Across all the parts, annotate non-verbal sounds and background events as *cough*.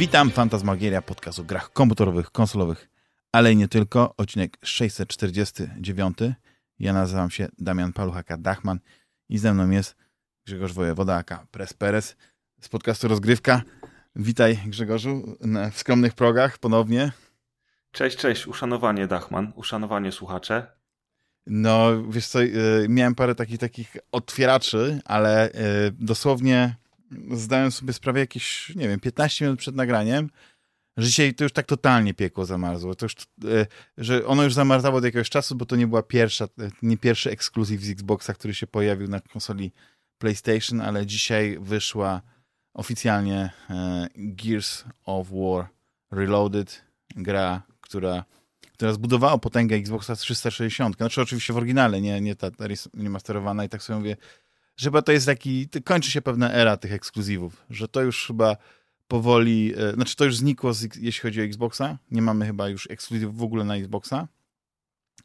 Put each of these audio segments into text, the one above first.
Witam, Fantasmagieria, podcast o grach komputerowych, konsolowych, ale i nie tylko. Odcinek 649. Ja nazywam się Damian Paluchaka-Dachman i ze mną jest Grzegorz Wojewoda, aka Press Perez z podcastu Rozgrywka. Witaj Grzegorzu w skromnych progach ponownie. Cześć, cześć, uszanowanie Dachman, uszanowanie słuchacze. No, wiesz co, y, miałem parę takich takich otwieraczy, ale y, dosłownie zdałem sobie sprawę jakieś, nie wiem, 15 minut przed nagraniem, że dzisiaj to już tak totalnie piekło zamarzło. To już, y, że ono już zamarzało od jakiegoś czasu, bo to nie była pierwsza, nie pierwszy ekskluzyw z Xboxa, który się pojawił na konsoli PlayStation, ale dzisiaj wyszła oficjalnie Gears of War Reloaded, gra, która która zbudowała potęgę Xboxa 360. Znaczy oczywiście w oryginale, nie, nie ta, nie masterowana i tak sobie mówię, że to jest taki, kończy się pewna era tych ekskluzywów, że to już chyba powoli, e, znaczy to już znikło, z, jeśli chodzi o Xboxa, nie mamy chyba już ekskluzywów w ogóle na Xboxa,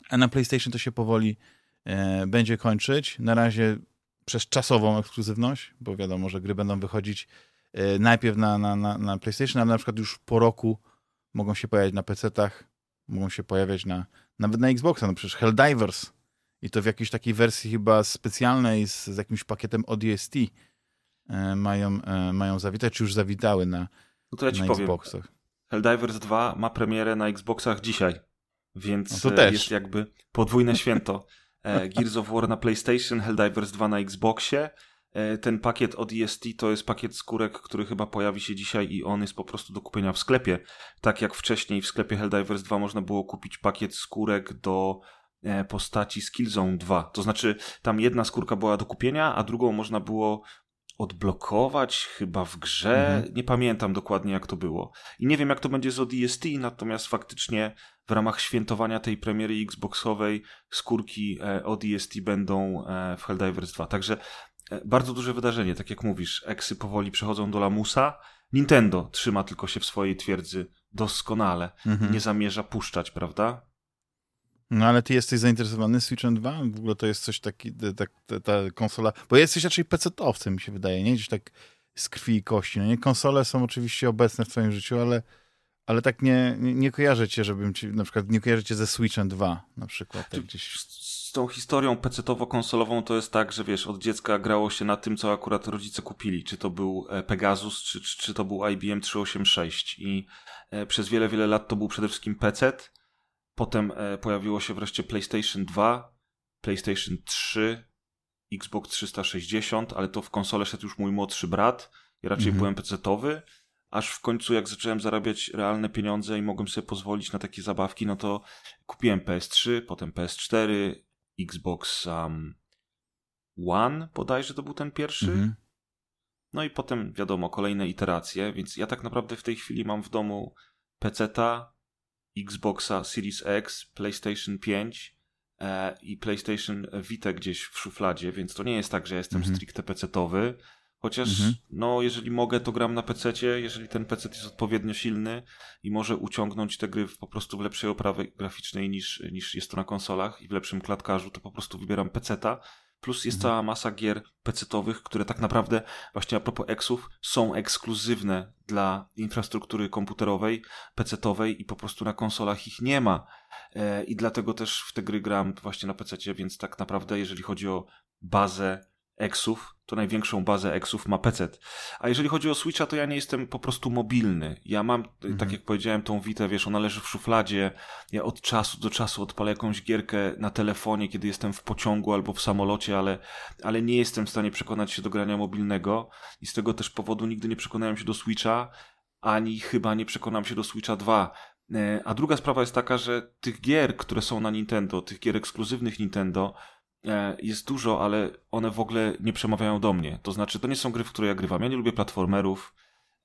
a na PlayStation to się powoli e, będzie kończyć. Na razie przez czasową ekskluzywność, bo wiadomo, że gry będą wychodzić e, najpierw na, na, na, na PlayStation, ale na przykład już po roku mogą się pojawić na PC-tach, mogą się pojawiać na, nawet na Xboxa, no przecież Helldivers i to w jakiejś takiej wersji chyba specjalnej z, z jakimś pakietem ODST e, mają, e, mają zawitać, czy już zawitały na, no to ja ci na powiem. Xboxach. Helldivers 2 ma premierę na Xboxach dzisiaj, więc no to też. jest jakby podwójne święto. E, Gears of War na PlayStation, Helldivers 2 na Xboxie. E, ten pakiet od EST to jest pakiet skórek, który chyba pojawi się dzisiaj i on jest po prostu do kupienia w sklepie. Tak jak wcześniej w sklepie Helldivers 2 można było kupić pakiet skórek do e, postaci Skillzone 2. To znaczy tam jedna skórka była do kupienia, a drugą można było odblokować chyba w grze. Mhm. Nie pamiętam dokładnie jak to było. I nie wiem jak to będzie z ODST, natomiast faktycznie w ramach świętowania tej premiery Xboxowej skórki e, ODST będą w Helldivers 2. Także E, bardzo duże wydarzenie, tak jak mówisz. Eksy powoli przechodzą do lamusa. Nintendo trzyma tylko się w swojej twierdzy doskonale. Mhm. Nie zamierza puszczać, prawda? No ale ty jesteś zainteresowany Switchem 2? W ogóle to jest coś taki, ta, ta, ta konsola, bo jesteś raczej PC-owcem mi się wydaje, nie? Gdzieś tak z krwi i kości. No nie, konsole są oczywiście obecne w twoim życiu, ale, ale tak nie, nie, nie kojarzę cię, żebym ci, na przykład nie kojarzę cię ze Switchem 2 na przykład. Tak gdzieś tą historią pecetowo-konsolową to jest tak, że wiesz, od dziecka grało się na tym, co akurat rodzice kupili. Czy to był e, Pegasus, czy, czy to był IBM 386. I e, przez wiele, wiele lat to był przede wszystkim PC. Potem e, pojawiło się wreszcie PlayStation 2, PlayStation 3, Xbox 360, ale to w konsolę szedł już mój młodszy brat. Ja raczej mhm. byłem pecetowy aż w końcu jak zacząłem zarabiać realne pieniądze i mogłem sobie pozwolić na takie zabawki, no to kupiłem PS3, potem PS4, Xbox um, One, bodajże to był ten pierwszy. Mhm. No i potem, wiadomo, kolejne iteracje, więc ja tak naprawdę w tej chwili mam w domu PC-ta, Xboxa Series X, PlayStation 5 e, i PlayStation Vita gdzieś w szufladzie, więc to nie jest tak, że jestem mhm. stricte PC-towy. Chociaż, mhm. no, jeżeli mogę, to gram na PC, jeżeli ten PC jest odpowiednio silny i może uciągnąć te gry po prostu w lepszej oprawie graficznej niż, niż jest to na konsolach i w lepszym klatkarzu, to po prostu wybieram PC-ta. Plus jest mhm. cała masa gier PC-towych, które tak naprawdę, właśnie a propos Exów, są ekskluzywne dla infrastruktury komputerowej, PC-towej i po prostu na konsolach ich nie ma. E, I dlatego też w te gry gram właśnie na PC, więc tak naprawdę, jeżeli chodzi o bazę Exów, to największą bazę Exów ma PC. A jeżeli chodzi o Switcha, to ja nie jestem po prostu mobilny. Ja mam, mhm. tak jak powiedziałem, tą Witę, wiesz, ona leży w szufladzie. Ja od czasu do czasu odpalę jakąś gierkę na telefonie, kiedy jestem w pociągu albo w samolocie, ale, ale nie jestem w stanie przekonać się do grania mobilnego i z tego też powodu nigdy nie przekonałem się do Switcha, ani chyba nie przekonam się do Switcha 2. E, a druga sprawa jest taka, że tych gier, które są na Nintendo, tych gier ekskluzywnych Nintendo, E, jest dużo, ale one w ogóle nie przemawiają do mnie. To znaczy, to nie są gry, w które ja grywam. Ja nie lubię platformerów.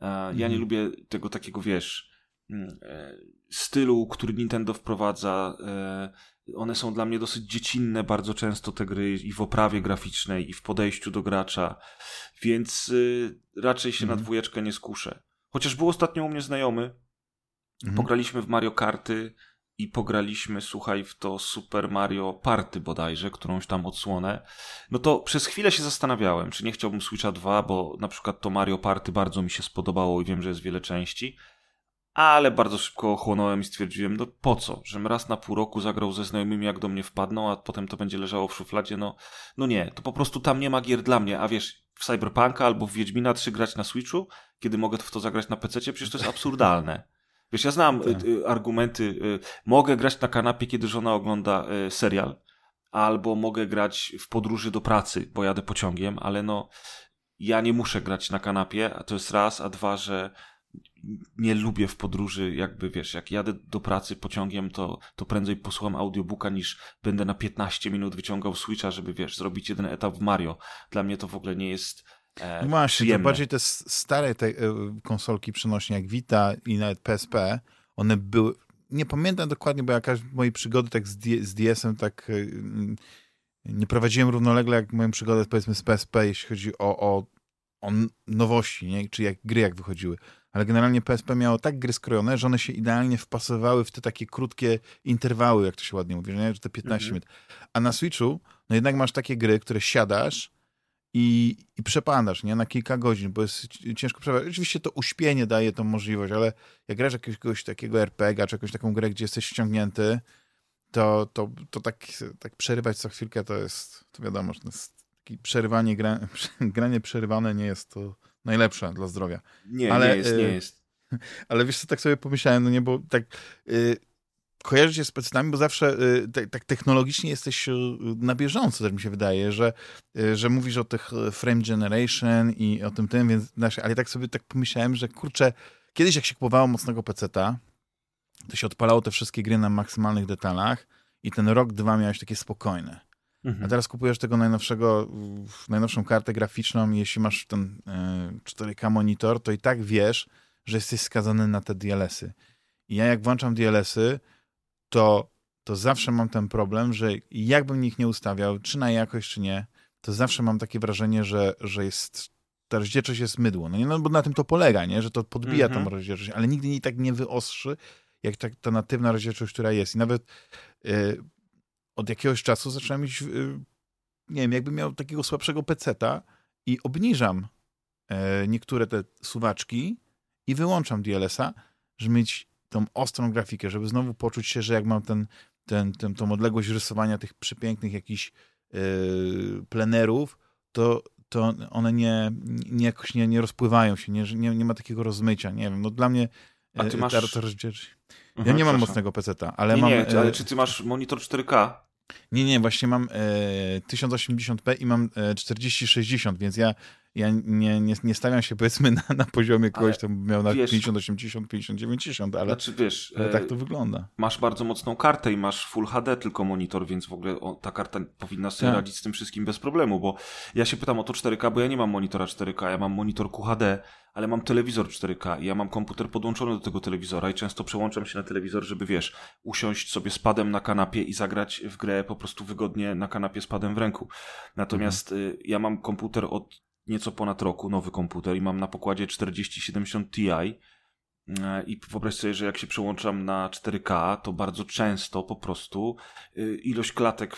Ja nie mhm. lubię tego takiego, wiesz, mm, e, stylu, który Nintendo wprowadza. E, one są dla mnie dosyć dziecinne bardzo często te gry i w oprawie graficznej, i w podejściu do gracza, więc y, raczej się mhm. na dwójeczkę nie skuszę. Chociaż był ostatnio u mnie znajomy, mhm. pograliśmy w Mario Karty i pograliśmy, słuchaj, w to Super Mario Party bodajże, którąś tam odsłonę, no to przez chwilę się zastanawiałem, czy nie chciałbym Switcha 2, bo na przykład to Mario Party bardzo mi się spodobało i wiem, że jest wiele części, ale bardzo szybko ochłonąłem i stwierdziłem, no po co, żebym raz na pół roku zagrał ze znajomymi, jak do mnie wpadną, a potem to będzie leżało w szufladzie, no, no nie, to po prostu tam nie ma gier dla mnie, a wiesz, w Cyberpunka albo w Wiedźmina 3 grać na Switchu, kiedy mogę w to zagrać na PC, przecież to jest absurdalne. Wiesz, ja znam tak. argumenty, y, mogę grać na kanapie, kiedy żona ogląda serial, albo mogę grać w podróży do pracy, bo jadę pociągiem, ale no, ja nie muszę grać na kanapie, a to jest raz, a dwa, że nie lubię w podróży, jakby wiesz, jak jadę do pracy pociągiem, to, to prędzej posłucham audiobooka niż będę na 15 minut wyciągał Switcha, żeby wiesz, zrobić jeden etap w Mario. Dla mnie to w ogóle nie jest e, no przyjemne. to bardziej te stare te e, konsolki przenośnie jak Vita i nawet PSP, one były, nie pamiętam dokładnie, bo jakaś mojej przygody tak z, z DS-em tak e, nie prowadziłem równolegle jak moją przygodę powiedzmy z PSP, jeśli chodzi o, o, o nowości, nie? czy jak gry jak wychodziły ale generalnie PSP miało tak gry skrojone, że one się idealnie wpasowały w te takie krótkie interwały, jak to się ładnie mówi, nie? że te 15 mhm. minut. A na Switchu, no jednak masz takie gry, które siadasz i, i przepadasz, nie? Na kilka godzin, bo jest ciężko przepadać. Oczywiście to uśpienie daje tą możliwość, ale jak grasz jakiegoś takiego RPG, czy jakąś taką grę, gdzie jesteś ściągnięty, to, to, to tak, tak przerywać co chwilkę to jest, to wiadomo, że to jest przerywanie, gra, *laughs* granie przerywane nie jest to najlepsza dla zdrowia. Nie, ale, nie jest, nie y, jest. *laughs* Ale wiesz co, tak sobie pomyślałem, no nie, bo tak y, kojarzy się z pecetami, bo zawsze y, tak, technologicznie jesteś y, na bieżąco, tak mi się wydaje, że, y, że mówisz o tych frame generation i o tym tym, więc, ale tak sobie tak pomyślałem, że kurczę, kiedyś jak się kupowało mocnego peceta, to się odpalało te wszystkie gry na maksymalnych detalach i ten rok, dwa miałeś takie spokojne. Mhm. A teraz kupujesz tego najnowszego, najnowszą kartę graficzną i jeśli masz ten 4K e, monitor, to i tak wiesz, że jesteś skazany na te DLS-y. I ja jak włączam DLS-y, to, to zawsze mam ten problem, że jakbym ich nie ustawiał, czy na jakość, czy nie, to zawsze mam takie wrażenie, że, że jest ta rozdzielczość jest mydło. No, nie, no bo na tym to polega, nie? że to podbija mhm. tą rozdzielczość, ale nigdy nie tak nie wyostrzy, jak ta, ta natywna rozdzielczość, która jest. I nawet yy, od jakiegoś czasu zacząłem mieć, y, nie wiem, jakbym miał takiego słabszego peceta i obniżam e, niektóre te suwaczki i wyłączam DLS-a, żeby mieć tą ostrą grafikę, żeby znowu poczuć się, że jak mam ten, ten, ten, tą odległość rysowania tych przepięknych jakichś yy, plenerów, to, to one nie, nie jakoś nie, nie rozpływają się, nie, nie, nie ma takiego rozmycia, nie wiem, no dla mnie A ty masz... to, to ja mhm, nie mam mocnego peceta, ale nie, mam... Nie, ale czy ty masz monitor 4K? Nie, nie, właśnie mam e, 1080p i mam e, 4060, więc ja, ja nie, nie, nie stawiam się powiedzmy na, na poziomie kogoś, kto miał na 5080, 5090, ale, znaczy, wiesz, ale tak to wygląda. Masz bardzo mocną kartę i masz Full HD tylko monitor, więc w ogóle o, ta karta powinna sobie tak. radzić z tym wszystkim bez problemu, bo ja się pytam o to 4K, bo ja nie mam monitora 4K, ja mam monitor QHD, ale mam telewizor 4K i ja mam komputer podłączony do tego telewizora i często przełączam się na telewizor, żeby wiesz, usiąść sobie z padem na kanapie i zagrać w grę po prostu wygodnie na kanapie z padem w ręku. Natomiast mhm. y, ja mam komputer od nieco ponad roku, nowy komputer i mam na pokładzie 4070 Ti y, i wyobraź sobie, że jak się przełączam na 4K, to bardzo często po prostu y, ilość klatek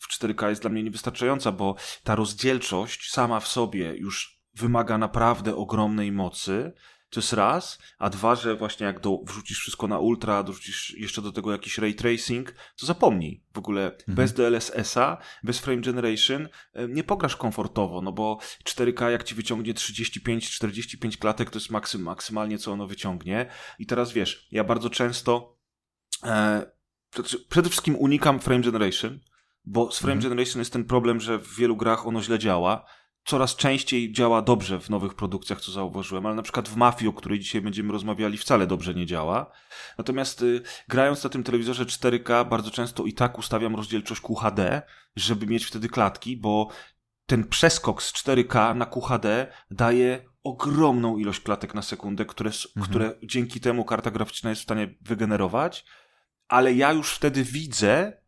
w 4K jest dla mnie niewystarczająca, bo ta rozdzielczość sama w sobie już wymaga naprawdę ogromnej mocy. To jest raz, a dwa, że właśnie jak do, wrzucisz wszystko na ultra, dorzucisz jeszcze do tego jakiś ray tracing, to zapomnij. W ogóle mhm. bez DLSS-a, bez frame generation nie pograsz komfortowo, no bo 4K jak ci wyciągnie 35-45 klatek, to jest maksym, maksymalnie co ono wyciągnie. I teraz wiesz, ja bardzo często e, przede wszystkim unikam frame generation, bo z frame mhm. generation jest ten problem, że w wielu grach ono źle działa coraz częściej działa dobrze w nowych produkcjach, co zauważyłem, ale na przykład w Mafii, o której dzisiaj będziemy rozmawiali, wcale dobrze nie działa. Natomiast y, grając na tym telewizorze 4K, bardzo często i tak ustawiam rozdzielczość QHD, żeby mieć wtedy klatki, bo ten przeskok z 4K na QHD daje ogromną ilość klatek na sekundę, które, mhm. które dzięki temu karta graficzna jest w stanie wygenerować, ale ja już wtedy widzę,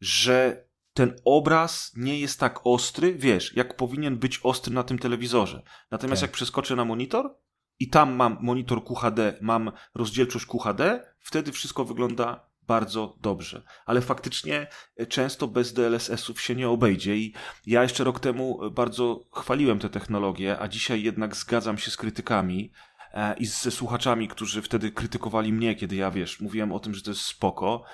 że ten obraz nie jest tak ostry, wiesz, jak powinien być ostry na tym telewizorze. Natomiast tak. jak przeskoczę na monitor i tam mam monitor QHD, mam rozdzielczość QHD, wtedy wszystko wygląda bardzo dobrze. Ale faktycznie e, często bez DLSS-ów się nie obejdzie i ja jeszcze rok temu bardzo chwaliłem tę technologię, a dzisiaj jednak zgadzam się z krytykami e, i ze słuchaczami, którzy wtedy krytykowali mnie, kiedy ja, wiesz, mówiłem o tym, że to jest spoko,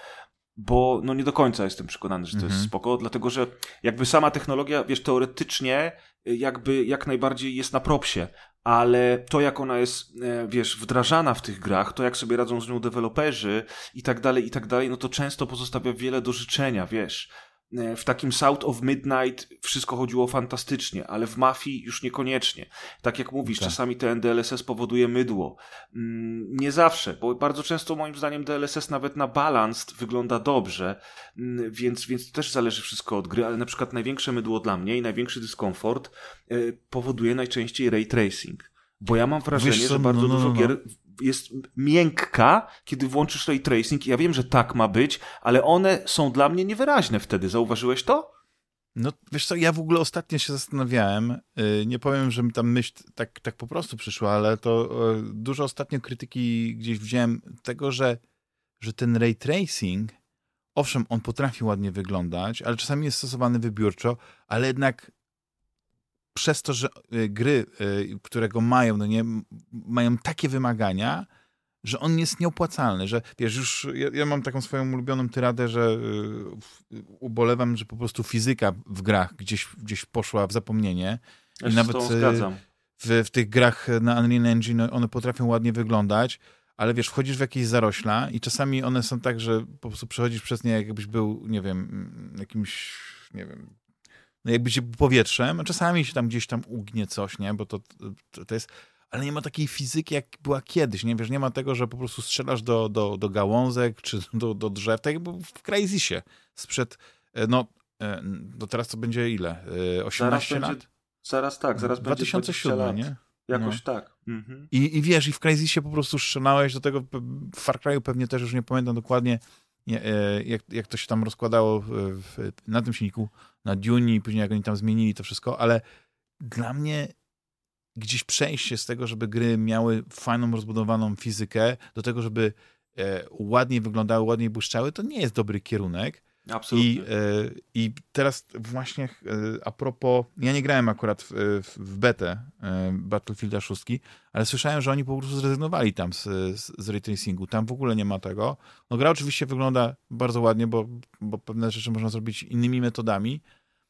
bo no nie do końca jestem przekonany, że to mhm. jest spoko, dlatego że jakby sama technologia, wiesz, teoretycznie y, jakby jak najbardziej jest na propsie, ale to jak ona jest, e, wiesz, wdrażana w tych grach, to jak sobie radzą z nią deweloperzy i tak dalej, i tak dalej, no to często pozostawia wiele do życzenia, wiesz. E, w takim South of Midnight wszystko chodziło fantastycznie, ale w Mafii już niekoniecznie. Tak jak mówisz, okay. czasami ten DLSS powoduje mydło. Mm, nie zawsze, bo bardzo często moim zdaniem DLSS nawet na balanced wygląda dobrze, mm, więc, więc to też zależy wszystko od gry, ale na przykład największe mydło dla mnie i największy dyskomfort e, powoduje najczęściej ray tracing. Bo ja mam wrażenie, Wiesz, że bardzo no, no, dużo no. gier jest miękka, kiedy włączysz ray tracing. Ja wiem, że tak ma być, ale one są dla mnie niewyraźne wtedy. Zauważyłeś to? No wiesz co, ja w ogóle ostatnio się zastanawiałem, y, nie powiem, że mi tam myśl tak, tak po prostu przyszła, ale to y, dużo ostatnio krytyki gdzieś wziąłem tego, że, że ten ray tracing, owszem, on potrafi ładnie wyglądać, ale czasami jest stosowany wybiórczo, ale jednak przez to, że y, gry, y, które go mają, no nie, mają takie wymagania, że on jest nieopłacalny, że wiesz, już ja, ja mam taką swoją ulubioną tyradę, że y, ubolewam, że po prostu fizyka w grach gdzieś, gdzieś poszła w zapomnienie. Ja I nawet w, w tych grach na Unreal Engine one potrafią ładnie wyglądać, ale wiesz, wchodzisz w jakieś zarośla i czasami one są tak, że po prostu przechodzisz przez nie, jakbyś był, nie wiem, jakimś, nie wiem, jakby się powietrzem, czasami się tam gdzieś tam ugnie coś, nie, bo to, to, to, jest, ale nie ma takiej fizyki, jak była kiedyś, nie, wiesz, nie ma tego, że po prostu strzelasz do, do, do gałązek, czy do, do drzew, tak jakby w Crazysie sprzed, e, no, e, do teraz to będzie ile? 18 e, zaraz lat? Będzie, zaraz tak, zaraz 2007, będzie 2007, nie? Jakoś no. tak. Mhm. I, I wiesz, i w Crazysie po prostu strzelałeś do tego, w Far Cry'u pewnie też już nie pamiętam dokładnie, jak, jak to się tam rozkładało w, na tym silniku, na Dune i później jak oni tam zmienili to wszystko, ale dla mnie gdzieś przejście z tego, żeby gry miały fajną, rozbudowaną fizykę, do tego, żeby e, ładniej wyglądały, ładniej błyszczały, to nie jest dobry kierunek. Absolutnie. I, e, I teraz właśnie e, a propos, ja nie grałem akurat w, w, betę e, Battlefielda 6, ale słyszałem, że oni po prostu zrezygnowali tam z, z, z ray tracingu. Tam w ogóle nie ma tego. No gra oczywiście wygląda bardzo ładnie, bo, bo pewne rzeczy można zrobić innymi metodami,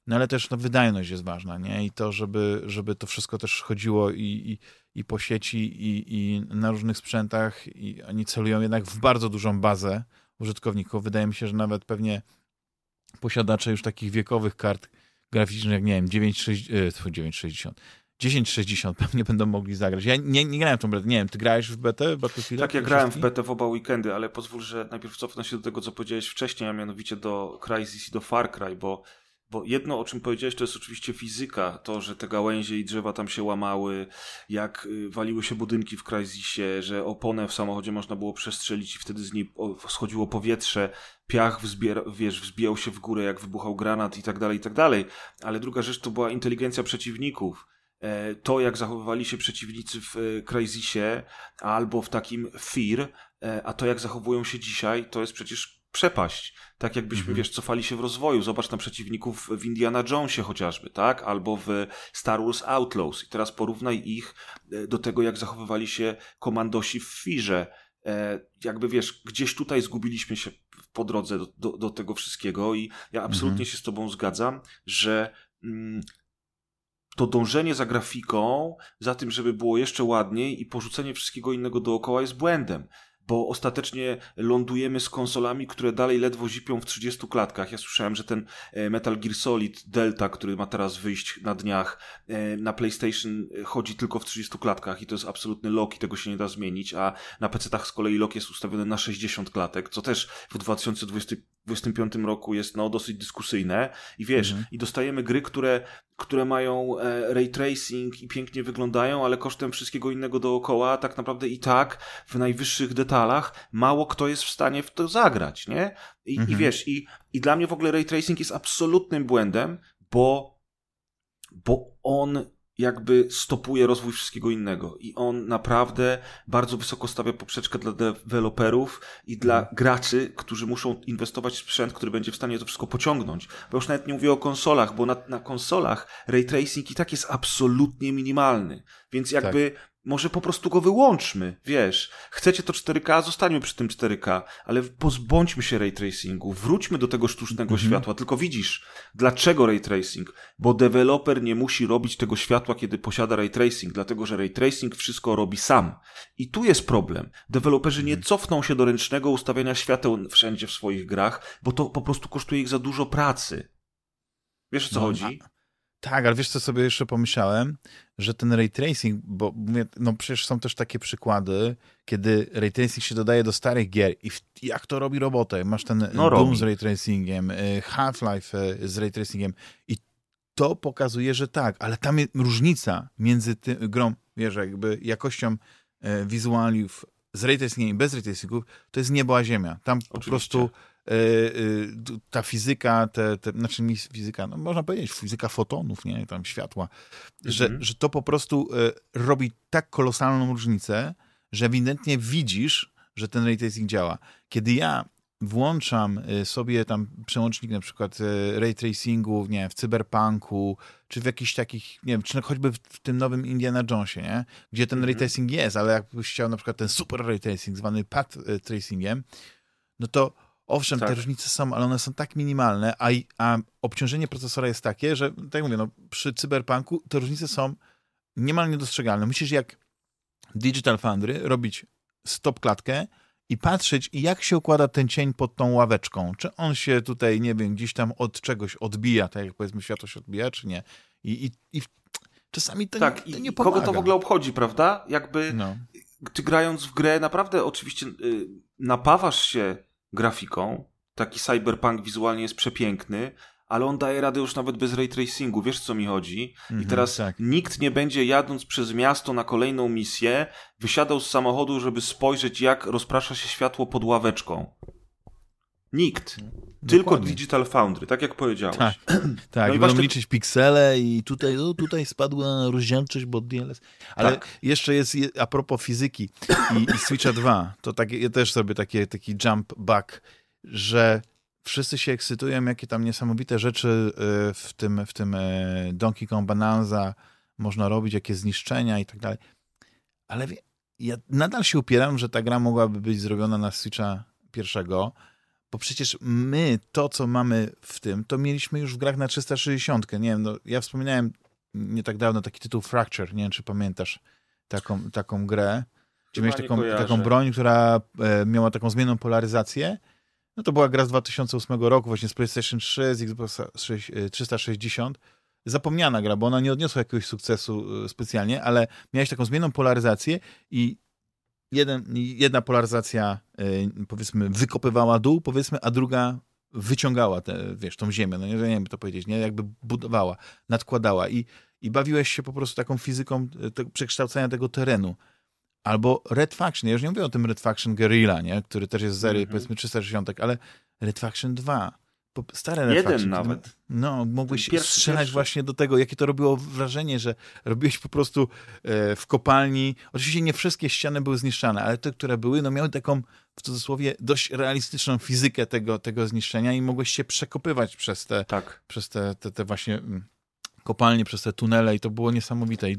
no ale też no, wydajność jest ważna, nie? I to, żeby, żeby to wszystko też chodziło i, i, i po sieci, i, i na różnych sprzętach, i oni celują jednak w bardzo dużą bazę użytkowników. Wydaje mi się, że nawet pewnie posiadacze już takich wiekowych kart graficznych, jak nie wiem, 960, 1060 pewnie będą mogli zagrać. Ja nie, nie grałem w tą betę. Nie wiem, ty grałeś w betę Battlefield? Tak, ja grałem w betę w oba weekendy, ale pozwól, że najpierw cofnę się do tego, co powiedziałeś wcześniej, a mianowicie do Crysis i do Far Cry, bo bo jedno, o czym powiedziałeś, to jest oczywiście fizyka. To, że te gałęzie i drzewa tam się łamały, jak y, waliły się budynki w Crysisie, że oponę w samochodzie można było przestrzelić i wtedy z niej schodziło powietrze, piach wzbiera, wiesz, wzbijał się w górę, jak wybuchał granat i tak dalej, i tak dalej. Ale druga rzecz to była inteligencja przeciwników e, to, jak zachowywali się przeciwnicy w e, Crysisie albo w takim Fear, e, a to, jak zachowują się dzisiaj, to jest przecież przepaść. Tak jakbyśmy, mhm. wiesz, cofali się w rozwoju. Zobacz na przeciwników w Indiana Jonesie chociażby, tak? Albo w Star Wars Outlaws. I teraz porównaj ich e, do tego, jak zachowywali się komandosi w Firze. E, jakby, wiesz, gdzieś tutaj zgubiliśmy się po drodze do, do, do tego wszystkiego i ja absolutnie mhm. się z tobą zgadzam, że mm, to dążenie za grafiką, za tym, żeby było jeszcze ładniej i porzucenie wszystkiego innego dookoła jest błędem bo ostatecznie lądujemy z konsolami, które dalej ledwo zipią w 30 klatkach. Ja słyszałem, że ten e, Metal Gear Solid Delta, który ma teraz wyjść na dniach, e, na PlayStation e, chodzi tylko w 30 klatkach i to jest absolutny lok i tego się nie da zmienić, a na PC-tach z kolei lok jest ustawiony na 60 klatek, co też w 2025 roku jest no, dosyć dyskusyjne i wiesz, mhm. i dostajemy gry, które które mają e, ray tracing i pięknie wyglądają, ale kosztem wszystkiego innego dookoła, tak naprawdę i tak w najwyższych detalach mało kto jest w stanie w to zagrać, nie? I, mhm. i wiesz, i, i dla mnie w ogóle ray tracing jest absolutnym błędem, bo, bo on jakby stopuje rozwój wszystkiego innego. I on naprawdę bardzo wysoko stawia poprzeczkę dla deweloperów i dla mhm. graczy, którzy muszą inwestować w sprzęt, który będzie w stanie to wszystko pociągnąć. Bo już nawet nie mówię o konsolach, bo na, na konsolach ray tracing i tak jest absolutnie minimalny. Więc jakby tak może po prostu go wyłączmy, wiesz. Chcecie to 4K, zostańmy przy tym 4K, ale pozbądźmy się ray tracingu, wróćmy do tego sztucznego mhm. światła. Tylko widzisz, dlaczego ray tracing? Bo deweloper nie musi robić tego światła, kiedy posiada ray tracing, dlatego że ray tracing wszystko robi sam. I tu jest problem. Deweloperzy nie mhm. cofną się do ręcznego ustawiania świateł wszędzie w swoich grach, bo to po prostu kosztuje ich za dużo pracy. Wiesz o co no, chodzi? Tak, ale wiesz co sobie jeszcze pomyślałem? Że ten ray tracing, bo no przecież są też takie przykłady, kiedy ray tracing się dodaje do starych gier i w, jak to robi robotę. Masz ten no, Doom robi. z ray tracingiem, y, Half-Life y, z ray tracingiem i to pokazuje, że tak, ale tam jest różnica między tym grą, wiesz, jakby jakością y, wizualiów z ray tracingiem i bez ray tracingów, to jest niebo a ziemia. Tam Oczywiście. po prostu ta fizyka, te, te, znaczy fizyka, no można powiedzieć, fizyka fotonów, nie, tam światła, że, mhm. że to po prostu e, robi tak kolosalną różnicę, że ewidentnie widzisz, że ten ray tracing działa. Kiedy ja włączam sobie tam przełącznik na przykład ray tracingu, nie w cyberpunku, czy w jakichś takich, nie wiem, czy choćby w tym nowym Indiana Jonesie, nie? Gdzie ten ray mhm. tracing jest, ale jakbyś chciał na przykład ten super ray tracing, zwany path tracingiem, no to Owszem, tak. te różnice są, ale one są tak minimalne, a, a obciążenie procesora jest takie, że, tak jak mówię, no, przy cyberpunku te różnice są niemal niedostrzegalne. Musisz jak Digital Foundry robić stop klatkę i patrzeć, jak się układa ten cień pod tą ławeczką. Czy on się tutaj, nie wiem, gdzieś tam od czegoś odbija, tak jak powiedzmy światło się odbija, czy nie. I, i, i czasami to, tak, nie, to nie pomaga. kogo to w ogóle obchodzi, prawda? Jakby no. ty grając w grę naprawdę oczywiście y, napawasz się grafiką. Taki cyberpunk wizualnie jest przepiękny, ale on daje radę już nawet bez ray tracingu. Wiesz, co mi chodzi? -hmm, I mhm, teraz tak. nikt nie będzie jadąc przez miasto na kolejną misję wysiadał z samochodu, żeby spojrzeć, jak rozprasza się światło pod ławeczką. Nikt. Dokładnie. Tylko Digital Foundry, tak jak powiedziałeś. Tak, tak *clears throat* no i będą liczyć piksele i tutaj, o, tutaj spadła rozdzielczość, bo DLS. Ale tak. jeszcze jest, a propos fizyki i, i Switcha 2, to tak, ja też sobie takie, taki jump back, że wszyscy się ekscytują, jakie tam niesamowite rzeczy y, w tym, w tym y, Donkey Kong Bonanza można robić, jakie zniszczenia i tak dalej. Ale ja nadal się upieram, że ta gra mogłaby być zrobiona na Switcha pierwszego, bo przecież my to, co mamy w tym, to mieliśmy już w grach na 360. Nie wiem, no, ja wspominałem nie tak dawno taki tytuł Fracture, nie wiem, czy pamiętasz taką, taką grę, gdzie miałeś taką, taką broń, która e, miała taką zmienną polaryzację. No to była gra z 2008 roku, właśnie z PlayStation 3, z Xbox 360. E, Zapomniana gra, bo ona nie odniosła jakiegoś sukcesu e, specjalnie, ale miałeś taką zmienną polaryzację i jeden, jedna polaryzacja y, powiedzmy wykopywała dół, powiedzmy, a druga wyciągała tę, wiesz, tą ziemię, no nie, nie wiem to powiedzieć, nie, jakby budowała, nadkładała. I, i bawiłeś się po prostu taką fizyką y, te, przekształcania tego terenu. Albo Red Faction, ja już nie mówię o tym Red Faction Guerrilla, nie, który też jest z serii, mm -hmm. powiedzmy 360, ale Red Faction 2, stare Red Jeden nawet. No, mogłeś pierwszy, strzelać pierwszy. właśnie do tego, jakie to robiło wrażenie, że robiłeś po prostu e, w kopalni. Oczywiście nie wszystkie ściany były zniszczane, ale te, które były, no miały taką, w cudzysłowie, dość realistyczną fizykę tego, tego zniszczenia i mogłeś się przekopywać przez te, tak. przez te, te, te właśnie mm, kopalnie, przez te tunele i to było niesamowite. I,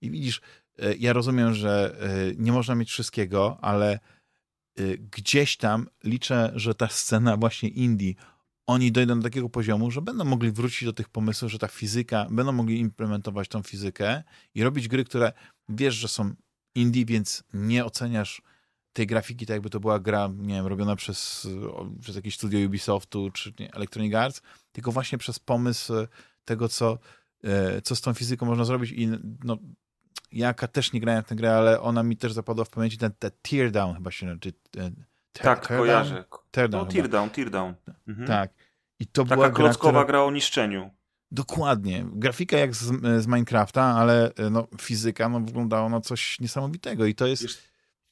i widzisz, e, ja rozumiem, że e, nie można mieć wszystkiego, ale gdzieś tam liczę, że ta scena właśnie Indii oni dojdą do takiego poziomu, że będą mogli wrócić do tych pomysłów, że ta fizyka, będą mogli implementować tą fizykę i robić gry, które wiesz, że są indie, więc nie oceniasz tej grafiki tak jakby to była gra, nie wiem, robiona przez, przez jakieś studio Ubisoftu czy nie, Electronic Arts, tylko właśnie przez pomysł tego, co, e, co z tą fizyką można zrobić i no, ja też nie grałem w tę grę, ale ona mi też zapadła w pamięci, ten, ten Teardown chyba się, czy tak, teardown? kojarzę. Teardown, no, teardown, teardown. Mhm. Tak. I to Taka była klockowa gra, która... gra o niszczeniu. Dokładnie. Grafika jak z, z Minecrafta, ale no, fizyka no, wyglądała na coś niesamowitego i to jest, wiesz,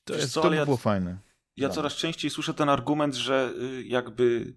to, jest, co, to by było fajne. Ja no. coraz częściej słyszę ten argument, że y, jakby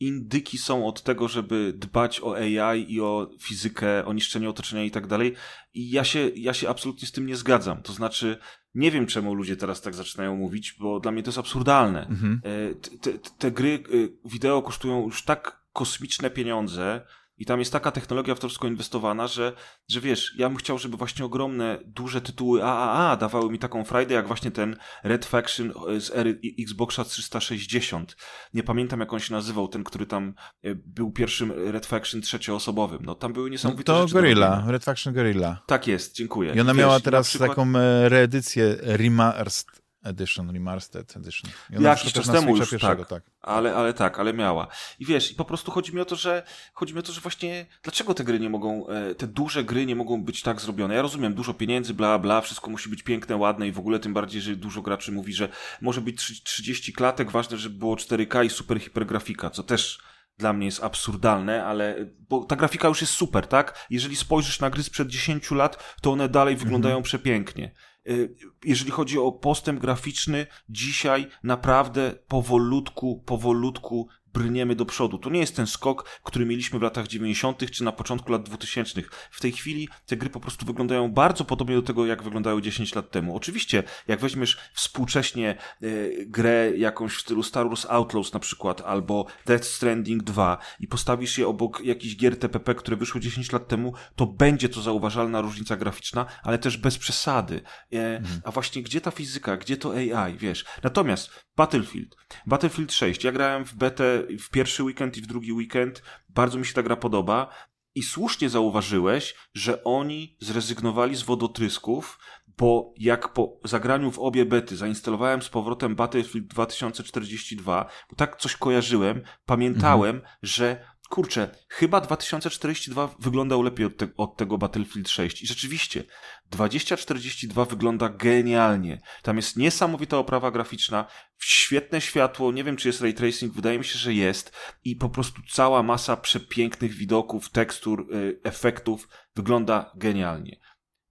indyki są od tego, żeby dbać o AI i o fizykę, o niszczenie otoczenia i tak dalej. I ja się, ja się absolutnie z tym nie zgadzam. To znaczy, nie wiem czemu ludzie teraz tak zaczynają mówić, bo dla mnie to jest absurdalne. Mhm. Te, te, te gry e, wideo kosztują już tak kosmiczne pieniądze, i tam jest taka technologia wszystko inwestowana, że, że wiesz, ja bym chciał, żeby właśnie ogromne, duże tytuły AAA dawały mi taką frajdę, jak właśnie ten Red Faction z ery Xboxa 360. Nie pamiętam, jak on się nazywał, ten, który tam e, był pierwszym Red Faction trzecioosobowym. No tam były niesamowite no, to rzeczy. To Gorilla, Red Faction Gorilla. Tak jest, dziękuję. I ona wiesz, miała teraz przykład... taką e, reedycję remastered Edition, Remastered Edition. Jakiś czas temu już, tak. tak. Ale, ale tak, ale miała. I wiesz, i po prostu chodzi mi o to, że chodzi mi o to, że właśnie dlaczego te gry nie mogą, e, te duże gry nie mogą być tak zrobione? Ja rozumiem, dużo pieniędzy, bla, bla, wszystko musi być piękne, ładne i w ogóle tym bardziej, że dużo graczy mówi, że może być 30 klatek, ważne, żeby było 4K i super hipergrafika, co też dla mnie jest absurdalne, ale bo ta grafika już jest super, tak? Jeżeli spojrzysz na gry sprzed 10 lat, to one dalej wyglądają mhm. przepięknie. Y, jeżeli chodzi o postęp graficzny, dzisiaj naprawdę powolutku, powolutku brniemy do przodu. To nie jest ten skok, który mieliśmy w latach 90. czy na początku lat 2000. W tej chwili te gry po prostu wyglądają bardzo podobnie do tego, jak wyglądały 10 lat temu. Oczywiście, jak weźmiesz współcześnie y, grę jakąś w stylu Star Wars Outlaws na przykład, albo Death Stranding 2 i postawisz je obok jakichś gier TPP, które wyszły 10 lat temu, to będzie to zauważalna różnica graficzna, ale też bez przesady. E, mhm. A właśnie gdzie ta fizyka, gdzie to AI, wiesz? Natomiast Battlefield. Battlefield 6. Ja grałem w betę w pierwszy weekend i w drugi weekend. Bardzo mi się ta gra podoba. I słusznie zauważyłeś, że oni zrezygnowali z wodotrysków, bo jak po zagraniu w obie bety zainstalowałem z powrotem Battlefield 2042, bo tak coś kojarzyłem, pamiętałem, mhm. że kurczę, chyba 2042 wyglądał lepiej od, te, od, tego Battlefield 6. I rzeczywiście, 2042 wygląda genialnie. Tam jest niesamowita oprawa graficzna, świetne światło, nie wiem czy jest ray tracing, wydaje mi się, że jest. I po prostu cała masa przepięknych widoków, tekstur, y, efektów wygląda genialnie.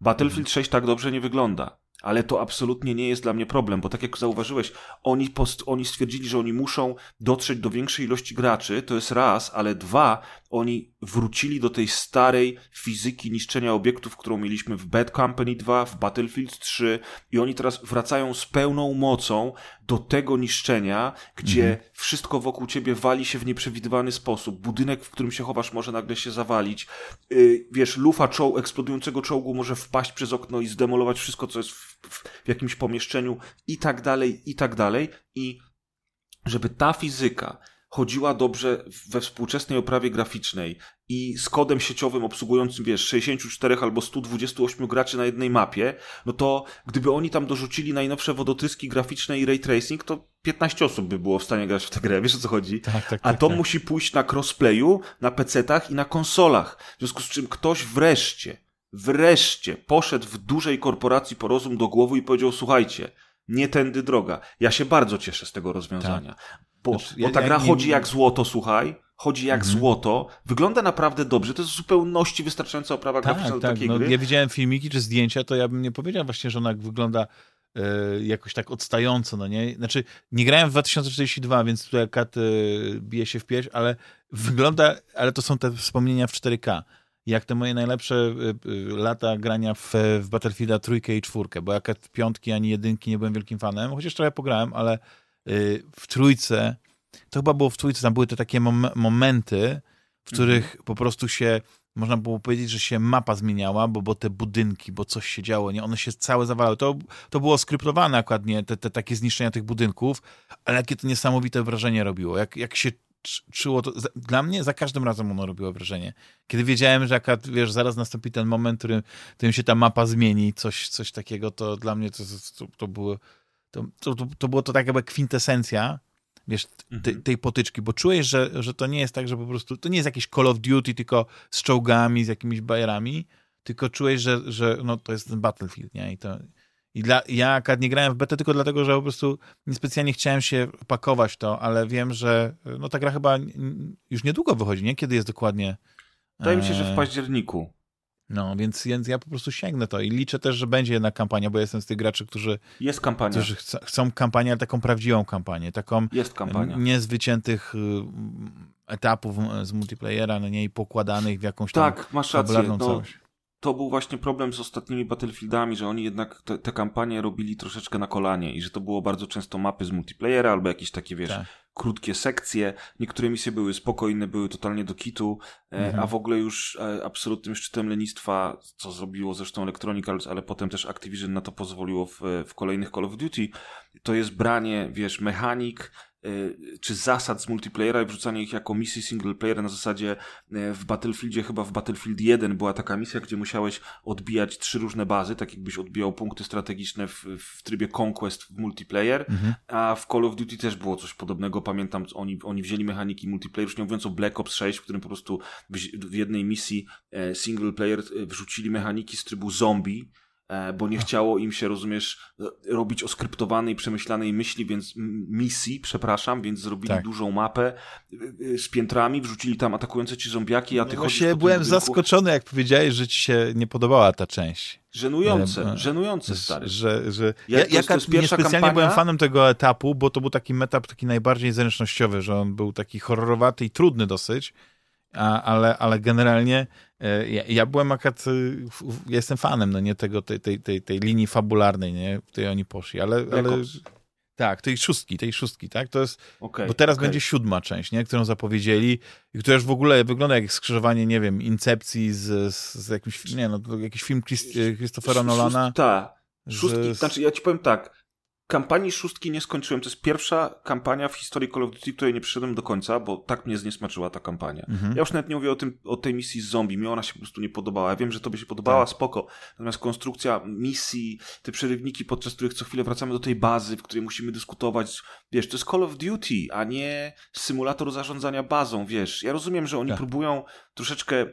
Battlefield 6 tak dobrze nie wygląda ale to absolutnie nie jest dla mnie problem, bo tak jak zauważyłeś, oni, post, oni stwierdzili, że oni muszą dotrzeć do większej ilości graczy, to jest raz, ale dwa, oni wrócili do tej starej fizyki niszczenia obiektów, którą mieliśmy w Bad Company 2, w Battlefield 3 i oni teraz wracają z pełną mocą do tego niszczenia, gdzie mhm. wszystko wokół ciebie wali się w nieprzewidywalny sposób. Budynek, w którym się chowasz, może nagle się zawalić. Yy, wiesz, lufa czoł, eksplodującego czołgu może wpaść przez okno i zdemolować wszystko, co jest w, w, w jakimś pomieszczeniu i tak dalej, i tak dalej. I żeby ta fizyka chodziła dobrze we współczesnej oprawie graficznej i z kodem sieciowym obsługującym, wiesz, 64 albo 128 graczy na jednej mapie, no to gdyby oni tam dorzucili najnowsze wodotryski graficzne i ray tracing, to 15 osób by było w stanie grać w tę grę, wiesz o co chodzi? Tak, tak, A tak, to tak. musi pójść na crossplayu, na PC-tach i na konsolach. W związku z czym ktoś wreszcie, wreszcie poszedł w dużej korporacji po rozum do głowy i powiedział, słuchajcie, nie tędy droga. Ja się bardzo cieszę z tego rozwiązania. Tak. Bo, znaczy, bo ta gra chodzi jak złoto, słuchaj, chodzi jak mhm. złoto, wygląda naprawdę dobrze, to jest w zupełności wystarczająca oprawa tak, graficzna tak. takiej no, gry. Ja widziałem filmiki czy zdjęcia, to ja bym nie powiedział właśnie, że ona wygląda e, jakoś tak odstająco, no nie? Znaczy, nie grałem w 2042, więc tutaj kat e, bije się w pierś, ale wygląda, ale to są te wspomnienia w 4K jak te moje najlepsze y, y, lata grania w, w Battlefielda trójkę i czwórkę, bo jak piątki ani jedynki nie byłem wielkim fanem, chociaż trochę pograłem, ale y, w trójce, to chyba było w trójce, tam były te takie mom momenty, w których mhm. po prostu się, można było powiedzieć, że się mapa zmieniała, bo, bo te budynki, bo coś się działo, nie, one się całe zawalały. To, to było skryptowane akurat, nie, te, te takie zniszczenia tych budynków, ale jakie to niesamowite wrażenie robiło, jak, jak się czuło to, dla mnie za każdym razem ono robiło wrażenie. Kiedy wiedziałem, że jak, wiesz, zaraz nastąpi ten moment, w którym, w którym się ta mapa zmieni, coś, coś takiego, to dla mnie to, to, to było to, to, to, było to tak jakby kwintesencja, wiesz, te, mhm. tej potyczki, bo czułeś, że, że to nie jest tak, że po prostu, to nie jest jakiś Call of Duty, tylko z czołgami, z jakimiś bajerami, tylko czułeś, że, że no, to jest ten Battlefield, nie? I to, i dla, ja akad nie grałem w betę tylko dlatego, że po prostu niespecjalnie chciałem się pakować to, ale wiem, że no ta gra chyba już niedługo wychodzi, nie? Kiedy jest dokładnie? Wydaje mi się, że w e, październiku. No, więc, więc ja po prostu sięgnę to i liczę też, że będzie jedna kampania, bo jestem z tych graczy, którzy, Jest kampania. którzy chcą, chcą kampanię, ale taką prawdziwą kampanię, taką Jest kampania. nie z wyciętych y, etapów z multiplayera, no nie, i pokładanych w jakąś tam Tak, masz rację. No, całość. to był właśnie problem z ostatnimi Battlefieldami, że oni jednak te, te kampanie robili troszeczkę na kolanie i że to było bardzo często mapy z multiplayera albo jakieś takie, wiesz, Tak. Krótkie sekcje. Niektóre misje były spokojne, były totalnie do kitu, e, Mhm. a w ogóle już e, absolutnym szczytem lenistwa, co zrobiło zresztą Electronic Arts, ale potem też Activision na to pozwoliło w, w kolejnych Call of Duty, to jest branie, wiesz, mechanik, czy zasad z multiplayera i wrzucanie ich jako misji single player na zasadzie e, w Battlefieldzie, chyba w Battlefield 1 była taka misja, gdzie musiałeś odbijać trzy różne bazy, tak jakbyś odbijał punkty strategiczne w, w trybie Conquest w multiplayer, Mhm. a w Call of Duty też było coś podobnego, pamiętam, oni, oni wzięli mechaniki multiplayer, już nie mówiąc o Black Ops 6, w którym po prostu w, jednej misji e, single player e, wrzucili mechaniki z trybu zombie, e, bo nie chciało im się, rozumiesz, e, robić oskryptowanej, przemyślanej myśli, więc misji, przepraszam, więc zrobili Tak. dużą mapę e, e, z piętrami, wrzucili tam atakujące ci zombiaki, a ty No chodzisz tym byłem zaskoczony, jak powiedziałeś, że ci się nie podobała ta część. Żenujące, E, żenujące, stary. Że, że Ja- ja, to jest- to ja jest pierwsza niespecjalnie kampania- byłem fanem tego etapu, bo to był taki metap taki najbardziej zręcznościowy, że on był taki horrorowaty i trudny dosyć, a, ale, ale generalnie e, ja, ja byłem akurat, y, ja jestem fanem, no nie tego, tej, tej, tej, tej linii fabularnej, nie, w której oni poszli, ale, ale tak, tej szóstki, tej szóstki, tak, to jest, Okej, bo teraz okej. będzie siódma część, nie? którą zapowiedzieli i która już w ogóle wygląda jak skrzyżowanie, nie wiem, Incepcji z, z, jakimś, nie no, jakiś film Christ, Christophera Nolana. Tak. Szóstki, z- znaczy ja ci powiem tak, kampanii szóstki nie skończyłem, to jest pierwsza kampania w historii Call of Duty, której nie przyszedłem do końca, bo tak mnie zniesmaczyła ta kampania. Mhm. Ja już nawet nie mówię o, tym, o tej misji z zombie, mi ona się po prostu nie podobała. Ja wiem, że tobie się podobała, Tak. spoko. Natomiast konstrukcja misji, te przerywniki, podczas których co chwilę wracamy do tej bazy, w której musimy dyskutować, wiesz, to jest Call of Duty, a nie symulator zarządzania bazą, wiesz. Ja rozumiem, że oni Tak. próbują troszeczkę e,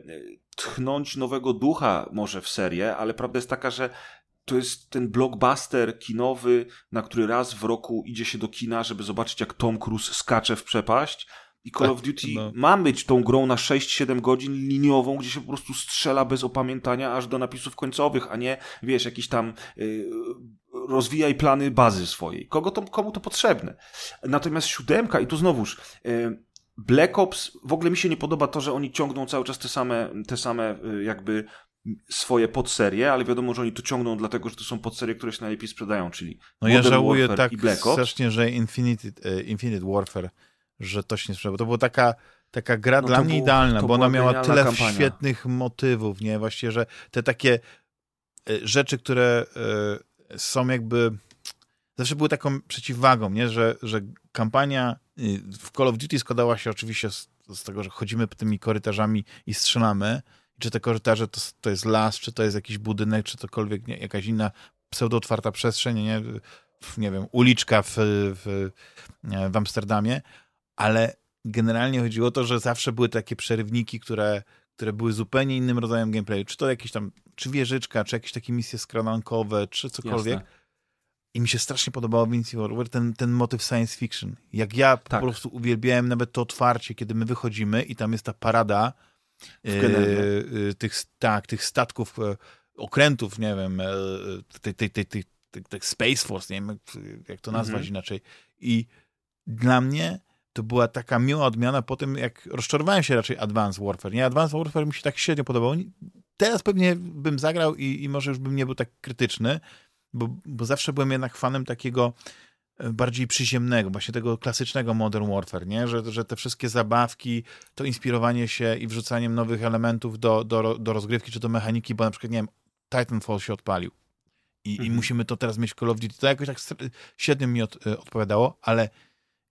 tchnąć nowego ducha może w serię, ale prawda jest taka, że to jest ten blockbuster kinowy, na który raz w roku idzie się do kina, żeby zobaczyć, jak Tom Cruise skacze w przepaść. I Call Tak, of Duty no. ma być tą grą na 6-7 godzin liniową, gdzie się po prostu strzela bez opamiętania aż do napisów końcowych, a nie, wiesz, jakiś tam yy, rozwijaj plany bazy swojej. Kogo to, komu to potrzebne? Natomiast siódemka, i tu znowuż, yy, Black Ops, w ogóle mi się nie podoba to, że oni ciągną cały czas te same, te same yy, jakby swoje podserie, ale wiadomo, że oni to ciągną dlatego, że to są podserie, które się najlepiej sprzedają, czyli No ja Modern żałuję Warfare tak i Black Ops. strasznie, że Infinite, e, Infinite Warfare, że to się nie sprzedał. To była taka, taka gra No dla mnie był- idealna, bo ona miała tyle kampania. świetnych motywów, nie? Właściwie, że te takie e, rzeczy, które e, są jakby zawsze były taką przeciwwagą, nie? Że, że kampania w Call of Duty składała się oczywiście z, z tego, że chodzimy tymi korytarzami i strzelamy. Czy te korytarze to, to jest las, czy to jest jakiś budynek, czy tokolwiek nie, jakaś inna pseudo-otwarta przestrzeń, nie, nie wiem, uliczka w, w, w Amsterdamie, ale generalnie chodziło o to, że zawsze były takie przerywniki, które, które były zupełnie innym rodzajem gameplayu. Czy to jakieś tam, czy wieżyczka, czy jakieś takie misje skranankowe, czy cokolwiek. Jasne. I mi się strasznie podobało w Infinity Warfare ten, ten motyw science fiction. Jak ja po Tak. prostu uwielbiałem nawet to otwarcie, kiedy my wychodzimy i tam jest ta parada E, e, tych, tak, tych statków, e, okrętów, nie wiem, tej, tej, tej, tej Space Force, nie wiem, jak, to nazwać Mhm. inaczej. I dla mnie to była taka miła odmiana po tym, jak rozczarowałem się raczej Advanced Warfare. Nie, Advanced Warfare mi się tak średnio podobało. Teraz pewnie bym zagrał i, i może już bym nie był tak krytyczny, bo, bo zawsze byłem jednak fanem takiego bardziej przyziemnego, właśnie tego klasycznego Modern Warfare, nie? Że, że te wszystkie zabawki, to inspirowanie się i wrzucaniem nowych elementów do, do, do rozgrywki czy do mechaniki, bo na przykład, nie wiem, Titanfall się odpalił i, i Mhm. musimy to teraz mieć w Call of Duty. To jakoś tak świetnie mi od, e, odpowiadało, ale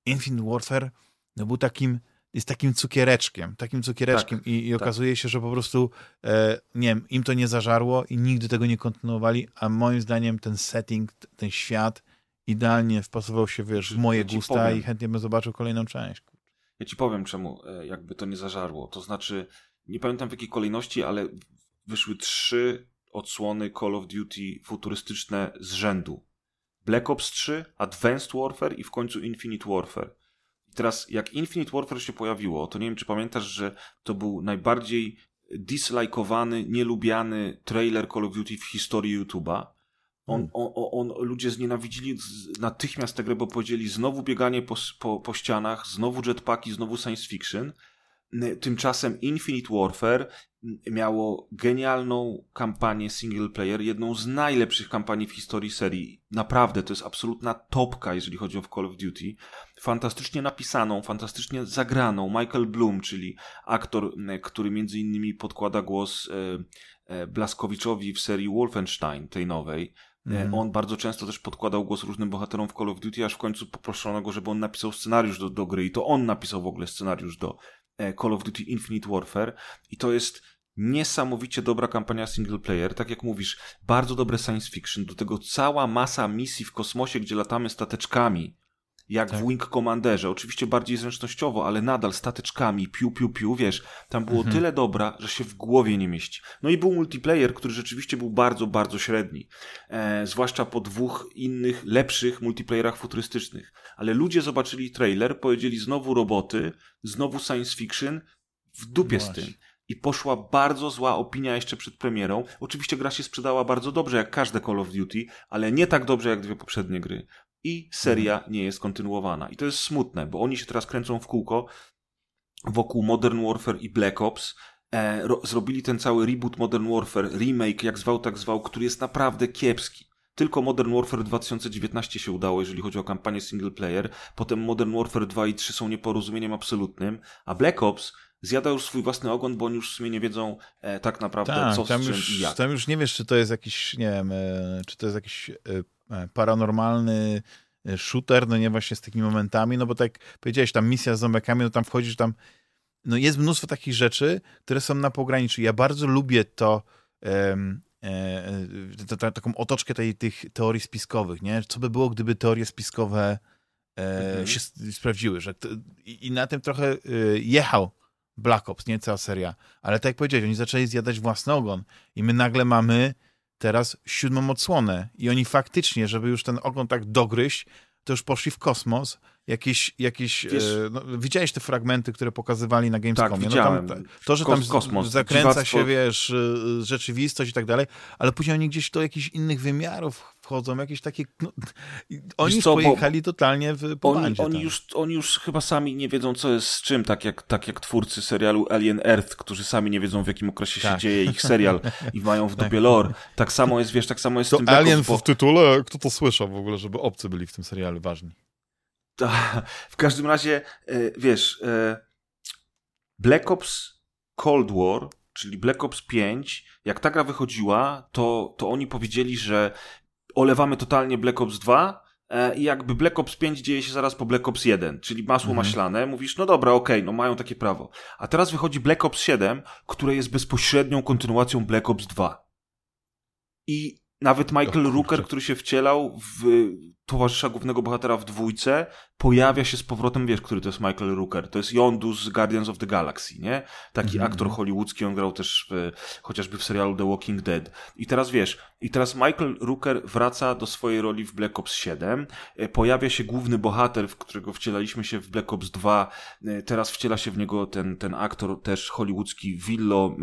Infinite Warfare no, był takim, jest takim cukiereczkiem, takim cukiereczkiem Tak, i, i tak. okazuje się, że po prostu e, nie wiem, im to nie zażarło i nigdy tego nie kontynuowali, a moim zdaniem ten setting, ten świat idealnie wpasował się, wiesz, w moje Ja gusta powiem. i chętnie bym zobaczył kolejną część. Ja ci powiem czemu e, jakby to nie zażarło. To znaczy, nie pamiętam w jakiej kolejności, ale wyszły trzy odsłony Call of Duty futurystyczne z rzędu. Black Ops 3, Advanced Warfare i w końcu Infinite Warfare. I teraz jak Infinite Warfare się pojawiło, to nie wiem czy pamiętasz, że to był najbardziej dislajkowany, nielubiany trailer Call of Duty w historii YouTube'a. On, hmm. on, on, ludzie znienawidzili natychmiast tę grę, bo powiedzieli znowu bieganie po, po, po ścianach, znowu jetpacki, znowu science fiction. Tymczasem Infinite Warfare miało genialną kampanię single player, jedną z najlepszych kampanii w historii serii. Naprawdę, to jest absolutna topka, jeżeli chodzi o Call of Duty. Fantastycznie napisaną, fantastycznie zagraną. Michael Bloom, czyli aktor, który między innymi podkłada głos e, e, Blaskowiczowi w serii Wolfenstein, tej nowej. Mm. On bardzo często też podkładał głos różnym bohaterom w Call of Duty, aż w końcu poproszono go, żeby on napisał scenariusz do, do gry. I to on napisał w ogóle scenariusz do E, Call of Duty Infinite Warfare. I to jest niesamowicie dobra kampania single player, tak jak mówisz, bardzo dobre science fiction, do tego cała masa misji w kosmosie, gdzie latamy stateczkami, jak tak. w Wing Commanderze, oczywiście bardziej zręcznościowo, ale nadal stateczkami, piu, piu, piu, wiesz, tam było mhm. tyle dobra, że się w głowie nie mieści. No i był multiplayer, który rzeczywiście był bardzo, bardzo średni, e, zwłaszcza po dwóch innych, lepszych multiplayerach futurystycznych. Ale ludzie zobaczyli trailer, powiedzieli znowu roboty, znowu science fiction, w dupie no z tym. I poszła bardzo zła opinia jeszcze przed premierą. Oczywiście gra się sprzedała bardzo dobrze, jak każde Call of Duty, ale nie tak dobrze jak dwie poprzednie gry i seria nie jest kontynuowana. I to jest smutne, bo oni się teraz kręcą w kółko wokół Modern Warfare i Black Ops. E, ro, zrobili ten cały reboot Modern Warfare, remake, jak zwał, tak zwał, który jest naprawdę kiepski. Tylko Modern Warfare 2019 się udało, jeżeli chodzi o kampanię single player. Potem Modern Warfare 2 i 3 są nieporozumieniem absolutnym, a Black Ops zjada już swój własny ogon, bo oni już w sumie nie wiedzą e, tak naprawdę tak, co, z czym już, i jak. Tam już nie wiesz, czy to jest jakiś, nie wiem, e, czy to jest jakiś e, E, paranormalny e, shooter, no nie właśnie z takimi momentami, no bo tak powiedziałeś, tam misja z zombiakami, no tam wchodzisz tam, no jest mnóstwo takich rzeczy, które są na pograniczu. Ja bardzo lubię to, e, to, to, taką otoczkę tej, tych teorii spiskowych, nie? Co by było, gdyby teorie spiskowe mhm. się sprawdziły, że i, i, na tym trochę jechał Black Ops, nie cała seria, ale tak jak powiedziałeś, oni zaczęli zjadać własny ogon i my nagle mamy teraz siódmą odsłonę i oni faktycznie, żeby już ten ogon tak dogryźć, to już poszli w kosmos, jakieś, jakieś e, no, widziałeś te fragmenty, które pokazywali na Gamescomie. Tak, widziałem. No tam, to, że tam kosmos, zakręca dziwactwo. się, wiesz, e, rzeczywistość i tak dalej, ale później oni gdzieś do jakichś innych wymiarów wchodzą, jakieś takie... No, oni co, pojechali totalnie w po oni, oni, już, oni już chyba sami nie wiedzą, co jest z czym, tak jak, tak jak twórcy serialu Alien Earth, którzy sami nie wiedzą, w jakim okresie tak. się dzieje ich serial *laughs* i mają w dupie tak. lore. Tak samo jest, wiesz, tak samo jest to z tym Alien bo... w tytule, kto to słyszał w ogóle, żeby obcy byli w tym serialu ważni? w każdym razie, e, wiesz, e, Black Ops Cold War, czyli Black Ops 5, jak ta gra wychodziła, to, to oni powiedzieli, że olewamy totalnie Black Ops 2 e, i jakby Black Ops 5 dzieje się zaraz po Black Ops 1, czyli masło mhm. maślane, mówisz, no dobra, okej, okay, no mają takie prawo. A teraz wychodzi Black Ops 7, które jest bezpośrednią kontynuacją Black Ops 2. I nawet Michael Rooker, który się wcielał w towarzysza głównego bohatera w dwójce, pojawia się z powrotem, wiesz, który to jest Michael Rooker. To jest Yondu z Guardians of the Galaxy, nie? Taki mm -hmm. aktor hollywoodzki, on grał też w, chociażby w serialu The Walking Dead. I teraz wiesz, i teraz Michael Rooker wraca do swojej roli w Black Ops 7. E, pojawia się główny bohater, w którego wcielaliśmy się w Black Ops 2. E, teraz wciela się w niego ten, ten aktor też hollywoodzki Willo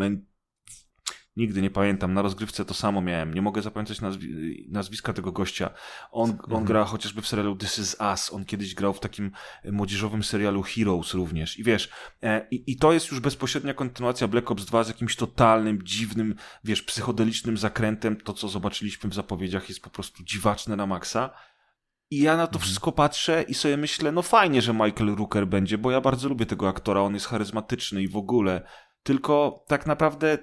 Nigdy nie pamiętam. Na rozgrywce to samo miałem. Nie mogę zapamiętać nazwi nazwiska tego gościa. On, on mhm. gra chociażby w serialu This Is Us. On kiedyś grał w takim młodzieżowym serialu Heroes również. I wiesz, e, i, i to jest już bezpośrednia kontynuacja Black Ops 2 z jakimś totalnym, dziwnym, wiesz, psychodelicznym zakrętem. To, co zobaczyliśmy w zapowiedziach jest po prostu dziwaczne na maksa. I ja na to mhm. wszystko patrzę i sobie myślę, no fajnie, że Michael Rooker będzie, bo ja bardzo lubię tego aktora, on jest charyzmatyczny i w ogóle. Tylko tak naprawdę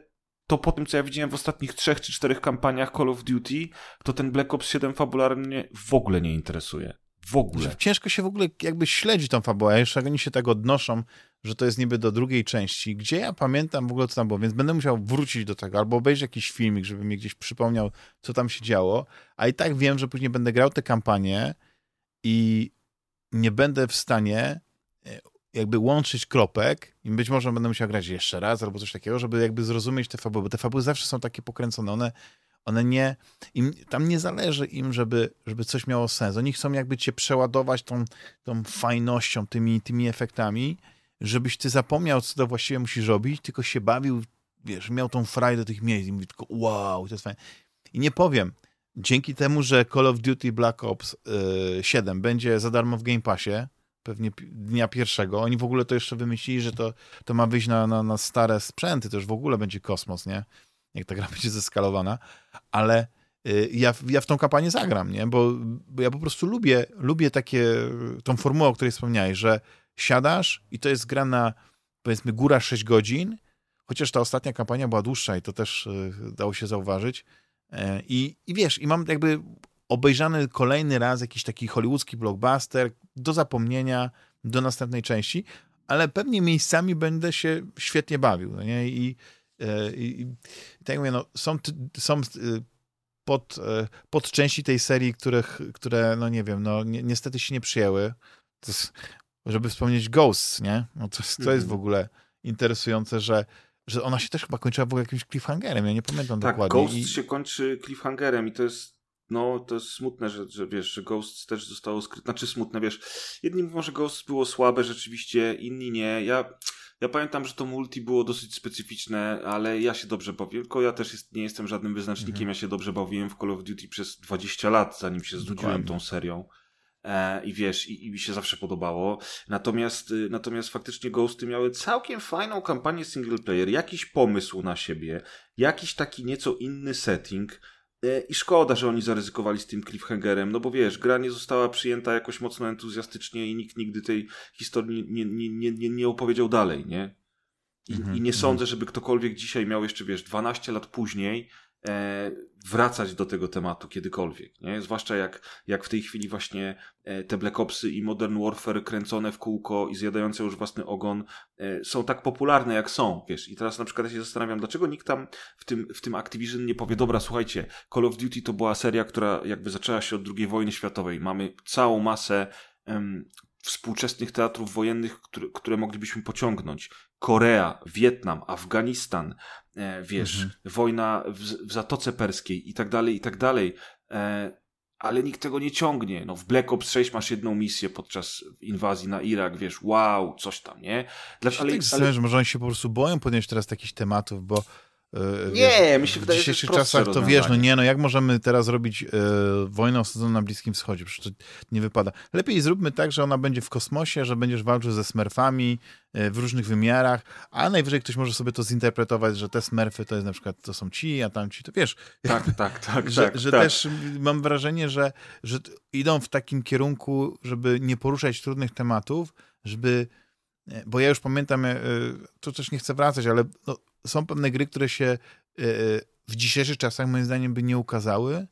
to po tym, co ja widziałem w ostatnich trzech czy czterech kampaniach Call of Duty, to ten Black Ops 7 fabularnie w ogóle nie interesuje. W ogóle. Ciężko się w ogóle jakby śledzi tą fabułę, jeszcze oni się tak odnoszą, że to jest niby do drugiej części, gdzie ja pamiętam w ogóle, co tam było, więc będę musiał wrócić do tego, albo obejrzeć jakiś filmik, żeby mi gdzieś przypomniał, co tam się działo, a i tak wiem, że później będę grał tę kampanię i nie będę w stanie e, jakby łączyć kropek i być może będę musiał grać jeszcze raz albo coś takiego, żeby jakby zrozumieć te fabuły, bo te fabuły zawsze są takie pokręcone, one, one nie, im, tam nie zależy im, żeby, żeby coś miało sens. Oni chcą jakby cię przeładować tą, tą fajnością, tymi, tymi efektami, żebyś ty zapomniał, co to właściwie musisz robić, tylko się bawił wiesz, miał tą frajdę tych miejsc i mówi tylko wow, to jest fajne. I nie powiem, dzięki temu, że Call of Duty Black Ops yy, 7 będzie za darmo w Game Passie, pewnie dnia pierwszego, oni w ogóle to jeszcze wymyślili, że to, to ma wyjść na, na, na stare sprzęty, to już w ogóle będzie kosmos, nie? Jak ta gra *laughs* będzie zeskalowana, ale yy, ja, ja w tą kampanię zagram, nie? Bo, bo ja po prostu lubię, lubię takie, tą formułę, o której wspomniałeś, że siadasz i to jest gra na powiedzmy góra 6 godzin, chociaż ta ostatnia kampania była dłuższa i to też yy, dało się zauważyć, E, I, I wiesz, i mam jakby obejrzany kolejny raz jakiś taki hollywoodzki blockbuster do zapomnienia, do następnej części, ale pewnie miejscami będę się świetnie bawił. No nie? I, e, i, i tak jak mówię, no, są, są e, pod, pod części tej serii, których, które, no nie wiem, no ni niestety się nie przyjęły. Jest, żeby wspomnieć Ghosts, nie? No to, to jest w mhm. ogóle interesujące, że że ona się też chyba kończyła w ogóle jakimś cliffhangerem, ja nie pamiętam tak, dokładnie. Tak, Ghost I... się kończy cliffhangerem i to jest no, to jest smutne, że, że wiesz, że Ghost też zostało skryte. Znaczy smutne, wiesz, jedni mówią, że Ghost było słabe rzeczywiście, inni nie. Ja, ja pamiętam, że to multi było dosyć specyficzne, ale ja się dobrze bawiłem, tylko ja też jest, nie jestem żadnym wyznacznikiem, mhm. ja się dobrze bawiłem w Call of Duty przez 20 lat, zanim się znudziłem tą serią. E, i wiesz, i, i mi się zawsze podobało. Natomiast, y, natomiast faktycznie Ghosty miały całkiem fajną kampanię single player, jakiś pomysł na siebie, jakiś taki nieco inny setting. E, I szkoda, że oni zaryzykowali z tym cliffhangerem, no bo wiesz, gra nie została przyjęta jakoś mocno entuzjastycznie i nikt nigdy tej historii nie, nie, nie, nie, nie opowiedział dalej, nie? I, mm -hmm, i nie -hmm. sądzę, żeby ktokolwiek dzisiaj miał jeszcze, wiesz, 12 lat później wracać do tego tematu kiedykolwiek, nie? Zwłaszcza jak, jak w tej chwili właśnie e, te Black Opsy i Modern Warfare kręcone w kółko i zjadające już własny ogon e, są tak popularne jak są, wiesz? I teraz na przykład ja się zastanawiam, dlaczego nikt tam w tym, w tym Activision nie powie, dobra, słuchajcie, Call of Duty to była seria, która jakby zaczęła się od II wojny światowej. Mamy całą masę współczesnych teatrów wojennych, które, które moglibyśmy pociągnąć. Korea, Wietnam, Afganistan, e, wiesz, mhm. wojna w, w, Zatoce Perskiej i tak dalej, i tak dalej. E, ale nikt tego nie ciągnie. No, w Black Ops 6 masz jedną misję podczas inwazji na Irak, wiesz, wow, coś tam, nie? Dla, ale, tak ale... Że może oni się po prostu boją podnieść teraz takich tematów, bo nie, wiesz, mi się wydaje, w dzisiejszych czasach to wiesz, no nie, no jak możemy teraz robić e, wojnę osadzoną na Bliskim Wschodzie? Przecież to nie wypada. Lepiej zróbmy tak, że ona będzie w kosmosie, że będziesz walczył ze smerfami e, w różnych wymiarach, a najwyżej ktoś może sobie to zinterpretować, że te smerfy to jest na przykład, to są ci, a tam ci, to wiesz. Tak, tak, tak. *laughs* że, tak, że tak. też mam wrażenie, że, że idą w takim kierunku, żeby nie poruszać trudnych tematów, żeby bo ja już pamiętam, tu też nie chcę wracać, ale no, są pewne gry, które się e, w dzisiejszych czasach moim zdaniem by nie ukazały,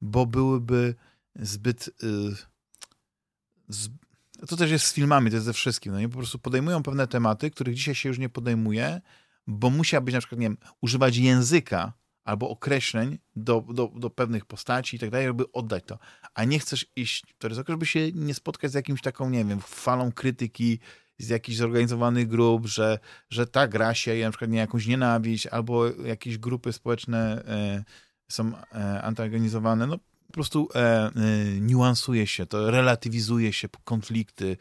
bo byłyby zbyt... E, to też jest z filmami, to jest ze wszystkim. No nie? Po prostu podejmują pewne tematy, których dzisiaj się już nie podejmuje, bo musiałbyś na przykład, nie wiem, używać języka albo określeń do, do, do pewnych postaci i tak dalej, żeby oddać to. A nie chcesz iść to ryzyko, żeby się nie spotkać z jakimś taką, nie wiem, falą krytyki, z jakichś zorganizowanych grup, że, że ta gra się na przykład nie jakąś nienawiść, albo jakieś grupy społeczne e, są e, antagonizowane, no po prostu e, e, niuansuje się to, relatywizuje się konflikty,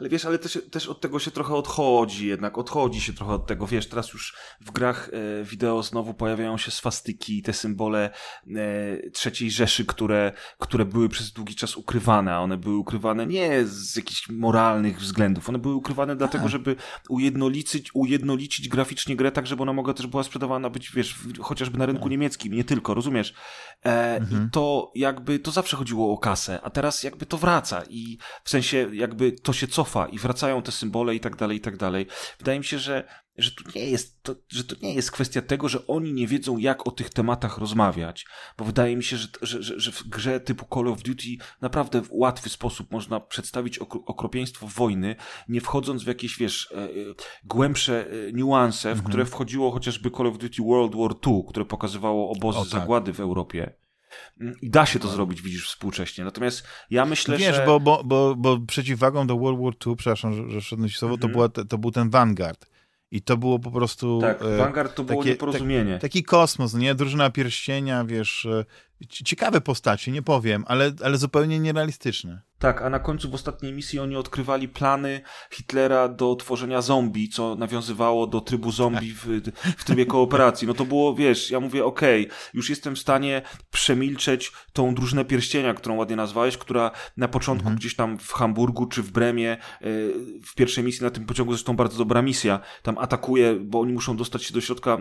ale wiesz, ale też, też od tego się trochę odchodzi, jednak odchodzi się trochę od tego. Wiesz, teraz już w grach e, wideo znowu pojawiają się swastyki, te symbole e, trzeciej Rzeszy, które, które były przez długi czas ukrywane, a one były ukrywane nie z jakichś moralnych względów, one były ukrywane dlatego, żeby ujednolicić, ujednolicić graficznie grę tak, żeby ona mogła też była sprzedawana być, wiesz, chociażby na rynku tak. niemieckim, nie tylko, rozumiesz? E, mhm. I to jakby, to zawsze chodziło o kasę, a teraz jakby to wraca i w sensie jakby to się się cofa i wracają te symbole i tak dalej, i tak dalej. Wydaje mi się, że, że, tu nie jest, to, że to nie jest kwestia tego, że oni nie wiedzą, jak o tych tematach rozmawiać, bo wydaje mi się, że, że, że, że w grze typu Call of Duty naprawdę w łatwy sposób można przedstawić okropieństwo wojny, nie wchodząc w jakieś, wiesz, e, e, głębsze e, niuanse, w mhm. które wchodziło chociażby Call of Duty World War II, które pokazywało obozy o, tak. zagłady w Europie. I da się to zrobić, widzisz, współcześnie. Natomiast ja myślę, Wiesz, że... Wiesz, bo, bo, bo, bo przeciwwagą do World War II, przepraszam, że, szedłem słowo, to, mhm. była, to był ten Vanguard. I to było po prostu... Tak, e, Vanguard to było takie, nieporozumienie. Tak, taki kosmos, nie? Drużyna pierścienia, wiesz... E, ciekawe postacie, nie powiem, ale, ale zupełnie nierealistyczne. Tak, a na końcu w ostatniej misji oni odkrywali plany Hitlera do tworzenia zombie, co nawiązywało do trybu zombie w, w trybie kooperacji. No to było, wiesz, ja mówię, okej, okay, już jestem w stanie przemilczeć tą drużynę pierścienia, którą ładnie nazwałeś, która na początku mhm. gdzieś tam w Hamburgu czy w Bremie e, w pierwszej misji na tym pociągu, zresztą bardzo dobra misja, tam atakuje, bo oni muszą dostać się do środka,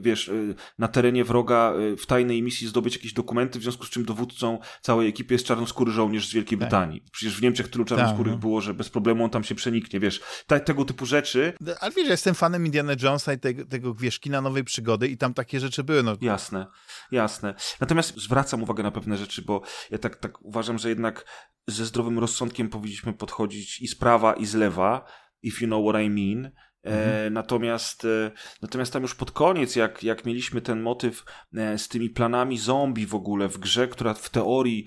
wiesz, na terenie wroga w tajnej misji zdobyć jakieś dokumenty, w związku z czym dowódcą całej ekipy jest czarnoskóry żołnierz z Wielkiej tak. Brytanii. Przecież w Niemczech tylu czarnoskórych tak, no. było, że bez problemu on tam się przeniknie, wiesz. Ta, tego typu rzeczy. Ale wiesz, ja jestem fanem Indiana Jonesa i tego, tego wiesz, kina nowej przygody i tam takie rzeczy były. No. Jasne, jasne. Natomiast zwracam uwagę na pewne rzeczy, bo ja tak, tak uważam, że jednak ze zdrowym rozsądkiem powinniśmy podchodzić i z prawa, i z lewa, if you know what I mean. E, natomiast, e, natomiast tam już pod koniec, jak, jak mieliśmy ten motyw e, z tymi planami zombie w ogóle w grze, która w teorii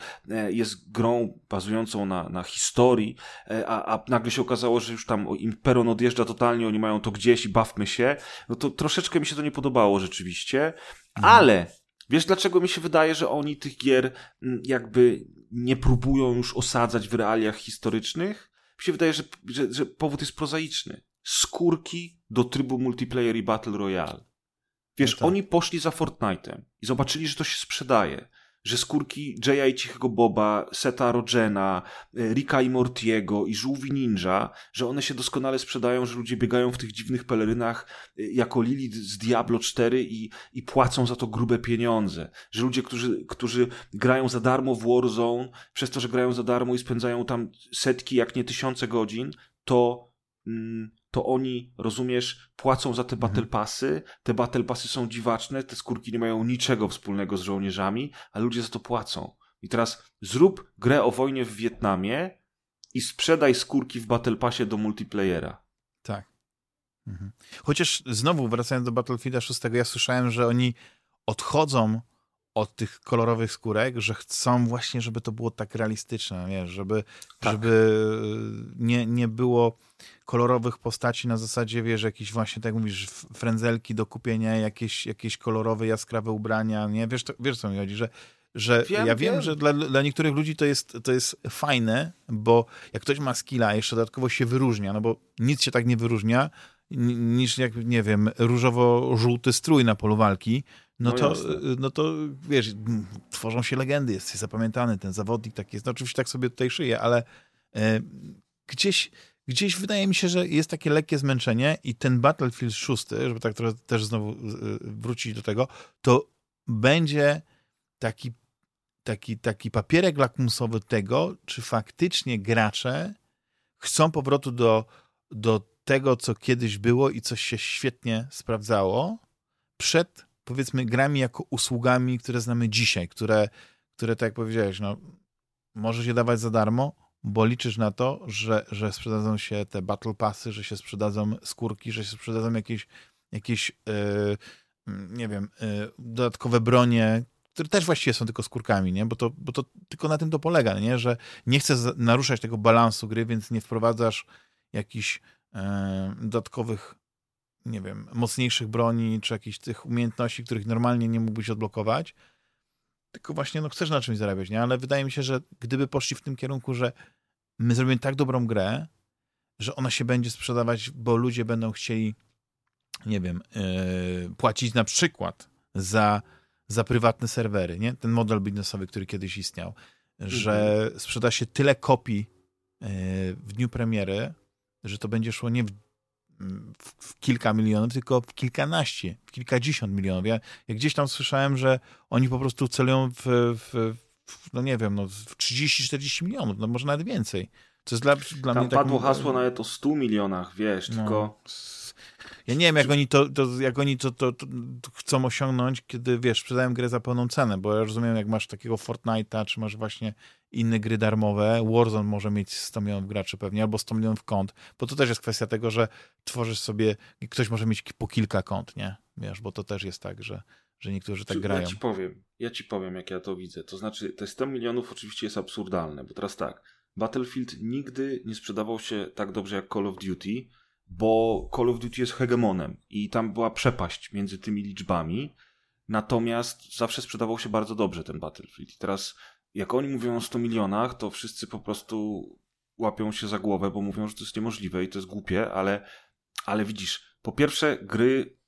jest grą bazującą na, na historii, a, a nagle się okazało, że już tam Imperon odjeżdża totalnie, oni mają to gdzieś i bawmy się, no to troszeczkę mi się to nie podobało rzeczywiście, mhm. ale wiesz dlaczego mi się wydaje, że oni tych gier jakby nie próbują już osadzać w realiach historycznych? Mi się wydaje, że, że, że powód jest prozaiczny skórki do trybu multiplayer i Battle Royale. Wiesz, no tak. oni poszli za Fortnite'em i zobaczyli, że to się sprzedaje. Że skórki Jaya i Cichego Boba, Seta Rogena, e, Rika i Mortiego i Żółwi Ninja, że one się doskonale sprzedają, że ludzie biegają w tych dziwnych pelerynach e, jako Lilith z Diablo 4 i, i płacą za to grube pieniądze. Że ludzie, którzy, którzy grają za darmo w Warzone, przez to, że grają za darmo i spędzają tam setki, jak nie tysiące godzin, to... Mm, to oni, rozumiesz, płacą za te mhm. battle passy, te battle passy są dziwaczne, te skórki nie mają niczego wspólnego z żołnierzami, a ludzie za to płacą. I teraz zrób grę o wojnie w Wietnamie i sprzedaj skórki w battle passie do multiplayera. Tak. Mhm. Chociaż znowu wracając do Battlefielda 6, ja słyszałem, że oni odchodzą od tych kolorowych skórek, że chcą właśnie, żeby to było tak realistyczne, wiesz, żeby, tak. żeby nie, nie było kolorowych postaci na zasadzie, wiesz, jakieś właśnie, tak jak mówisz, frędzelki do kupienia, jakieś, jakieś kolorowe, jaskrawe ubrania, nie? Wiesz, to, wiesz co mi chodzi, że, że wiem, ja wiem, wiem, że dla, dla niektórych ludzi to jest, to jest fajne, bo jak ktoś ma skilla, a jeszcze dodatkowo się wyróżnia, no bo nic się tak nie wyróżnia, niż jak, nie wiem, różowo-żółty strój na polu walki, no, no to, no to wiesz, tworzą się legendy, jest zapamiętany ten zawodnik, tak jest. No oczywiście tak sobie tutaj szyję, ale e, gdzieś, gdzieś wydaje mi się, że jest takie lekkie zmęczenie i ten Battlefield 6, żeby tak trochę też znowu e, wrócić do tego, to będzie taki, taki, taki papierek lakmusowy tego, czy faktycznie gracze chcą powrotu do, do tego, co kiedyś było i coś się świetnie sprawdzało przed powiedzmy grami jako usługami, które znamy dzisiaj, które, które tak jak powiedziałeś, no, może się dawać za darmo, bo liczysz na to, że, że sprzedadzą się te battle passy, że się sprzedadzą skórki, że się sprzedadzą jakieś, jakieś yy, nie wiem, yy, dodatkowe bronie, które też właściwie są tylko skórkami, nie? Bo to, bo to tylko na tym to polega, nie? Że nie chcesz naruszać tego balansu gry, więc nie wprowadzasz jakichś yy, dodatkowych nie wiem, mocniejszych broni, czy jakichś tych umiejętności, których normalnie nie mógłbyś odblokować, tylko właśnie no, chcesz na czymś zarabiać, nie? Ale wydaje mi się, że gdyby poszli w tym kierunku, że my zrobimy tak dobrą grę, że ona się będzie sprzedawać, bo ludzie będą chcieli, nie wiem, yy, płacić na przykład za, za prywatne serwery, nie? Ten model biznesowy, który kiedyś istniał, że mhm. sprzeda się tyle kopii yy, w dniu premiery, że to będzie szło nie w w, kilka milionów, tylko w kilkanaście, w kilkadziesiąt milionów. Ja, ja gdzieś tam słyszałem, że oni po prostu celują w, w, w no nie wiem, no w 30-40 milionów, no może nawet więcej. To jest dla, dla tam mnie padło tak, hasło nawet o 100 milionach, wiesz, no, tylko... Ja nie wiem, jak oni to, to jak oni to, to, to, chcą osiągnąć, kiedy, wiesz, sprzedają grę za pełną cenę, bo ja rozumiem, jak masz takiego Fortnite'a, czy masz właśnie inne gry darmowe, Warzone może mieć 100 milionów graczy pewnie, albo 100 milionów kont, bo to też jest kwestia tego, że tworzysz sobie, ktoś może mieć po kilka kont, nie? Wiesz, bo to też jest tak, że, że niektórzy tak grają. Ja ci powiem, ja ci powiem, jak ja to widzę. To znaczy, te 100 milionów oczywiście jest absurdalne, bo teraz tak, Battlefield nigdy nie sprzedawał się tak dobrze jak Call of Duty, bo Call of Duty jest hegemonem i tam była przepaść między tymi liczbami. Natomiast zawsze sprzedawał się bardzo dobrze ten Battlefield. I teraz jak oni mówią o 100 milionach, to wszyscy po prostu łapią się za głowę, bo mówią, że to jest niemożliwe i to jest głupie, ale, ale widzisz, po pierwsze, gry,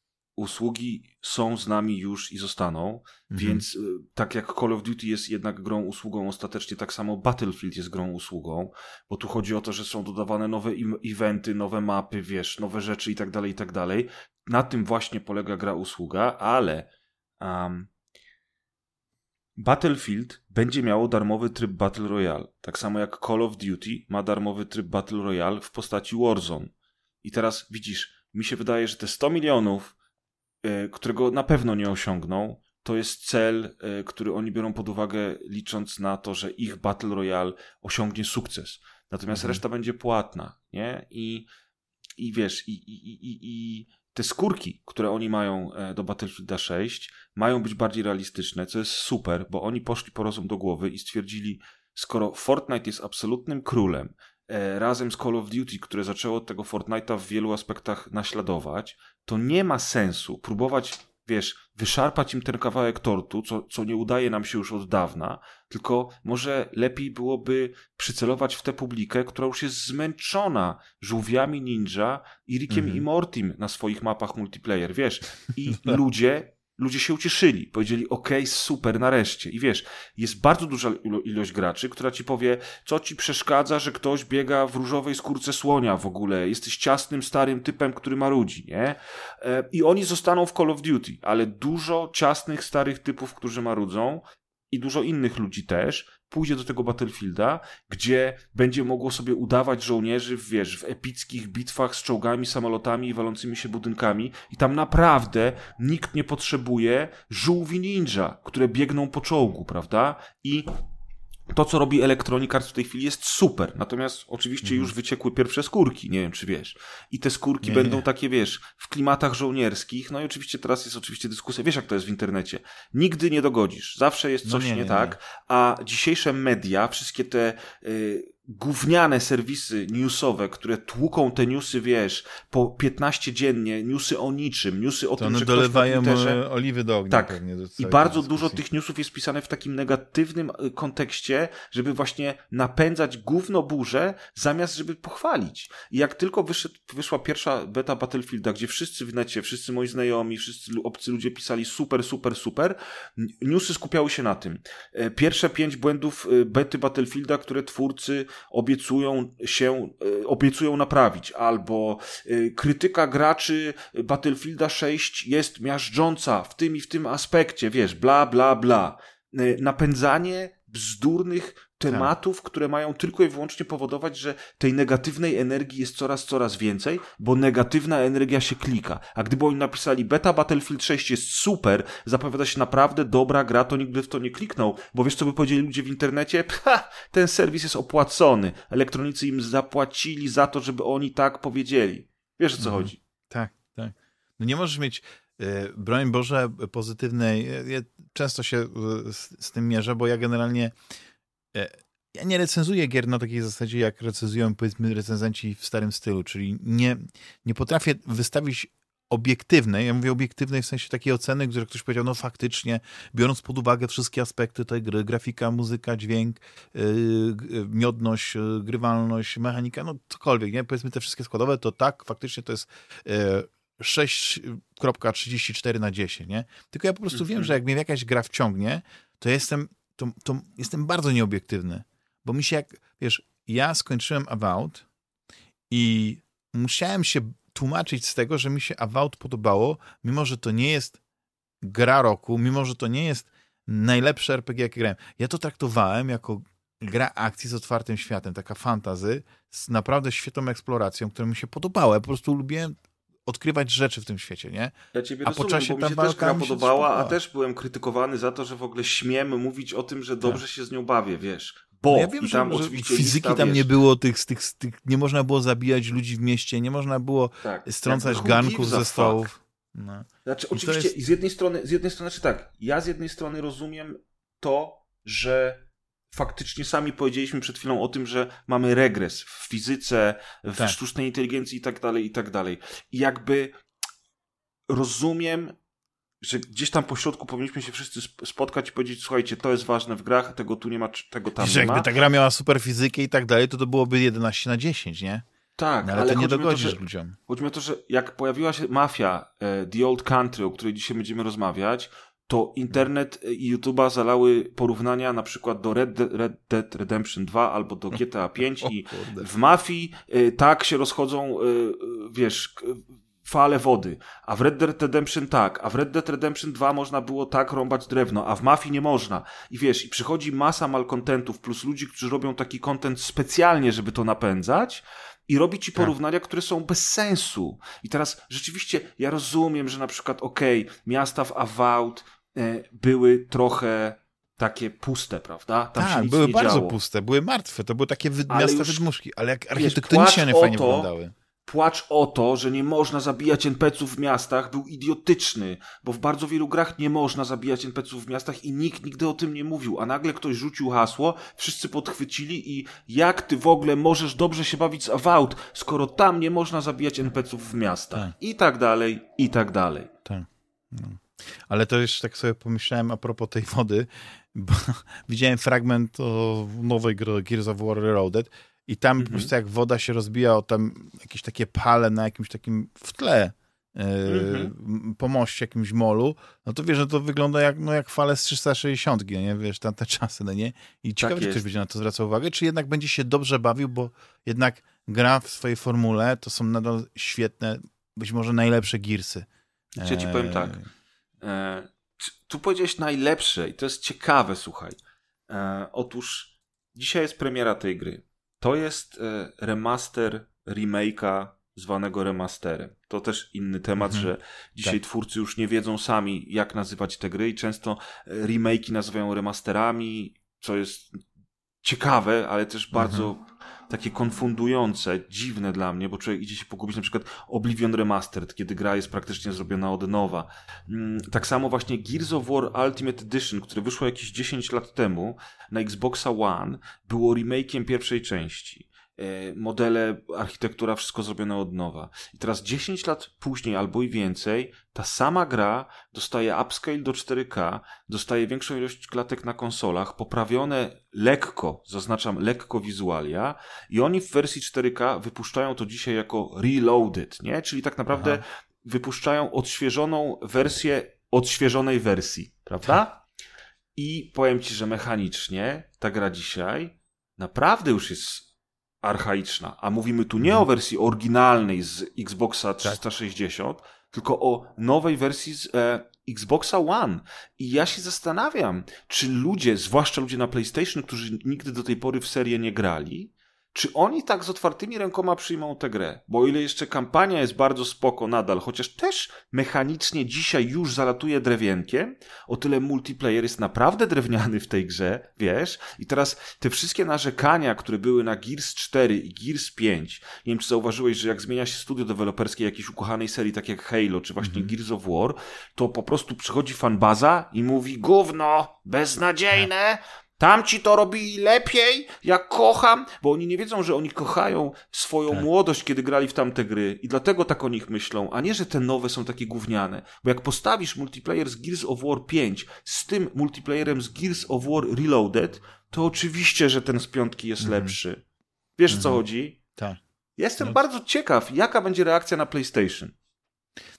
usługi są z nami już i zostaną, mhm. więc y, tak jak Call of Duty jest jednak grą usługą ostatecznie, tak samo Battlefield jest grą usługą, bo tu chodzi o to, że są dodawane nowe eventy, nowe mapy, wiesz, nowe rzeczy i tak dalej, i tak dalej. Na tym właśnie polega gra usługa, ale um, Battlefield będzie miało darmowy tryb Battle Royale, tak samo jak Call of Duty ma darmowy tryb Battle Royale w postaci Warzone. I teraz widzisz, mi się wydaje, że te 100 milionów, którego na pewno nie osiągną, to jest cel, yy, który oni biorą pod uwagę, licząc na to, że ich Battle Royale osiągnie sukces. Natomiast mhm. reszta będzie płatna, nie? I, i wiesz, i, i, i, i te skórki, które oni mają e, do Battlefielda 6, mają być bardziej realistyczne, co jest super, bo oni poszli po rozum do głowy i stwierdzili, skoro Fortnite jest absolutnym królem, e, razem z Call of Duty, które zaczęło od tego Fortnite'a w wielu aspektach naśladować, to nie ma sensu próbować wiesz, wyszarpać im ten kawałek tortu, co, co nie udaje nam się już od dawna, tylko może lepiej byłoby przycelować w tę publikę, która już jest zmęczona żółwiami ninja i Rickiem mhm. i Mortim na swoich mapach multiplayer, wiesz, i *laughs* ludzie ludzie się ucieszyli. Powiedzieli, ok, super, nareszcie. I wiesz, jest bardzo duża ilość graczy, która ci powie, co ci przeszkadza, że ktoś biega w różowej skórce słonia w ogóle. Jesteś ciasnym, starym typem, który ma ludzi, nie? E, I oni zostaną w Call of Duty, ale dużo ciasnych, starych typów, którzy marudzą i dużo innych ludzi też pójdzie do tego Battlefielda, gdzie będzie mogło sobie udawać żołnierzy wiesz, w epickich bitwach z czołgami, samolotami i walącymi się budynkami i tam naprawdę nikt nie potrzebuje żółwi ninja, które biegną po czołgu, prawda? I to, co robi Electronic Arts w tej chwili jest super. Natomiast oczywiście mhm. już wyciekły pierwsze skórki, nie wiem czy wiesz. I te skórki nie, będą nie. takie, wiesz, w klimatach żołnierskich. No i oczywiście teraz jest oczywiście dyskusja, wiesz jak to jest w internecie. Nigdy nie dogodzisz. Zawsze jest no coś no nie, nie, tak. A dzisiejsze media, wszystkie te... Yy, gówniane serwisy newsowe, które tłuką te newsy, wiesz, po 15 dziennie, newsy o niczym, newsy o to tym, że dolewają ktoś na oliwy do ognia. Tak. I bardzo dużo tych newsów jest pisane w takim negatywnym y, kontekście, żeby właśnie napędzać gówno burzę, zamiast żeby pochwalić. I jak tylko wyszedł, wyszła pierwsza beta Battlefielda, gdzie wszyscy w necie, wszyscy moi znajomi, wszyscy obcy ludzie pisali super, super, super, newsy skupiały się na tym. E, pierwsze pięć błędów bety Battlefielda, które twórcy obiecują się, e, obiecują naprawić, albo e, krytyka graczy Battlefielda 6 jest miażdżąca w tym i w tym aspekcie, wiesz, bla, bla, bla. E, napędzanie bzdurnych tematów, tak. które mają tylko i wyłącznie powodować, że tej negatywnej energii jest coraz, coraz więcej, bo negatywna energia się klika. A gdyby oni napisali beta Battlefield 6 jest super, zapowiada się naprawdę dobra gra, to nikt by w to nie kliknął, bo wiesz co by powiedzieli ludzie w internecie? *laughs* Ha, ten serwis jest opłacony. Elektronicy im zapłacili za to, żeby oni tak powiedzieli. Wiesz o co mhm. chodzi? Tak, tak. No nie możesz mieć e, broń Boże pozytywnej. Ja często się z, z tym mierzę, bo ja generalnie E, ja nie recenzuję gier na takiej zasadzie, jak recenzują powiedzmy recenzenci w starym stylu, czyli nie, nie potrafię wystawić obiektywnej, ja mówię obiektywnej w sensie takiej oceny, gdzie ktoś powiedział, no faktycznie, biorąc pod uwagę wszystkie aspekty tej gry, grafika, muzyka, dźwięk, yy, miodność, yy, grywalność, mechanika, no cokolwiek, nie? Powiedzmy te wszystkie składowe, to tak, faktycznie to jest yy, 6.34 na 10, nie? Tylko ja po prostu wiem, mhm. że jak mnie jakaś gra wciągnie, to jestem to, to jestem bardzo nieobiektywny, bo mi się jak, wiesz, ja skończyłem Avowed i musiałem się tłumaczyć z tego, że mi się Avowed podobało, mimo że to nie jest gra roku, mimo że to nie jest najlepsze RPG, jakie grałem. Ja to traktowałem jako gra akcji z otwartym światem, taka fantazy, z naprawdę świetną eksploracją, która mi się podobała. Ja po prostu lubiłem odkrywać rzeczy w tym świecie, nie? Ja ciebie a rozumiem, po czasie bo mi się też gra podobała, a też byłem krytykowany za to, że w ogóle śmiem mówić o tym, że dobrze tak. się z nią bawię, wiesz. Bo no ja wiem, tam że, oczywiście fizyki tam wiesz, nie było, tych, tych, tych, nie można było zabijać ludzi w mieście, nie można było tak, strącać ganków ze stołów. No. Znaczy, oczywiście jest... z jednej strony, z jednej strony, znaczy tak, ja z jednej strony rozumiem to, że faktycznie sami powiedzieliśmy przed chwilą o tym, że mamy regres w fizyce, w tak. sztucznej inteligencji i tak dalej, i tak dalej. I jakby rozumiem że gdzieś tam po środku powinniśmy się wszyscy spotkać i powiedzieć, słuchajcie, to jest ważne w grach, tego tu nie ma, tego tam że nie ma. jakby ta gra miała super fizykę i tak dalej, to to byłoby 11 na 10, nie? Tak, no, ale, ale to nie dogodzisz to, ludziom. Chodzi o to, że jak pojawiła się mafia e, The Old Country, o której dzisiaj będziemy rozmawiać, to internet i YouTube'a zalały porównania na przykład do Red, Red Dead Redemption 2 albo do GTA 5 *laughs* i w mafii y, tak się rozchodzą, y, wiesz, fale wody, a w Red Dead Redemption tak, a w Red Dead Redemption 2 można było tak rąbać drewno, a w mafii nie można. I wiesz, i przychodzi masa malkontentów plus ludzi, którzy robią taki content specjalnie, żeby to napędzać i robi ci tak. porównania, tak. które są bez sensu. I teraz rzeczywiście ja rozumiem, że na przykład okej, okay, miasta w Avowed były trochę takie puste, prawda? Tam tak, były bardzo działo. puste, były martwe, to były takie wy... miasta już, wydmuszki, ale jak architektonicznie one fajnie to, wyglądały. Płacz o to, że nie można zabijać NPC-ów w miastach był idiotyczny, bo w bardzo wielu grach nie można zabijać NPC-ów w miastach i nikt nigdy o tym nie mówił, a nagle ktoś rzucił hasło, wszyscy podchwycili i jak ty w ogóle możesz dobrze się bawić z Avowed, skoro tam nie można zabijać NPC-ów w miastach. Tak. I tak dalej, i tak dalej. Tak. No. Ale to już tak sobie pomyślałem a propos tej wody, bo *laughs* widziałem fragment o nowej gry Gears of War Reloaded i tam po prostu jak woda się rozbija o tam jakieś takie pale na jakimś takim w tle yy, mm -hmm. po moście, jakimś molu, no to wiesz, że to wygląda jak, no jak fale z 360, no nie? Wiesz, tamte *laughs* czasy, no nie? I ciekawe, tak czy ktoś będzie na to zwracał uwagę, czy jednak będzie się dobrze bawił, bo jednak gra w swojej formule to są nadal świetne, być może najlepsze Gearsy. Ja ci powiem tak, E, tu powiedziałeś najlepsze i to jest ciekawe, słuchaj. E, otóż dzisiaj jest premiera tej gry. To jest e, remaster remake'a zwanego remasterem. To też inny temat, mhm. że dzisiaj tak. twórcy już nie wiedzą sami, jak nazywać te gry i często remake'i nazywają remasterami, co jest ciekawe, ale też mhm. Takie konfundujące, dziwne dla mnie, bo człowiek idzie się pogubić na przykład Oblivion Remastered, kiedy gra jest praktycznie zrobiona od nowa. Mm, tak samo właśnie Gears of War Ultimate Edition, które wyszło jakieś 10 lat temu na Xboxa One, było remake'iem pierwszej części. E, modele, architektura, wszystko zrobione od nowa. I teraz 10 lat później albo i więcej, ta sama gra dostaje upscale do 4K, dostaje większą ilość klatek na konsolach, poprawione lekko, zaznaczam lekko wizualia i oni w wersji 4K wypuszczają to dzisiaj jako reloaded, nie? Czyli tak naprawdę Aha. wypuszczają odświeżoną wersję odświeżonej wersji, prawda? I powiem ci, że mechanicznie ta gra dzisiaj naprawdę już jest archaiczna. A mówimy tu nie o wersji oryginalnej z Xboxa 360, tak. tylko o nowej wersji z e, Xboxa One. I ja się zastanawiam, czy ludzie, zwłaszcza ludzie na PlayStation, którzy nigdy do tej pory w serię nie grali, czy oni tak z otwartymi rękoma przyjmą tę grę? Bo o ile jeszcze kampania jest bardzo spoko nadal, chociaż też mechanicznie dzisiaj już zalatuje drewienkiem, o tyle multiplayer jest naprawdę drewniany w tej grze, wiesz? I teraz te wszystkie narzekania, które były na Gears 4 i Gears 5, nie wiem czy zauważyłeś, że jak zmienia się studio deweloperskie jakiejś ukochanej serii, tak jak Halo, czy właśnie mm. Gears of War, to po prostu przychodzi fanbaza i mówi gówno, beznadziejne, Tamci to robili lepiej, ja kocham, bo oni nie wiedzą, że oni kochają swoją tak. młodość, kiedy grali w tamte gry i dlatego tak o nich myślą, a nie, że te nowe są takie gówniane. Bo jak postawisz multiplayer z Gears of War 5 z tym multiplayerem z Gears of War Reloaded, to oczywiście, że ten z piątki jest mhm. lepszy. Wiesz, mhm. co chodzi? Tak. Jestem no. bardzo ciekaw, jaka będzie reakcja na PlayStation.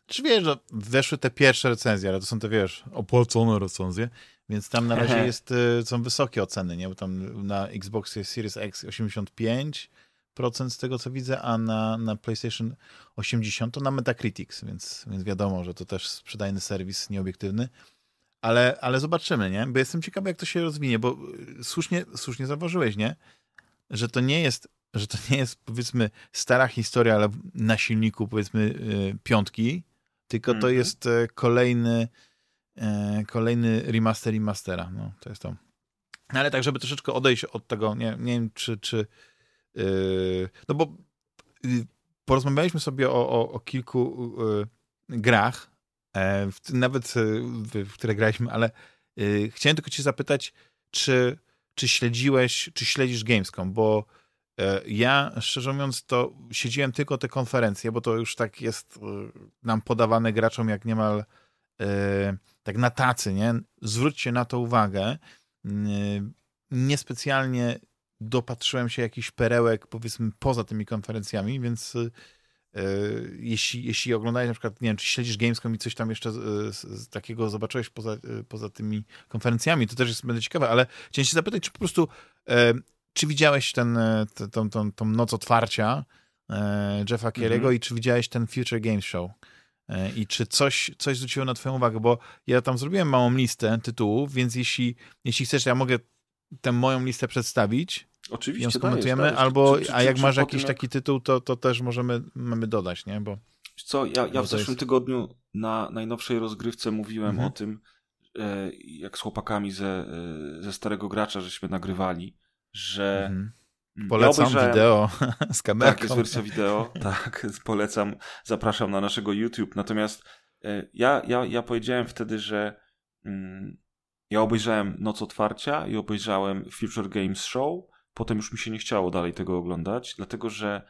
Czy wiesz, że weszły te pierwsze recenzje, ale to są te, wiesz, opłacone recenzje, więc tam na razie jest, y, są wysokie oceny, nie? Bo tam na Xbox Series X 85% z tego, co widzę, a na, na PlayStation 80 to na Metacritics, więc, więc wiadomo, że to też sprzedajny serwis nieobiektywny. Ale, ale zobaczymy, nie? Bo jestem ciekawy, jak to się rozwinie, bo y, słusznie, słusznie zauważyłeś, nie? Że to nie jest, że to nie jest, powiedzmy, stara historia, ale na silniku, powiedzmy, y, piątki, tylko mm -hmm. to mhm. jest kolejny kolejny remaster remastera. No, to jest to. No, ale tak, żeby troszeczkę odejść od tego, nie, nie wiem, czy, czy yy, no bo yy, porozmawialiśmy sobie o, o, o kilku yy, grach, e, nawet w, w, które graliśmy, ale chciałem tylko cię zapytać, czy, czy śledziłeś, czy śledzisz Gamescom, bo ja, szczerze mówiąc, to siedziałem tylko te konferencje, bo to już tak jest nam podawane graczom jak niemal tak na tacy, nie? Zwróćcie na to uwagę. Niespecjalnie dopatrzyłem się jakichś perełek, powiedzmy, poza tymi konferencjami, więc jeśli, jeśli oglądałeś na przykład, nie wiem, czy śledzisz Gamescom i coś tam jeszcze z, z takiego zobaczyłeś poza, poza tymi konferencjami, to też jest będę ciekawe, ale chciałem się zapytać, czy po prostu czy widziałeś ten, tą, tą, tą noc otwarcia Jeffa Kelly'ego mm -hmm. i czy widziałeś ten Future Games Show? E, I czy coś, coś zwróciło na twoją uwagę? Bo ja tam zrobiłem małą listę tytułów, więc jeśli, jeśli chcesz, ja mogę tę moją listę przedstawić. Oczywiście, ją skomentujemy, dajesz, dajesz. albo, czy, czy, a jak masz jakiś jak... taki tytuł, to, to też możemy mamy dodać, nie? Bo, co, ja, ja w zeszłym jest... tygodniu na najnowszej rozgrywce mówiłem mhm. o tym, e, jak z chłopakami ze, ze Starego Gracza, żeśmy nagrywali, że... Mhm. Polecam ja wideo *laughs* z kamerą. Tak, jest wersja wideo, tak, *laughs* polecam, zapraszam na naszego YouTube. Natomiast e, ja, ja, ja powiedziałem wtedy, że mm, ja obejrzałem Noc Otwarcia i obejrzałem Future Games Show, potem już mi się nie chciało dalej tego oglądać, dlatego że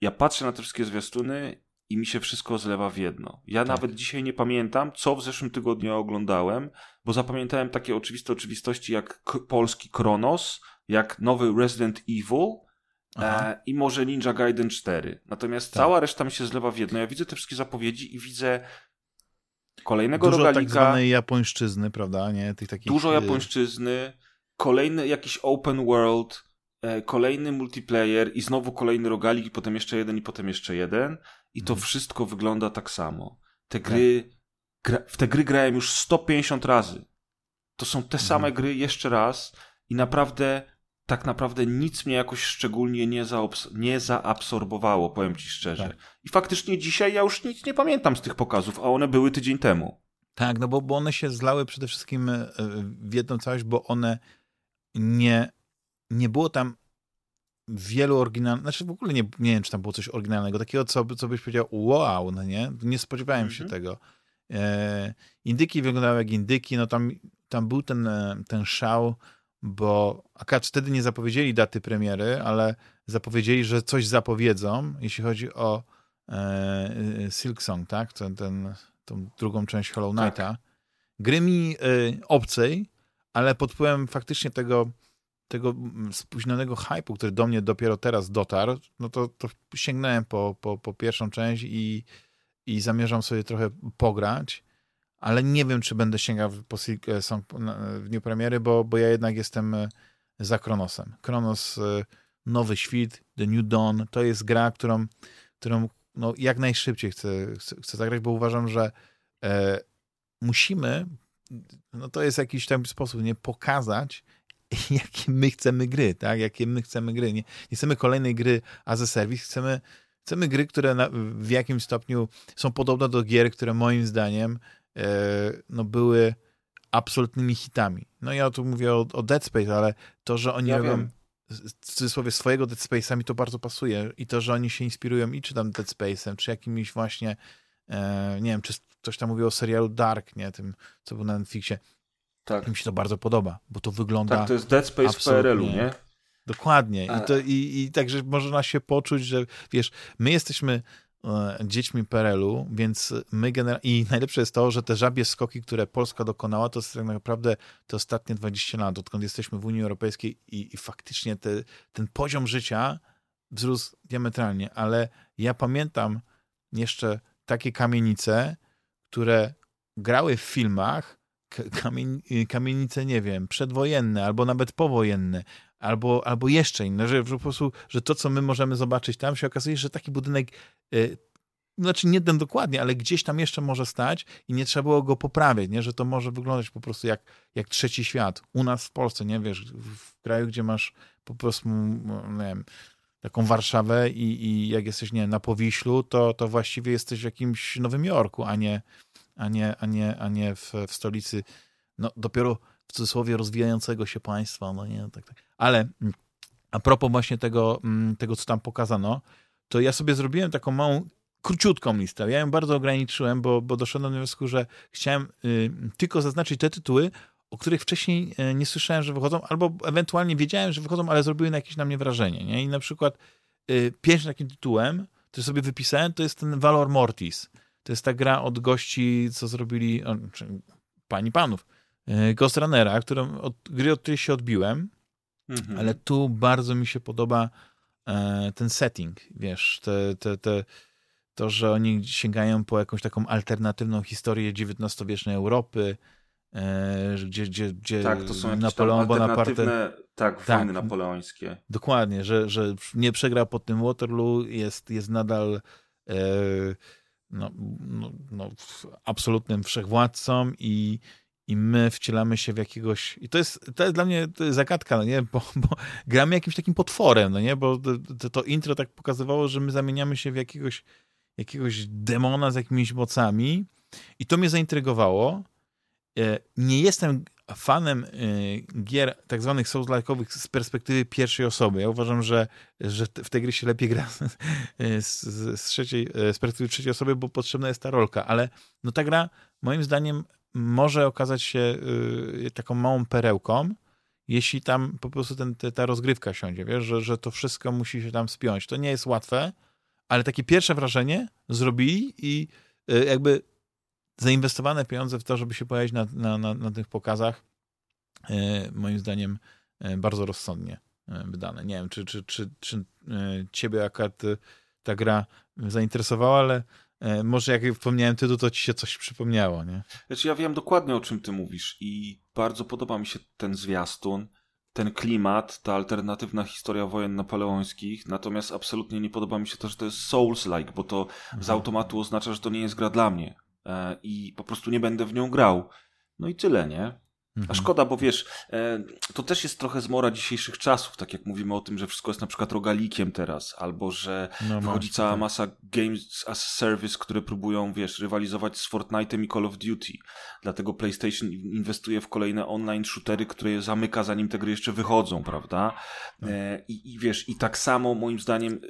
ja patrzę na te wszystkie zwiastuny i mi się wszystko zlewa w jedno. Ja tak. nawet dzisiaj nie pamiętam, co w zeszłym tygodniu oglądałem, bo zapamiętałem takie oczywiste oczywistości jak polski Kronos, jak nowy Resident Evil e, i może Ninja Gaiden 4. Natomiast tak. cała reszta mi się zlewa w jedno. Ja widzę te wszystkie zapowiedzi i widzę kolejnego dużo rogalika. tak zwanej japońszczyzny, prawda? Nie? Tych takich... Dużo y, japońszczyzny, kolejny jakiś open world, e, kolejny multiplayer i znowu kolejny rogalik i potem jeszcze jeden i potem jeszcze jeden i to mhm. wszystko wygląda tak samo. Te tak. gry, gra, w te gry grałem już 150 razy. To są te same mhm. gry jeszcze raz i naprawdę tak naprawdę nic mnie jakoś szczególnie nie, zaobs- nie zaabsorbowało, powiem ci szczerze. Tak. I faktycznie dzisiaj ja już nic nie pamiętam z tych pokazów, a one były tydzień temu. Tak, no bo, bo one się zlały przede wszystkim e, w jedną całość, bo one nie, nie było tam wielu oryginalnych, znaczy w ogóle nie, nie wiem, czy tam było coś oryginalnego, takiego, co, co byś powiedział, wow, no nie? Nie spodziewałem mm -hmm. się mhm. tego. E, indyki wyglądały jak indyki, no tam, tam był ten, e, ten szał, bo akurat wtedy nie zapowiedzieli daty premiery, ale zapowiedzieli, że coś zapowiedzą, jeśli chodzi o e, Silksong, tak? Ten, ten, tą drugą część Hollow Knighta. Tak. Gry mi e, obcej, ale pod wpływem faktycznie tego, tego spóźnionego hype'u, który do mnie dopiero teraz dotarł, no to, to sięgnąłem po, po, po pierwszą część i, i zamierzam sobie trochę pograć ale nie wiem, czy będę sięgał po e, Song w dniu premiery, bo, bo ja jednak jestem e, za Kronosem. Kronos, e, Nowy Świt, The New Dawn, to jest gra, którą, którą no, jak najszybciej chcę, chcę, zagrać, bo uważam, że e, musimy, no to jest jakiś tam sposób, nie, pokazać, *laughs* jakie my chcemy gry, tak, jakie my chcemy gry. Nie, nie chcemy kolejnej gry as a service, chcemy, chcemy gry, które na, w jakimś stopniu są podobne do gier, które moim zdaniem E, no, były absolutnymi hitami. No ja tu mówię o, o Dead Space, ale to, że oni ja robią wiem. w cudzysłowie swojego Dead Space'a mi to bardzo pasuje i to, że oni się inspirują i czy tam Dead Space'em, czy jakimiś właśnie e, nie wiem, czy ktoś tam mówił o serialu Dark, nie, tym, co był na Netflixie. Tak. Mi się to bardzo podoba, bo to wygląda Tak, to jest Dead Space w PRL-u, nie? Dokładnie. I, to, i, I także można się poczuć, że wiesz, my jesteśmy E, dziećmi PRL-u, więc my generalnie... I najlepsze jest to, że te żabie skoki, które Polska dokonała, to jest tak naprawdę te ostatnie 20 lat, odkąd jesteśmy w Unii Europejskiej i, i faktycznie te, ten poziom życia wzrósł diametralnie, ale ja pamiętam jeszcze takie kamienice, które grały w filmach, kamien, kamienice, nie wiem, przedwojenne albo nawet powojenne, albo, albo jeszcze inne, że po prostu, że to, co my możemy zobaczyć tam, się okazuje, że taki budynek, y, znaczy nie ten dokładnie, ale gdzieś tam jeszcze może stać i nie trzeba było go poprawiać, nie? że to może wyglądać po prostu jak, jak trzeci świat. U nas w Polsce, nie wiesz, w kraju, gdzie masz po prostu, nie wiem, taką Warszawę i, i jak jesteś, nie na Powiślu, to, to właściwie jesteś w jakimś Nowym Jorku, a nie, a nie, a nie, a nie w, w stolicy, no dopiero w cudzysłowie rozwijającego się państwa, no nie, tak, tak. Ale mm, a propos właśnie tego, mm, tego, co tam pokazano, to ja sobie zrobiłem taką małą, króciutką listę. Ja ją bardzo ograniczyłem, bo, bo doszedłem do wniosku, że chciałem y, tylko zaznaczyć te tytuły, o których wcześniej y, nie słyszałem, że wychodzą, albo ewentualnie wiedziałem, że wychodzą, ale zrobiły jakieś na mnie wrażenie. Nie? I na przykład y, pierwszym takim tytułem, który sobie wypisałem, to jest ten Valor Mortis. to jest ta gra od gości, co zrobili, o, czy, pani panów, e, Ghost Runnera, którą, od, gry, od której się odbiłem, mhm. ale tu bardzo mi się podoba e, ten setting, wiesz, te, te, te, to, że oni sięgają po jakąś taką alternatywną historię XIX-wiecznej Europy, e, gdzie, gdzie, gdzie tak, to są Napoleon Bonaparte... Tak, tak, wojny napoleońskie. Dokładnie, że, że nie przegrał pod tym Waterloo, jest, jest nadal e, no, no, no, absolutnym wszechwładcą i, i my wcielamy się w jakiegoś... I to jest, to jest dla mnie jest zagadka, no nie? Bo, bo gramy jakimś takim potworem, no nie? Bo to, to intro tak pokazywało, że my zamieniamy się w jakiegoś, jakiegoś demona z jakimiś mocami i to mnie zaintrygowało. E, nie jestem fanem y, gier tak zwanych souls-like'owych z perspektywy pierwszej osoby. Ja uważam, że, że w tej gry się lepiej gra z, z, trzeciej, z perspektywy trzeciej osoby, bo potrzebna jest ta rolka, ale no ta gra moim zdaniem może okazać się y, taką małą perełką, jeśli tam po prostu ten, ta rozgrywka siądzie, wiesz, że, że to wszystko musi się tam spiąć. To nie jest łatwe, ale takie pierwsze wrażenie zrobili i y, jakby zainwestowane pieniądze w to, żeby się pojawić na, na, na, na tych pokazach, e, moim zdaniem bardzo rozsądnie wydane. Nie wiem, czy, czy, czy, czy ciebie akurat ta gra zainteresowała, ale może jak wspomniałem tytuł, to ci się coś przypomniało, nie? Znaczy ja wiem dokładnie o czym ty mówisz i bardzo podoba mi się ten zwiastun, ten klimat, ta alternatywna historia wojen napoleońskich, natomiast absolutnie nie podoba mi się to, że to jest Souls-like, bo to mhm. z automatu oznacza, że to nie jest gra dla mnie. E, i po prostu nie będę w nią grał. No i tyle, nie? A mhm. szkoda, bo wiesz, e, to też jest trochę zmora dzisiejszych czasów, tak jak mówimy o tym, że wszystko jest na przykład rogalikiem teraz, albo że no wchodzi masz, cała tak. masa games as a service, które próbują, wiesz, rywalizować z Fortnite'em i Call of Duty. Dlatego PlayStation inwestuje w kolejne online shootery, które je zamyka, zanim te gry jeszcze wychodzą, prawda? No. E, I, I wiesz, i tak samo moim zdaniem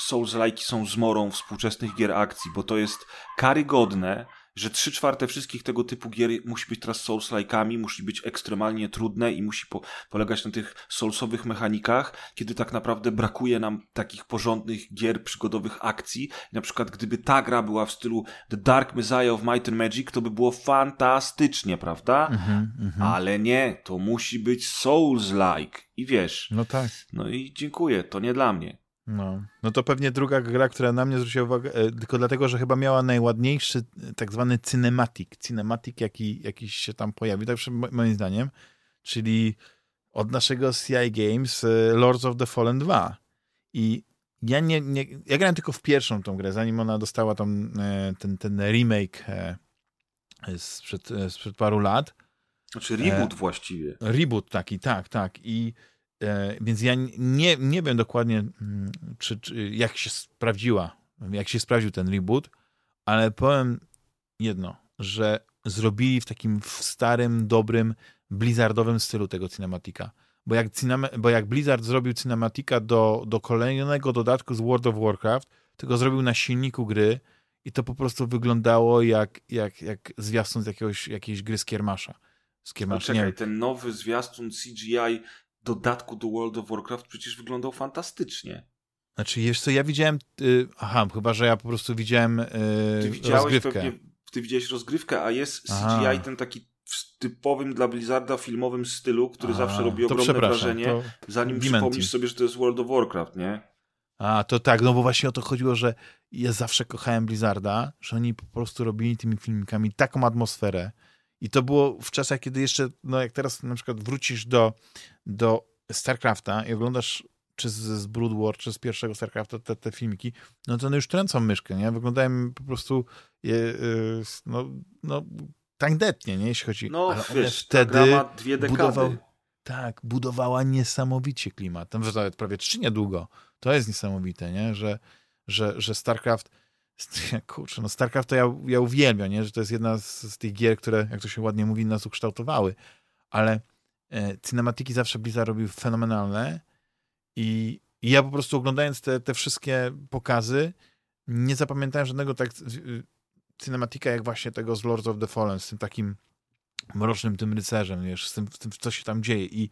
Souls-like są zmorą współczesnych gier akcji, bo to jest karygodne, że trzy czwarte wszystkich tego typu gier musi być teraz Souls-like'ami, musi być ekstremalnie trudne i musi po, polegać na tych Soulsowych mechanikach, kiedy tak naprawdę brakuje nam takich porządnych gier przygodowych akcji. Na przykład gdyby ta gra była w stylu The Dark Messiah of Might and Magic, to by było fantastycznie, prawda? Mm -hmm, Ale nie, to musi być Souls-like. I wiesz. No tak. No i dziękuję, to nie dla mnie. No. no to pewnie druga gra, która na mnie zwróciła uwagę, e, tylko dlatego, że chyba miała najładniejszy e, tak zwany cinematic, cinematic jaki, jaki się tam pojawi, tak moim zdaniem, czyli od naszego CI Games e, Lords of the Fallen 2. I ja nie, nie ja grałem tylko w pierwszą tą grę, zanim ona dostała tam ten, ten remake sprzed, sprzed paru lat. Znaczy reboot właściwie. Reboot taki, tak, tak. I więc ja nie, nie wiem dokładnie, mm, czy, czy, jak się sprawdziła, jak się sprawdził ten reboot, ale powiem jedno, że zrobili w takim starym, dobrym, blizzardowym stylu tego cinematika. Bo jak, bo jak Blizzard zrobił cinematika do, do kolejnego dodatku z World of Warcraft, to go zrobił na silniku gry i to po prostu wyglądało jak, jak, jak zwiastun z jakiegoś, jakiejś gry z Kiermasza. Z Kiermasza. No czekaj, ten nowy zwiastun CGI dodatku do World of Warcraft przecież wyglądał fantastycznie. Znaczy, jeszcze co, ja widziałem, y, aha, chyba, że ja po prostu widziałem y, ty widziałeś rozgrywkę. Pewnie, ty widziałeś rozgrywkę, a jest aha. CGI ten taki w typowym dla Blizzarda filmowym stylu, który aha, zawsze robi ogromne wrażenie, zanim przypomnisz sobie, że to jest World of Warcraft, nie? A, to tak, no bo właśnie o to chodziło, że ja zawsze kochałem Blizzarda, że oni po prostu robili tymi filmikami taką atmosferę, i to było w czasach, kiedy jeszcze, no jak teraz na przykład wrócisz do, do StarCrafta i oglądasz czy z, z Brood War, czy z pierwszego StarCrafta te, te filmiki, no to one już tręcą myszkę, nie? Wyglądają po prostu je, y, no, no tandetnie, nie? Jeśli chodzi... No Ale wiesz, wtedy dwie dekady. Budował, tak, budowała niesamowicie klimat. Tam nawet prawie trzy niedługo. To jest niesamowite, nie? Że, że, że StarCraft *laughs* Kurczę, no StarCraft to ja, ja uwielbiam, nie? że to jest jedna z, z, tych gier, które, jak to się ładnie mówi, nas ukształtowały. Ale cinematiki zawsze Blizzard robił fenomenalne i, i ja po prostu oglądając te, te wszystkie pokazy nie zapamiętałem żadnego tak cinematika jak właśnie tego z Lords of the Fallen, z tym takim mrocznym tym rycerzem, wiesz, z tym, z tym co się tam dzieje i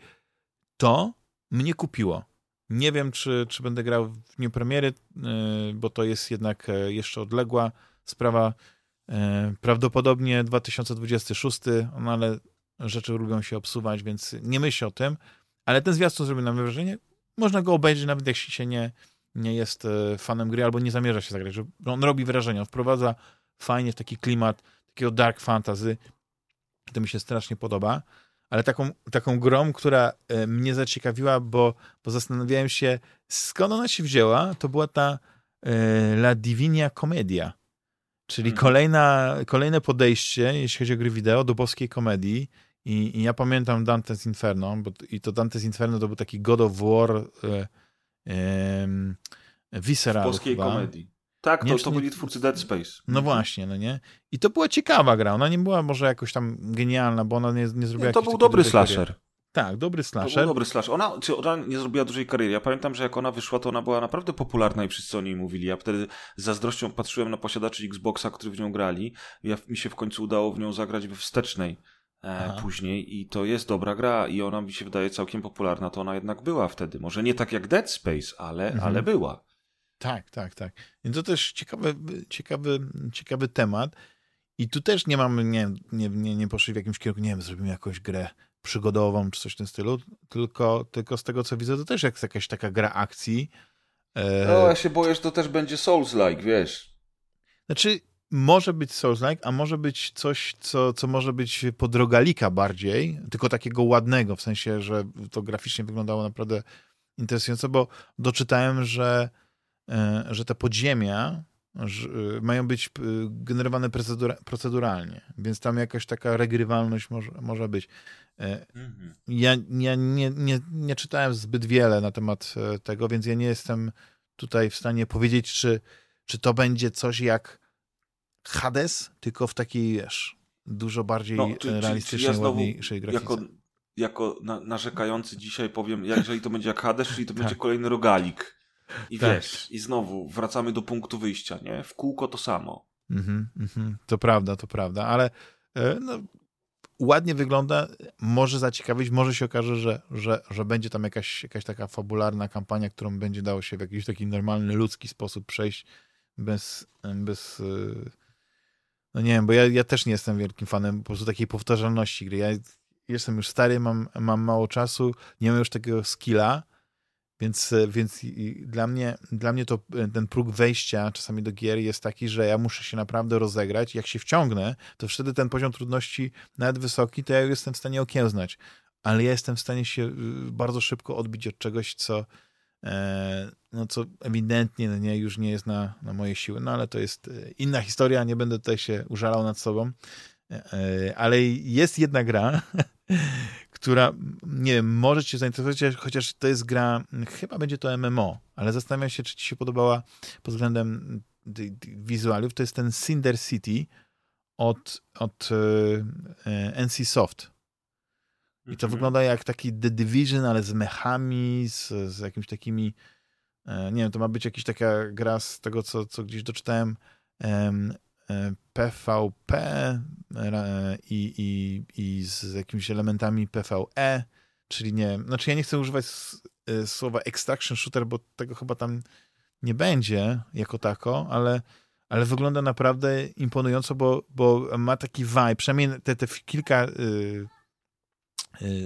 to mnie kupiło nie wiem, czy, czy będę grał w dniu premiery, y, bo to jest jednak e, jeszcze odległa sprawa. Prawdopodobnie 2026, no ale rzeczy lubią się obsuwać, więc nie myśl o tym. Ale ten zwiastun zrobił nam wrażenie. Można go obejrzeć, nawet jak się nie, nie jest e, fanem gry albo nie zamierza się zagrać. On robi wrażenie, on wprowadza fajnie w taki klimat takiego dark fantasy. To mi się strasznie podoba. Ale taką, taką grą, która e, mnie zaciekawiła, bo, bo zastanawiałem się, skąd ona się wzięła, to była ta e, La Divinia Comedia. Czyli mhm. kolejna, kolejne podejście, jeśli chodzi o gry wideo, do boskiej komedii. I, I, ja pamiętam Dante's Inferno, bo, i to Dante's Inferno to był taki God of War e, e, Visceral. W polskiej chyba. komedii. Tak, to, to byli twórcy Dead Space. No właśnie, no nie? I to była ciekawa gra. Ona nie była może jakoś tam genialna, bo ona nie, nie zrobiła nie, To był dobry slasher. Tak, dobry slasher. To był dobry slasher. Ona, czy ona nie zrobiła dużej kariery. Ja pamiętam, że jak ona wyszła, to ona była naprawdę popularna i wszyscy o niej mówili. Ja wtedy z zazdrością patrzyłem na posiadaczy Xboxa, którzy w nią grali. Ja, mi się w końcu udało w nią zagrać we wstecznej e, później i to jest dobra gra i ona mi się wydaje całkiem popularna, to ona jednak była wtedy. Może nie tak jak Dead Space, ale, mhm. ale była. Tak, tak, tak. I to też ciekawy, ciekawy, ciekawy temat. I tu też nie mamy, nie, nie, nie, nie poszli w jakimś kierunku, nie wiem, zrobimy jakąś grę przygodową czy coś w tym stylu, tylko, tylko z tego co widzę, to też jest jakaś taka gra akcji. E, no, ja się boję, że to też będzie Souls-like, wiesz. Znaczy, może być Souls-like, a może być coś, co, co może być podrogalika bardziej, tylko takiego ładnego, w sensie, że to graficznie wyglądało naprawdę interesująco, bo doczytałem, że, e, że te podziemia e, mają być e, generowane procedura, proceduralnie, więc tam jakaś taka regrywalność może, może być. Mhm. Ja, ja nie, nie, nie czytałem zbyt wiele na temat tego, więc ja nie jestem tutaj w stanie powiedzieć, czy, czy to będzie coś jak Hades, tylko w takiej, wiesz, dużo bardziej no, czy, realistycznej, czy, ja ładniejszej grafice. Jako, jako na, narzekający dzisiaj powiem, jeżeli to będzie jak Hades, czyli to tak. będzie kolejny rogalik. I tak. wiesz, i znowu wracamy do punktu wyjścia, nie? W kółko to samo. Mhm, mhm. To prawda, to prawda, ale e, no, ładnie wygląda, może zaciekawić, może się okaże, że, że, że będzie tam jakaś, jakaś taka fabularna kampania, którą będzie dało się w jakiś taki normalny, ludzki sposób przejść bez, bez e, no nie wiem, bo ja, ja też nie jestem wielkim fanem po prostu takiej powtarzalności gry. Ja jestem już stary, mam, mam mało czasu, nie mam już takiego skilla, więc, więc dla, mnie, dla mnie to ten próg wejścia czasami do gier jest taki, że ja muszę się naprawdę rozegrać. Jak się wciągnę, to wtedy ten poziom trudności nawet wysoki, to ja jestem w stanie okiełznać. Ale ja jestem w stanie się y, bardzo szybko odbić od czegoś, co, no co ewidentnie no nie, już nie jest na, na moje siły, no ale to jest e, inna historia, nie będę tutaj się użalał nad sobą, e, ale jest jedna gra, *laughs* która, nie wiem, może cię zainteresować, chociaż to jest gra, chyba będzie to MMO, ale zastanawiam się, czy ci się podobała pod względem wizualiów, to jest ten Cinder City od, od NC Soft. I to mhm. wygląda jak taki The Division, ale z mechami, z, z jakimiś takimi. E, nie wiem, to ma być jakaś taka gra z tego, co, co gdzieś doczytałem. PvP e, i, i, i z jakimiś elementami PvE, czyli nie. Znaczy, ja nie chcę używać e, słowa extraction shooter, bo tego chyba tam nie będzie jako tako, ale, ale wygląda naprawdę imponująco, bo, bo ma taki vibe, przynajmniej te, te kilka Y,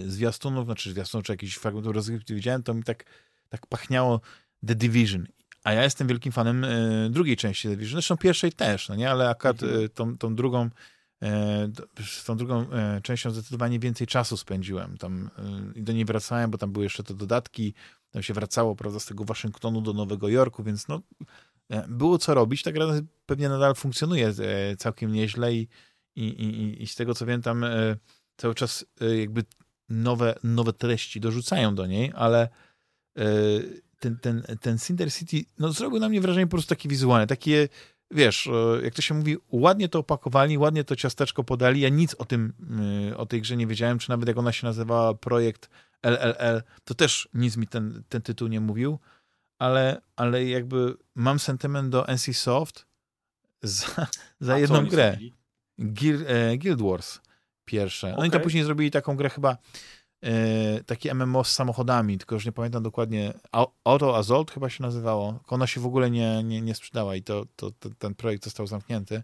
zwiastunów, znaczy zwiastunów, czy jakichś fragmentów rozgrywki widziałem, to mi tak, tak pachniało The Division. A ja jestem wielkim fanem y, drugiej części The Division, zresztą pierwszej też, no nie, ale akurat mhm. y, tą, tą drugą z tą drugą częścią zdecydowanie więcej czasu spędziłem. Tam i do niej wracałem, bo tam były jeszcze te dodatki, tam się wracało, prawda, z tego Waszyngtonu do Nowego Jorku, więc no było co robić. Ta gra pewnie nadal funkcjonuje całkiem nieźle i, i, i, i z tego co wiem, tam cały czas jakby nowe, nowe treści dorzucają do niej, ale e, ten, ten, ten Cinder City no, zrobił na mnie wrażenie po prostu takie wizualne, takie, wiesz, e, jak to się mówi, ładnie to opakowali, ładnie to ciasteczko podali. Ja nic o tym, e, o tej grze nie wiedziałem, czy nawet jak ona się nazywała, projekt LLL, to też nic mi ten, ten tytuł nie mówił, ale, ale jakby mam sentyment do NC Soft za, za jedną grę. Guild Wars pierwsze. No okay. i to później zrobili taką grę chyba e, taki MMO z samochodami, tylko już nie pamiętam dokładnie. Auto Assault chyba się nazywało. Ona się w ogóle nie, nie, nie sprzedała i to, to, to ten projekt został zamknięty.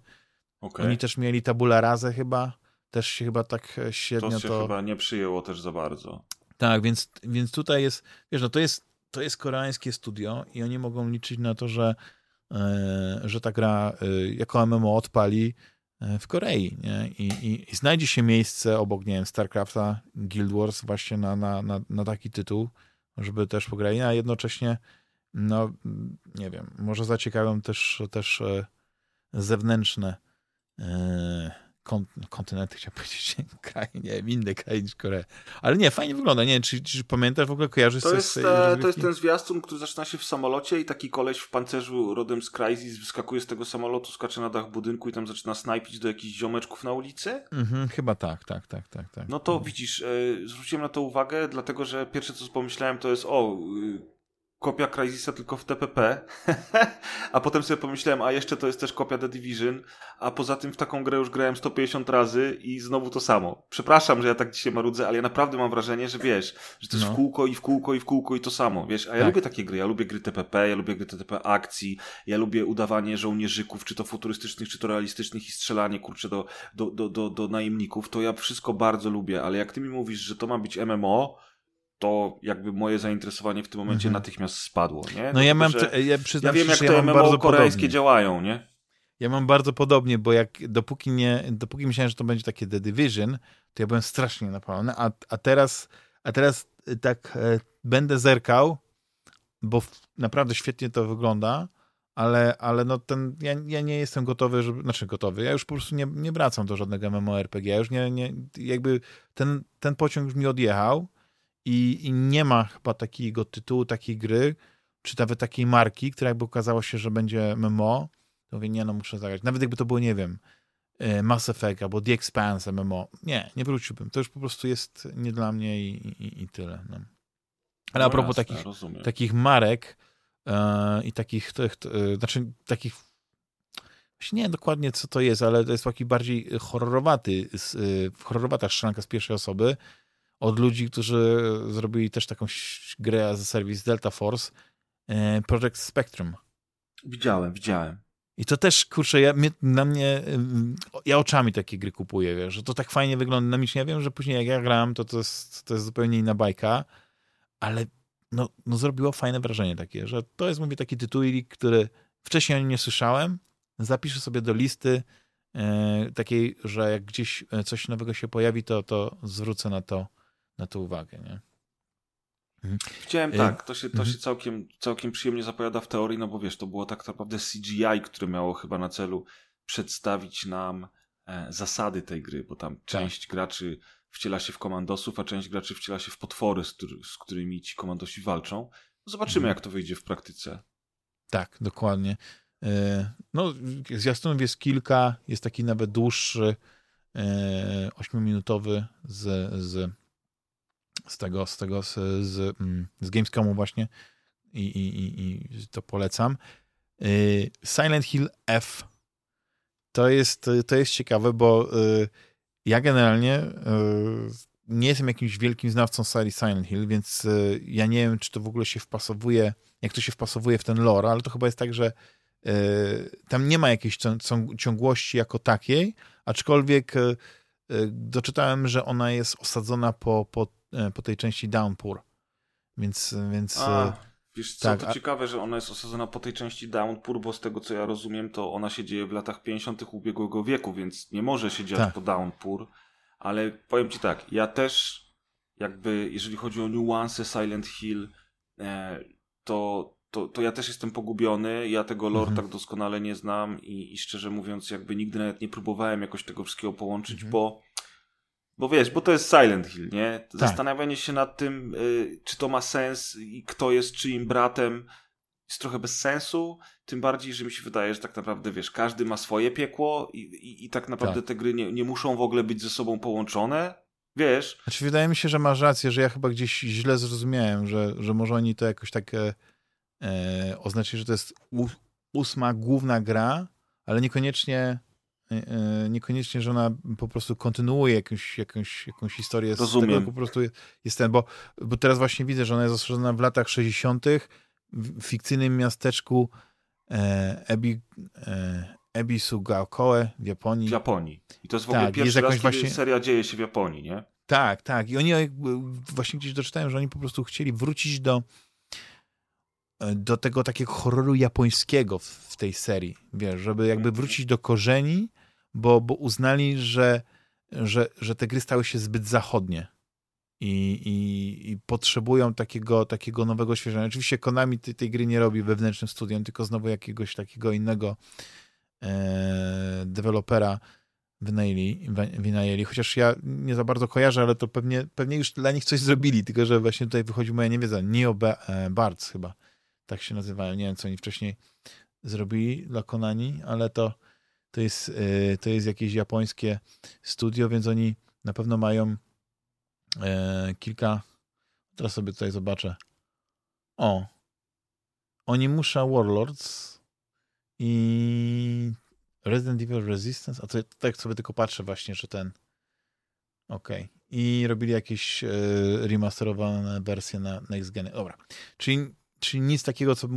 Okay. Oni też mieli tabula rasa chyba, też się chyba tak e, średnio to... się to... chyba nie przyjęło też za bardzo. Tak, więc, więc tutaj jest, wiesz, no to jest, to jest koreańskie studio i oni mogą liczyć na to, że, e, że ta gra e, jako MMO odpali w Korei, nie? I, i, I, znajdzie się miejsce obok, nie wiem, StarCrafta, Guild Wars właśnie na, na, na, na taki tytuł, żeby też pograli, a jednocześnie no, nie wiem, może zaciekawią też, też e, zewnętrzne e, kontynent, chciałem *laughs* powiedzieć, kraj, nie wiem, inny kraj niż Korea. Ale nie, fajnie wygląda. Nie wiem, czy, czy pamiętasz, w ogóle kojarzysz to jest, te, To jest ten zwiastun, który zaczyna się w samolocie i taki koleś w pancerzu rodem z Crysis wyskakuje z tego samolotu, skacze na dach budynku i tam zaczyna snajpić do jakichś ziomeczków na ulicy? Mhm, chyba tak, tak, tak, tak, tak. No to mhm. widzisz, e, zwróciłem na to uwagę, dlatego, że pierwsze co pomyślałem to jest, o, y, kopia Crysisa tylko w TPP, *laughs* a potem sobie pomyślałem, a jeszcze to jest też kopia The Division, a poza tym w taką grę już grałem 150 razy i znowu to samo. Przepraszam, że ja tak dzisiaj marudzę, ale ja naprawdę mam wrażenie, że wiesz, że to jest no. w kółko i w kółko i w kółko i to samo, wiesz, a ja tak. lubię takie gry, ja lubię gry TPP, ja lubię gry TPP akcji, ja lubię udawanie żołnierzyków, czy to futurystycznych, czy to realistycznych i strzelanie, kurczę, do, do, do, do, do najemników, to ja wszystko bardzo lubię, ale jak ty mi mówisz, że to ma być MMO, to jakby moje zainteresowanie w tym momencie mhm. natychmiast spadło, nie? No ja mam, ja przyznam Ja wiem, jak ja MMO koreańskie podobnie. działają, nie? Ja mam bardzo podobnie, bo jak dopóki nie, dopóki myślałem, że to będzie takie The Division, to ja byłem strasznie napalony, a, a teraz, a teraz y, tak e, będę zerkał, bo w, naprawdę świetnie to wygląda, ale, ale no ten, ja, ja nie jestem gotowy, żeby, znaczy gotowy, ja już po prostu nie, nie wracam do żadnego MMORPG, ja już nie, nie jakby ten, ten pociąg już mi odjechał, i, i nie ma chyba takiego tytułu, takiej gry, czy nawet takiej marki, która jakby okazało się, że będzie MMO, to mówię, nie no, muszę zagrać. Nawet jakby to było, nie wiem, e, Mass Effect albo The Expanse MMO. Nie, nie wróciłbym. To już po prostu jest nie dla mnie i, i, i tyle. No. Ale no a propos jasne, takich, takich marek e, i takich, tych, e, znaczy takich Właśnie nie wiem dokładnie, co to jest, ale to jest taki bardziej horrorowaty, e, horrorowata strzelanka z pierwszej osoby, od ludzi, którzy zrobili też taką grę za serwis Delta Force, e, Project Spectrum. Widziałem, widziałem. I to też, kurczę, ja, na mnie, ja oczami takie gry kupuję, wiesz, że to tak fajnie wygląda dynamicznie. Ja wiem, że później jak ja grałem, to to jest, to jest zupełnie inna bajka, ale no, no zrobiło fajne wrażenie takie, że to jest, mówię, taki tytuł, który wcześniej o nim nie słyszałem, zapiszę sobie do listy e, takiej, że jak gdzieś e, coś nowego się pojawi, to, to zwrócę na to na to uwagę, nie? Mhm. Chciałem y, tak, to się, to mhm. się całkiem, całkiem przyjemnie zapowiada w teorii, no bo wiesz, to było tak naprawdę CGI, które miało chyba na celu przedstawić nam e, zasady tej gry, bo tam tak. część graczy wciela się w komandosów, a część graczy wciela się w potwory, z, który, z którymi ci komandosi walczą. Zobaczymy, mhm. jak to wyjdzie w praktyce. Tak, dokładnie. E, no, zwiastunów jest kilka, jest taki nawet dłuższy, e, ośmiominutowy z, z z tego, z tego, z, z, mm, z Gamescomu właśnie i, i, i, to polecam. Y, Silent Hill F to jest, to jest ciekawe, bo y, ja generalnie y, nie jestem jakimś wielkim znawcą serii Silent Hill, więc ja nie wiem, czy to w ogóle się wpasowuje, jak to się wpasowuje w ten lore, ale to chyba jest tak, że tam nie ma jakiejś ciągłości jako takiej, aczkolwiek doczytałem, że ona jest osadzona po, po E, po tej części Downpour. Więc, więc A, e, wiesz co, tak, to a... ciekawe, że ona jest osadzona po tej części Downpour, bo z tego co ja rozumiem, to ona się dzieje w latach 50. ubiegłego wieku, więc nie może się dziać tak. po Downpour. Ale powiem ci tak, ja też jakby, jeżeli chodzi o niuanse Silent Hill, e, to, to, to ja też jestem pogubiony. Ja tego lore mhm. tak doskonale nie znam i, i szczerze mówiąc, jakby nigdy nawet nie próbowałem jakoś tego wszystkiego połączyć, mhm. bo bo wiesz, bo to jest Silent Hill, nie? Tak. Zastanawianie się nad tym, y, czy to ma sens i kto jest czyim bratem, jest trochę bez sensu. Tym bardziej, że mi się wydaje, że tak naprawdę, wiesz, każdy ma swoje piekło i, i, i tak naprawdę tak. te gry nie, nie muszą w ogóle być ze sobą połączone. Wiesz? Znaczy, wydaje mi się, że masz rację, że ja chyba gdzieś źle zrozumiałem, że, że może oni to jakoś tak e, e że to jest ósma główna gra, ale niekoniecznie E, e, niekoniecznie, że ona po prostu kontynuuje jakąś, jakąś, jakąś historię Rozumiem. z tego, po prostu jest ten, bo, bo teraz właśnie widzę, że ona jest osadzona w latach 60. w fikcyjnym miasteczku e, Ebi, e, Ebisu Gaokoe w Japonii. W Japonii. I to jest w ogóle tak, pierwszy raz, kiedy właśnie... seria dzieje się w Japonii, nie? Tak, tak. I oni właśnie gdzieś doczytałem, że oni po prostu chcieli wrócić do do tego takiego horroru japońskiego w, w tej serii, wiesz, żeby jakby mhm. wrócić do korzeni, bo, bo uznali, że, że, że te gry stały się zbyt zachodnie i, i, i potrzebują takiego, takiego nowego oswieżenia. Oczywiście Konami tej, tej gry nie robi wewnętrznym studiem, tylko znowu jakiegoś takiego innego e, dewelopera wynajęli, wynajęli, chociaż ja nie za bardzo kojarzę, ale to pewnie, pewnie już dla nich coś zrobili, tylko że właśnie tutaj wychodzi moja niewiedza. Neo e, Bards chyba, tak się nazywają. Nie wiem, co oni wcześniej zrobili dla Konani, ale to, to, jest, e, to jest jakieś japońskie studio, więc oni na pewno mają e, kilka. Teraz sobie tutaj zobaczę. O. Oni muszą Warlords i Resident Evil Resistance. A to tak sobie tylko patrzę właśnie, że ten. Okej. Okay. I robili jakieś e, remasterowane wersje na Next Gen. Dobra. Czyli, czyli nic takiego, co,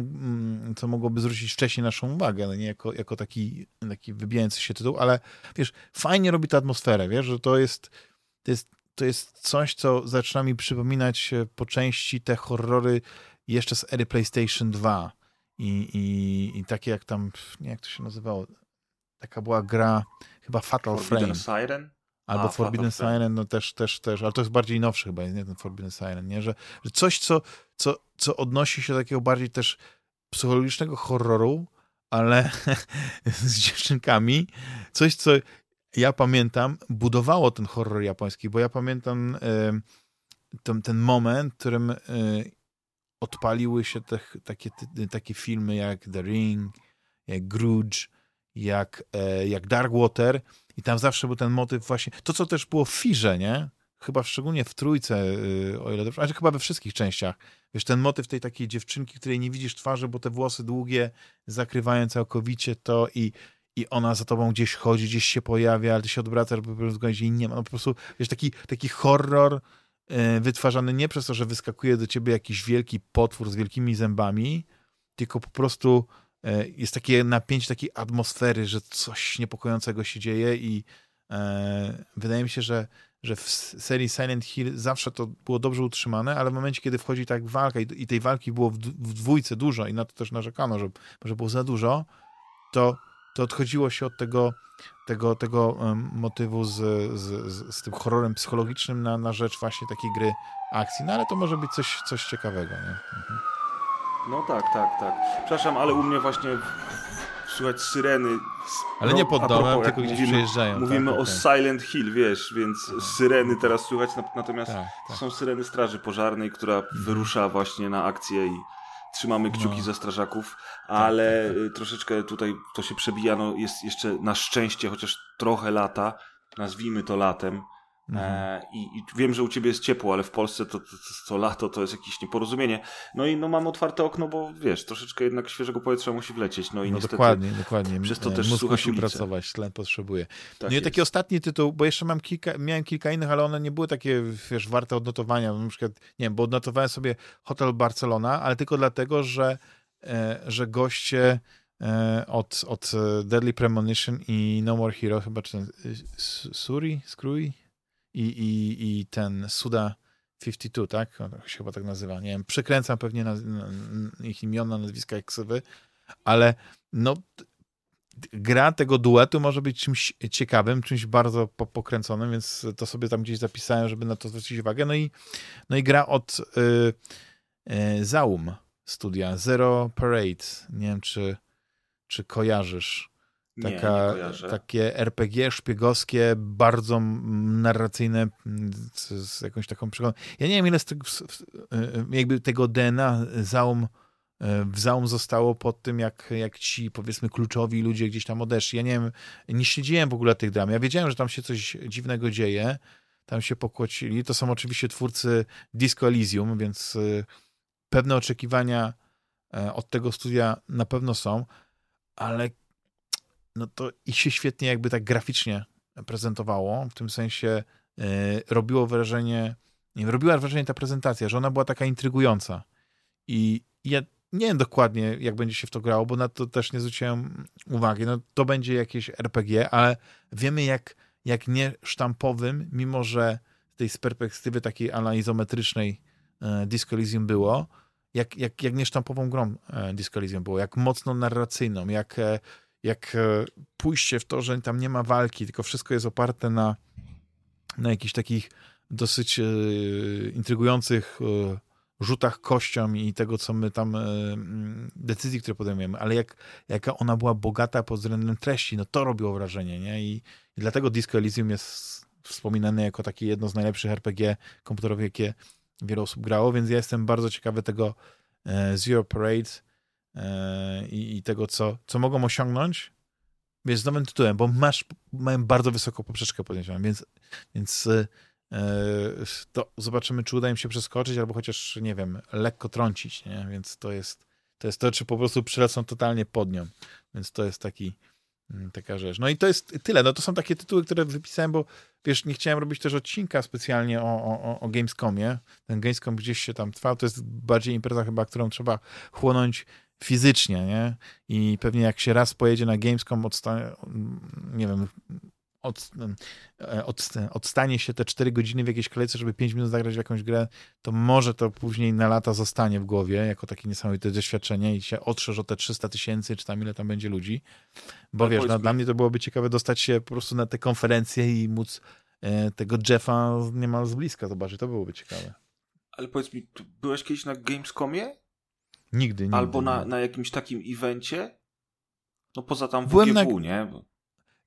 co mogłoby zwrócić wcześniej naszą uwagę, no nie jako, jako taki, taki wybijający się tytuł, ale wiesz, fajnie robi tę atmosferę, wiesz, że to jest, to jest to jest coś, co zaczyna mi przypominać po części te horrory jeszcze z ery PlayStation 2 i, i, i takie jak tam, nie jak to się nazywało, taka była gra, chyba Fatal Forbidden Frame. Siren? Albo A, Forbidden Siren, no też, też, też, ale to jest bardziej nowszy chyba, nie ten Forbidden Siren, nie? Że, że coś, co, co, co odnosi się do takiego bardziej też psychologicznego horroru, ale *laughs* z dziewczynkami, coś, co ja pamiętam, budowało ten horror japoński, bo ja pamiętam y, ten, ten moment, w którym y, odpaliły się te, takie, takie filmy jak The Ring, jak Grudge, jak, y, jak Darkwater i tam zawsze był ten motyw właśnie, to co też było w Firze, nie? Chyba szczególnie w trójce, o ile dobrze, ale chyba we wszystkich częściach. Wiesz, ten motyw tej takiej dziewczynki, której nie widzisz twarzy, bo te włosy długie zakrywają całkowicie to i i ona za tobą gdzieś chodzi, gdzieś się pojawia, ale ty się odwracasz, żeby względzie i nie ma. No po prostu, wiesz, taki, taki horror yy, wytwarzany nie przez to, że wyskakuje do ciebie jakiś wielki potwór z wielkimi zębami, tylko po prostu yy, jest takie napięcie takiej atmosfery, że coś niepokojącego się dzieje i yy, wydaje mi się, że że w serii Silent Hill zawsze to było dobrze utrzymane, ale w momencie, kiedy wchodzi tak walka i, i tej walki było w, w dwójce dużo i na to też narzekano, że, że było za dużo, to to odchodziło się od tego, tego, tego motywu z, z, z, tym horrorem psychologicznym na, na rzecz właśnie takiej gry akcji. No ale to może być coś, coś ciekawego. Nie? Mhm. No tak, tak, tak. Przepraszam, ale u mnie właśnie słychać syreny. Ale nie pod domem, tylko gdzieś mówimy, przejeżdżają. Mówimy tak, o tak. Silent Hill, wiesz, więc syreny teraz słychać, natomiast tak, tak. są syreny Straży Pożarnej, która wyrusza właśnie na akcję i trzymamy kciuki no. za strażaków, tak, ale tak, tak, tak. troszeczkę tutaj to się przebija, no jest jeszcze na szczęście chociaż trochę lata, nazwijmy to latem, Mhm. E, I, I, wiem, że u ciebie jest ciepło, ale w Polsce to, to, to, to, lato to jest jakieś nieporozumienie. No i no mam otwarte okno, bo wiesz, troszeczkę jednak świeżego powietrza musi wlecieć. No i no niestety dokładnie, dokładnie. Przez to też Mózg musi pracować, tlen potrzebuje. Tak no i taki ostatni tytuł, bo jeszcze mam kilka, miałem kilka innych, ale one nie były takie, wiesz, warte odnotowania. Na przykład, nie wiem, bo odnotowałem sobie Hotel Barcelona, ale tylko dlatego, że, e, że goście e, od, od Deadly Premonition i No More Hero, chyba czy ten Suri, Screwy? I, i, i ten Suda 52, tak? się chyba tak nazywa. Nie wiem, przekręcam pewnie na, na, ich imiona, nazwiska jak ksywy, ale no gra tego duetu może być czymś ciekawym, czymś bardzo pokręconym, więc to sobie tam gdzieś zapisałem, żeby na to zwrócić uwagę. No i, no i gra od y, y, Zaum studia, Zero Parade. Nie wiem, czy, czy kojarzysz. Taka, nie, takie RPG szpiegowskie, bardzo narracyjne, z, z jakąś taką przygodą. Ja nie wiem, ile z tego, jakby tego DNA Zaum, w Zaum zostało pod tym, jak, jak ci, powiedzmy, kluczowi ludzie gdzieś tam odeszli. Ja nie wiem, nie śledziłem w ogóle tych dram. Ja wiedziałem, że tam się coś dziwnego dzieje, tam się pokłócili. To są oczywiście twórcy Disco Elysium, więc y, pewne oczekiwania e, od tego studia na pewno są, ale no to i się świetnie jakby tak graficznie prezentowało, w tym sensie yy, robiło wrażenie, nie robiła wrażenie ta prezentacja, że ona była taka intrygująca. I ja nie wiem dokładnie, jak będzie się w to grało, bo na to też nie zwróciłem uwagi. No, to będzie jakieś RPG, ale wiemy, jak, jak niesztampowym, mimo że tej z perspektywy takiej analizometrycznej e, Disco Elysium było, jak, jak, jak niesztampową grą e, Disco Elysium było, jak mocno narracyjną, jak, e, jak e, pójście w to, że tam nie ma walki, tylko wszystko jest oparte na, na jakichś takich dosyć e, intrygujących e, rzutach kością i tego, co my tam, decyzji, które podejmujemy, ale jak, jaka ona była bogata pod względem treści, no to robiło wrażenie, nie? I, i dlatego Disco Elysium jest wspominane jako takie jedno z najlepszych RPG komputerowych, jakie wiele osób grało, więc ja jestem bardzo ciekawy tego Zero Parade i, i tego, co, co mogą osiągnąć, wiesz, z nowym tytułem, bo masz, mają bardzo wysoką poprzeczkę podniesioną, więc, więc e, to zobaczymy, czy uda im się przeskoczyć, albo chociaż, nie wiem, lekko trącić, nie? Więc to jest, to jest to, czy po prostu przylecą totalnie pod nią. Więc to jest taki, mm, taka rzecz. No i to jest tyle. No to są takie tytuły, które wypisałem, bo wiesz, nie chciałem robić też odcinka specjalnie o, o, o Gamescomie. Ten Gamescom gdzieś się tam trwał. To jest bardziej impreza chyba, którą trzeba chłonąć fizycznie, nie? I pewnie jak się raz pojedzie na Gamescom, odsta- nie wiem, od, od, odstanie się te 4 godziny w jakiejś kolejce, żeby 5 minut zagrać w jakąś grę, to może to później na lata zostanie w głowie jako takie niesamowite doświadczenie i się otrzesz o te 300 tysięcy, czy tam ile tam będzie ludzi. Bo Ale wiesz, no, dla mnie to byłoby ciekawe dostać się po prostu na te konferencje i móc e, tego Jeffa niemal z bliska zobaczyć. To byłoby ciekawe. Ale powiedz mi, byłeś kiedyś na Gamescomie? Nigdy, nigdy. Albo na, na jakimś takim evencie? No poza tam WGW, Byłem na... nie?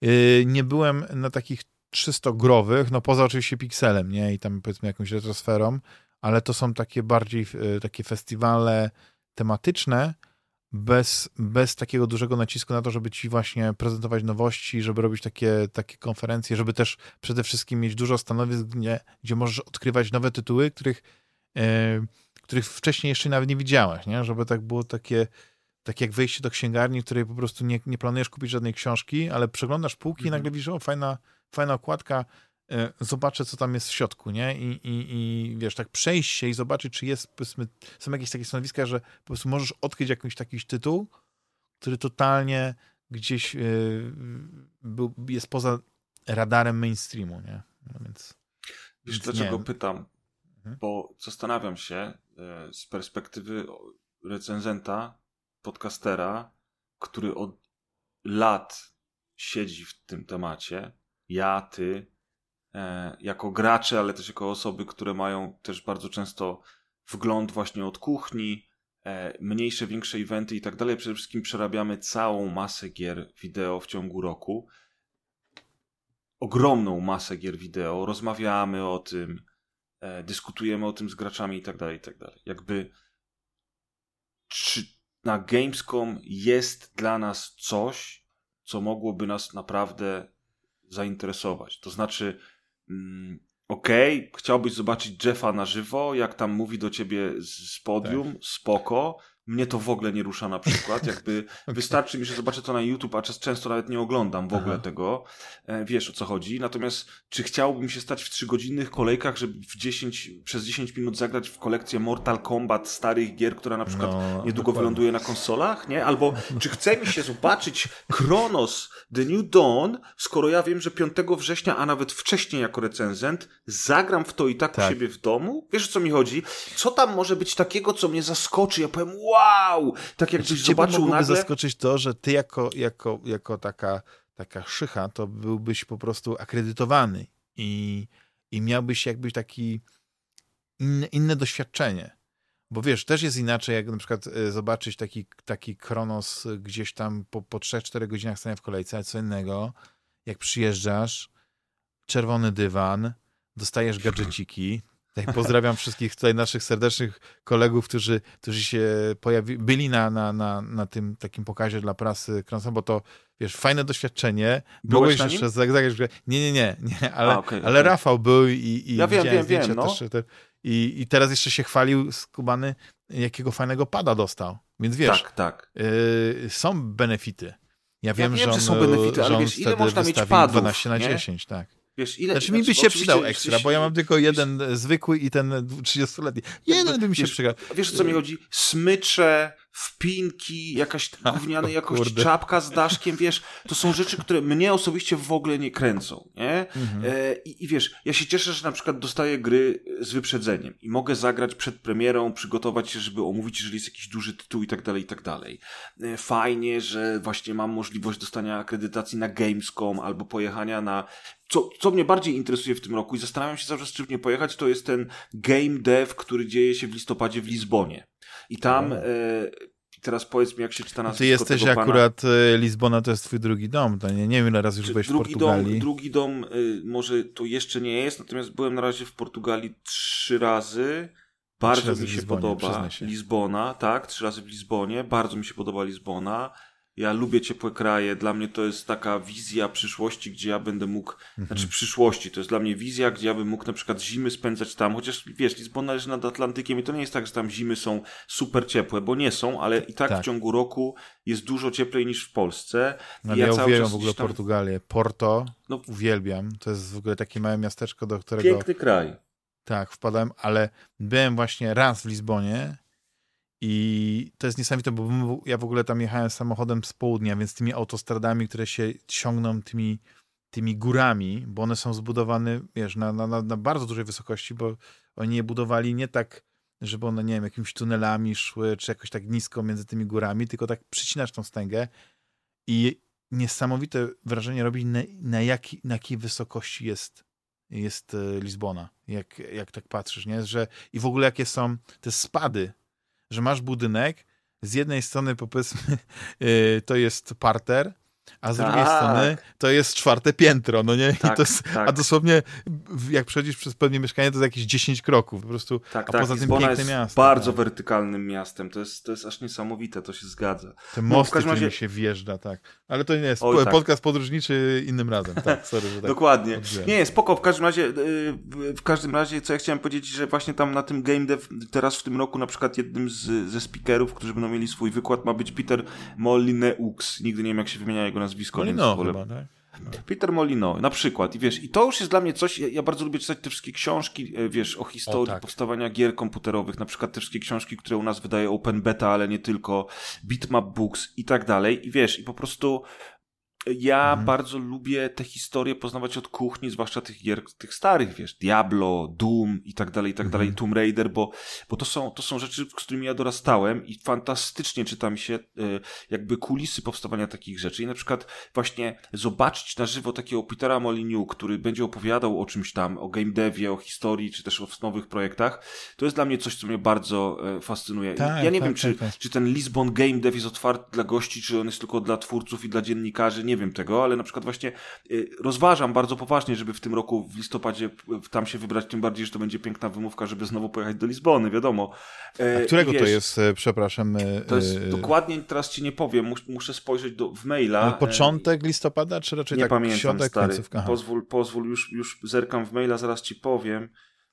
Yy, nie byłem na takich 300 growych, no poza oczywiście Pixelem, nie? I tam powiedzmy jakąś retrosferą, ale to są takie bardziej yy, takie festiwale tematyczne, bez, bez takiego dużego nacisku na to, żeby ci właśnie prezentować nowości, żeby robić takie, takie konferencje, żeby też przede wszystkim mieć dużo stanowisk, gdzie, gdzie możesz odkrywać nowe tytuły, których, yy, których wcześniej jeszcze nawet nie widziałeś, nie? Żeby tak było takie tak jak wejście do księgarni, w której po prostu nie, nie planujesz kupić żadnej książki, ale przeglądasz półki mhm. i nagle widzisz, o fajna, fajna okładka, y, zobaczę, co tam jest w środku, nie? I, i, I wiesz, tak przejść się i zobaczyć, czy jest, powiedzmy, są jakieś takie stanowiska, że po prostu możesz odkryć jakiś taki tytuł, który totalnie gdzieś y, był, jest poza radarem mainstreamu, nie? No więc, Wiesz, dlaczego nie. pytam? Mhm. Bo zastanawiam się z perspektywy recenzenta, podcastera, który od lat siedzi w tym temacie, ja, ty, e, jako gracze, ale też jako osoby, które mają też bardzo często wgląd właśnie od kuchni, e, mniejsze, większe eventy i tak dalej. Przede wszystkim przerabiamy całą masę gier wideo w ciągu roku. Ogromną masę gier wideo, rozmawiamy o tym, e, dyskutujemy o tym z graczami i tak dalej, i tak dalej. Jakby czy na Gamescom jest dla nas coś, co mogłoby nas naprawdę zainteresować. To znaczy, mm, okej, okay, chciałbyś zobaczyć Jeffa na żywo, jak tam mówi do ciebie z podium, tak. spoko, mnie to w ogóle nie rusza na przykład. Jakby *laughs* okay. wystarczy mi, że zobaczę to na YouTube, a często nawet nie oglądam w ogóle Aha. tego. E, wiesz o co chodzi. Natomiast czy chciałbym się stać w trzygodzinnych kolejkach, żeby w 10, przez 10 minut zagrać w kolekcję Mortal Kombat starych gier, która na przykład no, niedługo dokładnie. wyląduje na konsolach, nie? Albo *laughs* czy chce mi się zobaczyć Kronos The New Dawn, skoro ja wiem, że 5 września, a nawet wcześniej jako recenzent, zagram w to i tak, tak. u siebie w domu? Wiesz o co mi chodzi? Co tam może być takiego, co mnie zaskoczy? Ja powiem, wow! Tak jakbyś znaczy, zobaczył nagle... zaskoczyć to, że ty jako, jako, jako taka, taka szycha, to byłbyś po prostu akredytowany i, i miałbyś jakbyś taki inne, inne doświadczenie. Bo wiesz, też jest inaczej, jak na przykład e, zobaczyć taki, taki Kronos gdzieś tam po, po 3-4 godzinach stania w kolejce, ale co innego, jak przyjeżdżasz, czerwony dywan, dostajesz gadżeciki, tak, pozdrawiam wszystkich tutaj naszych serdecznych kolegów, którzy, którzy się pojawi, byli na, na, na, na tym takim pokazie dla prasy Kronosa, bo to, wiesz, fajne doświadczenie. Byłeś jeszcze zagrać Nie, nie, nie, nie *laughs* ale, A, okay, ale okay. Rafał był i, i ja wiem, wiem, wiem, no. też. Te, i, I teraz jeszcze się chwalił z Kubany, jakiego fajnego pada dostał. Więc wiesz, tak, tak. Y, są benefity. Ja, ja wiem, wiem, że, on, że są benefity, ale wiesz, ile można mieć padów, 12 na 10, tak. Wiesz, ile, znaczy mi by się przydał ekstra, bo ja mam tylko jeden zwykły i ten 30-letni. Jeden by mi się przydał. Wiesz, o co mi chodzi? Smycze, wpinki, jakaś *laughs* gówniana jakoś czapka z daszkiem, wiesz, to są rzeczy, które mnie osobiście w ogóle nie kręcą, nie? Mhm. E, i, I wiesz, ja się cieszę, że na przykład dostaję gry z wyprzedzeniem i mogę zagrać przed premierą, przygotować się, żeby omówić, jeżeli jest jakiś duży tytuł i tak dalej, i tak dalej. E, fajnie, że właśnie mam możliwość dostania akredytacji na Gamescom albo pojechania na co, co mnie bardziej interesuje w tym roku i zastanawiam się czas, czy nie pojechać, to jest ten game dev, który dzieje się w listopadzie w Lizbonie. I tam, e, teraz powiedz mi, jak się czyta nazwisko Ty jesteś akurat, e, Lizbona to jest twój drugi dom, to nie, nie wiem ile razy już byłeś w Portugalii. Dom, drugi dom y, może to jeszcze nie jest, natomiast byłem na razie w Portugalii trzy razy. Bardzo razy mi się Lizbonie, podoba się. Lizbona, tak, trzy razy w Lizbonie. Bardzo mi się podoba Lizbona. Ja lubię ciepłe kraje. Dla mnie to jest taka wizja przyszłości, gdzie ja będę mógł, mhm. znaczy przyszłości, to jest dla mnie wizja, gdzie ja bym mógł na przykład zimy spędzać tam, chociaż wiesz, Lizbona leży nad Atlantykiem i to nie jest tak, że tam zimy są super ciepłe, bo nie są, ale i tak, tak. w ciągu roku jest dużo cieplej niż w Polsce. No, ja, ja uwielbiam w ogóle tam... Portugalię. Porto no, uwielbiam. To jest w ogóle takie małe miasteczko, do którego... Piękny kraj. Tak, wpadałem, ale byłem właśnie raz w Lizbonie i to jest niesamowite, bo ja w ogóle tam jechałem samochodem z południa, więc tymi autostradami, które się ciągną tymi, tymi górami, bo one są zbudowane, wiesz, na, na, na bardzo dużej wysokości, bo oni je budowali nie tak, żeby one, nie wiem, jakimiś tunelami szły, czy jakoś tak nisko między tymi górami, tylko tak przycinasz tą stęgę i niesamowite wrażenie robi, na, na, jaki, na jakiej wysokości jest, jest e, Lizbona, jak, jak tak patrzysz, nie? Że, I w ogóle jakie są te spady, że masz budynek, z jednej strony powiedzmy *laughs* y, to jest parter, a z tak. drugiej strony to jest czwarte piętro, no nie? Tak, jest, tak. A dosłownie jak przechodzisz przez pewne mieszkanie, to jest jakieś 10 kroków po prostu, tak, a tak. poza tym Lizbona piękne miasto. bardzo tak. wertykalnym miastem, to jest, to jest aż niesamowite, to się zgadza. Te mosty, no, razie... się wjeżdża, tak. Ale to nie jest Oj, tak. podcast podróżniczy innym razem, tak, sorry, że tak Dokładnie. Odżyłem. Nie, spoko, w każdym razie y, w każdym razie, co ja chciałem powiedzieć, że właśnie tam na tym Game Dev teraz w tym roku na przykład jednym z, ze speakerów, którzy będą mieli swój wykład ma być Peter Molineux, nigdy nie wiem jak się wymienia jego nazwisko. Molino chyba, tak? No. Peter Molino, na przykład. I wiesz, i to już jest dla mnie coś, ja, ja bardzo lubię czytać te wszystkie książki, e, wiesz, o historii o, tak. powstawania gier komputerowych, na przykład te wszystkie książki, które u nas wydaje Open Beta, ale nie tylko, Bitmap Books i tak dalej. I wiesz, i po prostu ja mhm. bardzo lubię te historie poznawać od kuchni, zwłaszcza tych gier, tych starych, wiesz, Diablo, Doom i tak dalej, i tak dalej, mhm. Tomb Raider, bo, bo to, są, to są rzeczy, z którymi ja dorastałem i fantastycznie czyta mi się y, jakby kulisy powstawania takich rzeczy i na przykład właśnie zobaczyć na żywo takiego Petera Molyneux, który będzie opowiadał o czymś tam, o game devie, o historii, czy też o nowych projektach, to jest dla mnie coś, co mnie bardzo y, fascynuje. Tak, ja nie tak, wiem, tak, czy, tak. czy ten Lisbon Game Dev jest otwarty dla gości, czy on jest tylko dla twórców i dla dziennikarzy, nie nie wiem tego, ale na przykład właśnie y, rozważam bardzo poważnie, żeby w tym roku w listopadzie tam się wybrać, tym bardziej, że to będzie piękna wymówka, żeby znowu pojechać do Lizbony, wiadomo. E, A którego wiesz, to jest, e, przepraszam? E, to jest dokładnie, teraz ci nie powiem, muszę spojrzeć do, w maila. Początek listopada, czy raczej nie tak pamiętam, środek, stary. Pozwól, pozwól już, już zerkam w maila, zaraz ci powiem,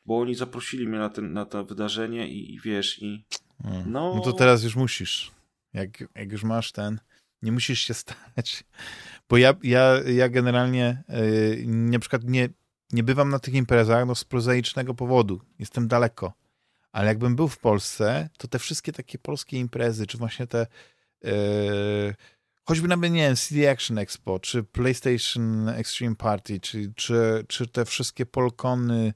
bo oni zaprosili mnie na, ten, na to wydarzenie i, i wiesz, i hmm. no... no to teraz już musisz. Jak, jak już masz ten, nie musisz się starać. Bo ja, ja, ja generalnie yy, na przykład nie, nie bywam na tych imprezach no, z prozaicznego powodu. Jestem daleko. Ale jakbym był w Polsce, to te wszystkie takie polskie imprezy, czy właśnie te yy, choćby nawet, nie wiem, CD Action Expo, czy PlayStation Extreme Party, czy, czy, czy te wszystkie Polkony,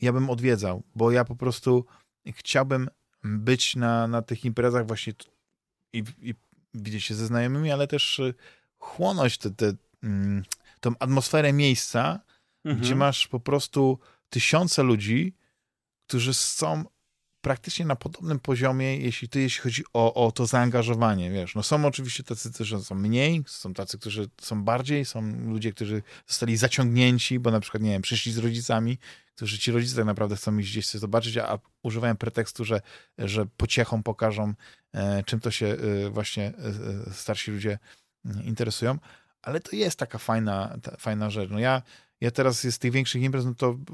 ja bym odwiedzał, bo ja po prostu chciałbym być na, na tych imprezach właśnie i, i widzieć się ze znajomymi, ale też y, chłonąć tę te, te, mm, tą atmosferę miejsca, mhm. gdzie masz po prostu tysiące ludzi, którzy są praktycznie na podobnym poziomie, jeśli ty, jeśli chodzi o, o to zaangażowanie, wiesz. No są oczywiście tacy, którzy są mniej, są tacy, którzy są bardziej, są ludzie, którzy zostali zaciągnięci, bo na przykład, nie wiem, przyszli z rodzicami, którzy ci rodzice tak naprawdę chcą iść gdzieś coś zobaczyć, a używają pretekstu, że, że pociechą pokażą, e, czym to się e, właśnie e, starsi ludzie interesują, ale to jest taka fajna, ta, fajna rzecz. No ja, ja teraz z tych większych imprez, no to mm,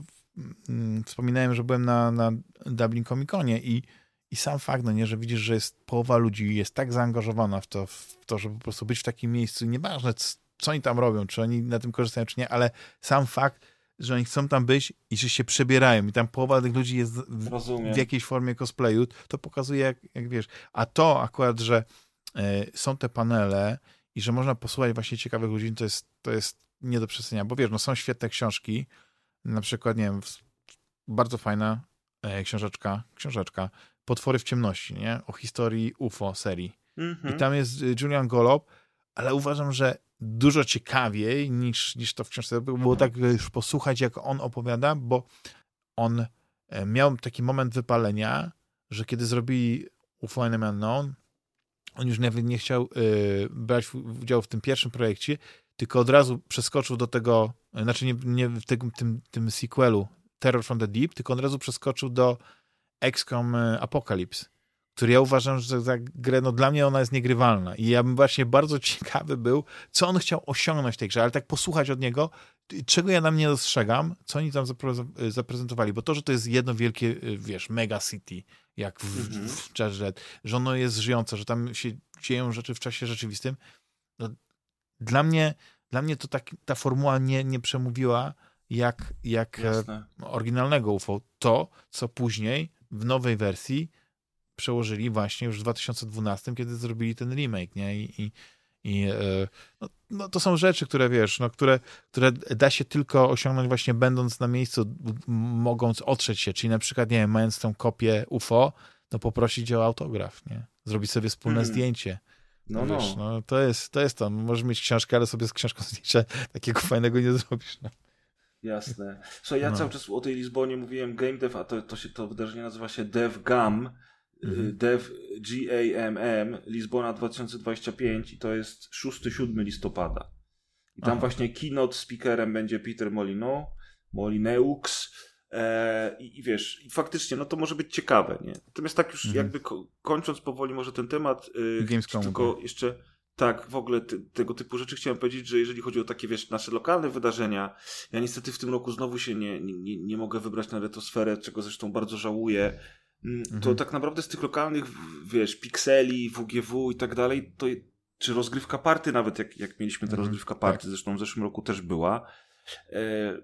wspominałem, że byłem na, na Dublin Comic Conie i, i sam fakt, no nie, że widzisz, że jest połowa ludzi jest tak zaangażowana w to, w to, żeby po prostu być w takim miejscu, nieważne co oni tam robią, czy oni na tym korzystają, czy nie, ale sam fakt, że oni chcą tam być i że się przebierają i tam połowa tych ludzi jest w, w jakiejś formie cosplayu, to pokazuje jak, jak wiesz. A to akurat, że y, są te panele i że można posłuchać właśnie ciekawych ludzi, to jest, to jest nie do przecenienia, bo wiesz, no są świetne książki, na przykład, nie wiem, bardzo fajna e, książeczka, książeczka Potwory w ciemności, nie? O historii UFO serii. Mm -hmm. I tam jest y, Julian Golob, ale uważam, że dużo ciekawiej niż, niż to w książce. Było tak już posłuchać, jak on opowiada, bo on e, miał taki moment wypalenia, że kiedy zrobili UFO Enemy Unknown, on już nawet nie chciał y, brać udziału w tym pierwszym projekcie, tylko od razu przeskoczył do tego, znaczy nie, nie w tym, tym, tym sequelu Terror from the Deep, tylko od razu przeskoczył do XCOM y, Apocalypse, który ja uważam, że za grę, no dla mnie ona jest niegrywalna i ja bym właśnie bardzo *laughs* ciekawy był, co on chciał osiągnąć w tej grze, ale tak posłuchać od niego, czego ja nam nie dostrzegam, co oni tam zaprezentowali, bo to, że to jest jedno wielkie, y, wiesz, mega city, jak w, mm -hmm. w Jet, że ono jest żyjące, że tam się dzieją rzeczy w czasie rzeczywistym, dla mnie, dla mnie to tak, ta formuła nie, nie przemówiła jak, jak e, oryginalnego UFO. To, co później w nowej wersji przełożyli właśnie już w 2012, kiedy zrobili ten remake, nie? I, i, i e, no, no, to są rzeczy, które wiesz, no, które, które da się tylko osiągnąć właśnie będąc na miejscu, mogąc otrzeć się, czyli na przykład, nie wiem, mając tą kopię UFO, no poprosić o autograf, nie? Zrobić sobie wspólne hmm. zdjęcie. No, no. Wiesz, no. to, jest, to jest to. Możesz mieć książkę, ale sobie z książką *laughs* zdjęcia takiego fajnego nie zrobisz. No. Jasne. Słuchaj, ja no. cały czas o tej Lizbonie mówiłem Game Dev, a to, to, się, to wydarzenie nazywa się DevGam. Mhm. Dev G-A-M-M, Lizbona 2025 i to jest 6-7 listopada. I tam Aha. właśnie keynote speakerem będzie Peter Molino, Molineux, I, I, wiesz, i faktycznie, no to może być ciekawe, nie? Natomiast tak już mhm. jakby ko kończąc powoli może ten temat, yy, tylko jeszcze tak, w ogóle ty, tego typu rzeczy chciałem powiedzieć, że jeżeli chodzi o takie, wiesz, nasze lokalne wydarzenia, ja niestety w tym roku znowu się nie, nie, nie mogę wybrać na retosferę, czego zresztą bardzo żałuję. Mm, to mhm. tak naprawdę z tych lokalnych, wiesz, pikseli, WGW i tak dalej, to czy rozgrywka party nawet, jak, jak mieliśmy tę mhm. rozgrywka party, tak. zresztą w zeszłym roku też była, e,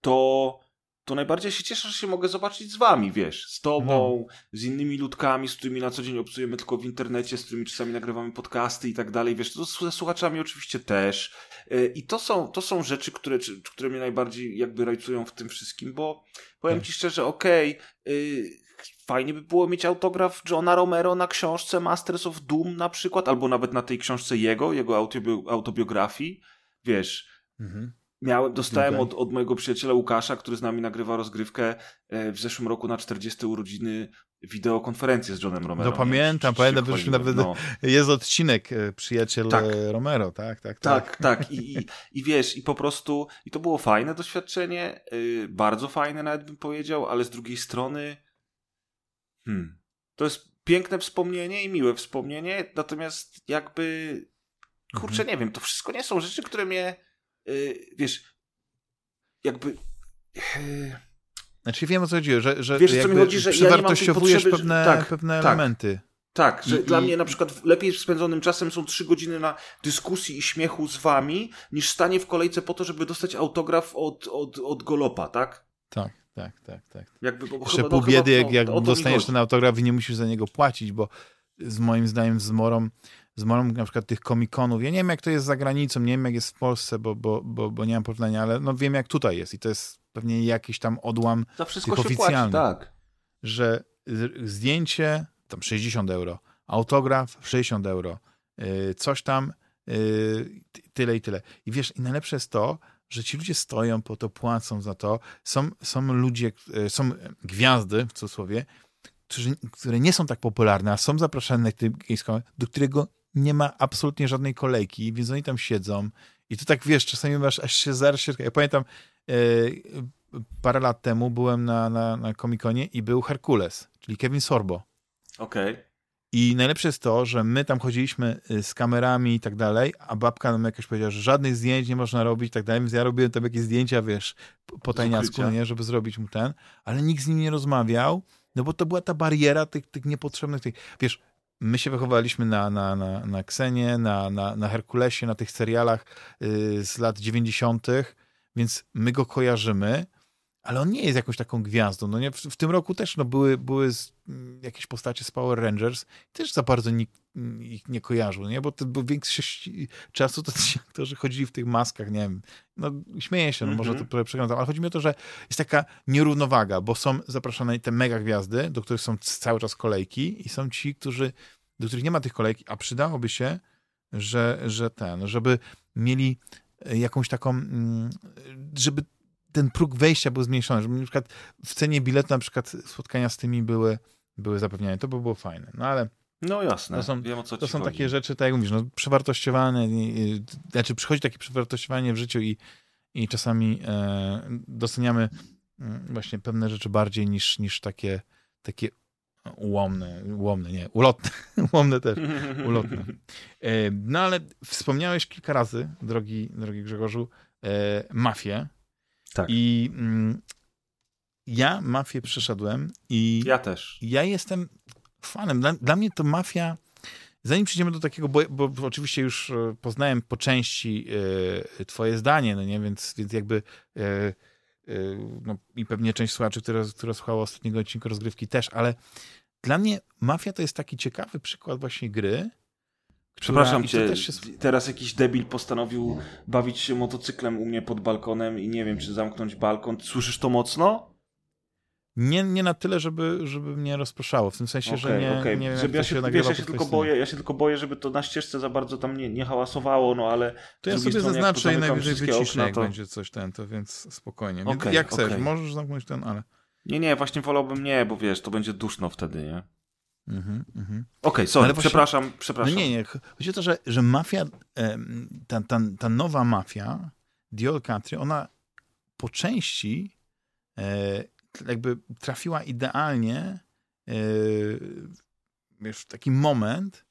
to to najbardziej się cieszę, że się mogę zobaczyć z wami, wiesz, z tobą, no. z innymi ludkami, z którymi na co dzień obcujemy tylko w internecie, z którymi czasami nagrywamy podcasty i tak dalej, wiesz, to ze słuchaczami oczywiście też. E, I to są, to są rzeczy, które, które mnie najbardziej jakby rajcują w tym wszystkim, bo powiem tak. ci szczerze, okej, okay, fajnie by było mieć autograf Johna Romero na książce Masters of Doom na przykład, albo nawet na tej książce jego, jego autobiografii, wiesz, mhm Miałem, dostałem okay. od, od mojego przyjaciela Łukasza, który z nami nagrywa rozgrywkę e, w zeszłym roku na 40 urodziny wideokonferencję z Johnem Romero. No pamiętam, pamiętam, że nawet no. jest odcinek e, przyjaciel tak. E, Romero, tak, tak, tak. Tak, tak. I, i, *laughs* I wiesz, i po prostu, i to było fajne doświadczenie, yy, bardzo fajne nawet bym powiedział, ale z drugiej strony hmm, to jest piękne wspomnienie i miłe wspomnienie, natomiast jakby kurczę, mhm. nie wiem, to wszystko nie są rzeczy, które mnie yy, wiesz, jakby... Yy... Znaczy wiem o co chodzi, że, że wiesz, co mi chodzi, że przewartościowujesz ja pewne, tak, pewne tak. elementy. Tak, że I, dla i... mnie na przykład lepiej spędzonym czasem są trzy godziny na dyskusji i śmiechu z wami, niż stanie w kolejce po to, żeby dostać autograf od, od, od Golopa, tak? Tak, tak, tak, tak. Jakby, bo Jeszcze pół no, biedy, jak, no, jak dostaniesz ten autograf i nie musisz za niego płacić, bo z moim zdaniem z Morą z moją na przykład tych komikonów. Ja nie wiem, jak to jest za granicą, nie wiem, jak jest w Polsce, bo, bo, bo, bo nie mam porównania, ale no wiem, jak tutaj jest i to jest pewnie jakiś tam odłam za wszystko tych oficjalnych. Płaci, tak. Że zdjęcie tam 60 euro, autograf 60 euro, yy, coś tam yy, tyle i tyle. I wiesz, i najlepsze jest to, że ci ludzie stoją po to, płacą za to. Są, są ludzie, yy, są gwiazdy w cudzysłowie, którzy, które nie są tak popularne, a są zapraszane na do którego nie ma absolutnie żadnej kolejki, więc oni tam siedzą i to tak, wiesz, czasami masz aż się zaraz Ja pamiętam, e, parę lat temu byłem na, na, na Comic-Conie i był Herkules, czyli Kevin Sorbo. Okej. Okay. I najlepsze jest to, że my tam chodziliśmy y, z kamerami i tak dalej, a babka nam jakoś powiedziała, że żadnych zdjęć nie można robić i tak dalej, więc ja robiłem tam jakieś zdjęcia, wiesz, po tajniacku, nie, żeby zrobić mu ten, ale nikt z nim nie rozmawiał, no bo to była ta bariera tych, tych niepotrzebnych, tych, wiesz, my się wychowaliśmy na, na, na, na Ksenie, na, na, na Herkulesie, na tych serialach yy, z lat 90., więc my go kojarzymy, ale on nie jest jakąś taką gwiazdą. No nie? W, w tym roku też no, były, były z, m, jakieś postacie z Power Rangers, też za bardzo nikt ich nie kojarzył, nie? bo, to, bo większość czasu to ci aktorzy chodzili w tych maskach, nie wiem, no śmieję się, no może Mhm. to trochę przeglądam, ale chodzi mi o to, że jest taka nierównowaga, bo są zapraszane te mega gwiazdy, do których są cały czas kolejki i są ci, którzy, do których nie ma tych kolejki, a przydałoby się, że, że ten, żeby mieli e, jakąś taką, mm, żeby ten próg wejścia był zmniejszony, żeby na przykład w cenie biletu na przykład spotkania z tymi były, były zapewniane. To by było fajne. No ale No jasne, To są- wiem to są takie rzeczy, tak jak mówisz, no, przewartościowane, i- znaczy przychodzi takie przewartościowanie w życiu i, i czasami e, doceniamy mm, właśnie pewne rzeczy bardziej niż, niż takie, takie ułomne, ułomne, nie, ulotne, *laughs* ułomne też, ulotne. *laughs* E, no ale wspomniałeś kilka razy, drogi, drogi Grzegorzu, e, mafię. Tak. I mm, ja mafię przeszedłem i Ja też. ja jestem fanem. Dla, dla mnie to mafia. Zanim przejdziemy do takiego, bo, bo oczywiście już e, poznałem po części e, twoje zdanie, no nie, więc, więc jakby e, e, no, i pewnie część słuchaczy, która, która słuchała ostatniego odcinka rozgrywki też, ale dla mnie mafia to jest taki ciekawy przykład właśnie gry. Która- Przepraszam cię, jest- teraz jakiś debil postanowił bawić się motocyklem u mnie pod balkonem i nie wiem, czy zamknąć balkon. Słyszysz to mocno? Nie, nie na tyle, żeby, żeby mnie rozproszało, w tym sensie, że Okej, nie, okej. nie wiem, Żeby ja się, się wiesz, ja się tylko boję, ja się tylko boję, żeby to na ścieżce za bardzo tam nie, nie hałasowało, no ale To ja sobie strony, zaznaczę i najwyżej wyciszę, okna, jak to- będzie coś ten, to więc spokojnie. Okej, jak chcesz, możesz zamknąć ten, ale... nie, nie, właśnie wolałbym nie, bo wiesz, to będzie duszno wtedy, nie? Okej, Mhm, mhm. sorry, Ale właśnie- przepraszam, No przepraszam. nie, nie. Chodzi o to, że, że mafia, ta, ta, ta nowa mafia, Old Country, ona po części e, jakby trafiła idealnie e, w taki moment,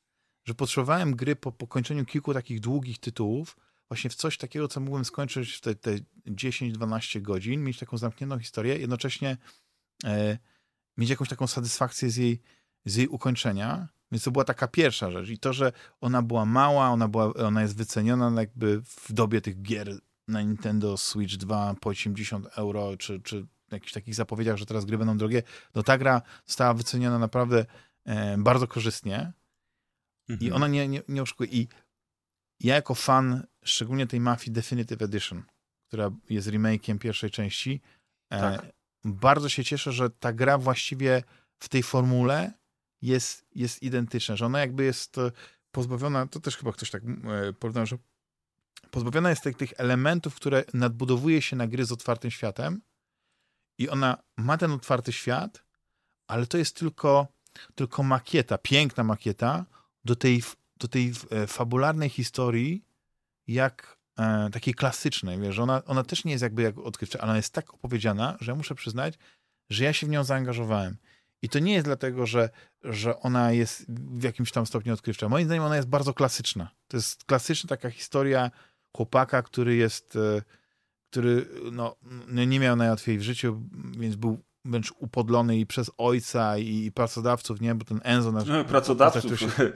że potrzebowałem gry po pokończeniu kilku takich długich tytułów, właśnie w coś takiego, co mógłbym skończyć w te, te 10-12 godzin, mieć taką zamkniętą historię, jednocześnie e, mieć jakąś taką satysfakcję z jej, z jej ukończenia. Więc to była taka pierwsza rzecz. I to, że ona była mała, ona, była, ona jest wyceniona jakby w dobie tych gier na Nintendo Switch 2 po 80 euro, czy, czy jakichś takich zapowiedziach, że teraz gry będą drogie, no ta gra została wyceniona naprawdę e, bardzo korzystnie. Mhm. I ona nie, nie, nie oszukuje. I ja jako fan, szczególnie tej Mafii Definitive Edition, która jest remake'iem pierwszej części, e, Tak. bardzo się cieszę, że ta gra właściwie w tej formule jest, jest identyczna, że ona jakby jest e, pozbawiona, to też chyba ktoś tak e, porównał, że pozbawiona jest tych, tych elementów, które nadbudowuje się na gry z otwartym światem i ona ma ten otwarty świat, ale to jest tylko, tylko makieta, piękna makieta do tej, do tej e, fabularnej historii, jak e, takiej klasycznej, wiesz, ona, ona też nie jest jakby jak odkrywcza, ale ona jest tak opowiedziana, że ja muszę przyznać, że ja się w nią zaangażowałem. I to nie jest dlatego, że, że ona jest w jakimś tam stopniu odkrywcza. Moim zdaniem ona jest bardzo klasyczna. To jest klasyczna taka historia chłopaka, który jest, e, który no, no, nie miał najłatwiej w życiu, więc był wręcz upodlony i przez ojca i pracodawców, nie? Bo ten Enzo... Nasz, No, pracodawców. który się-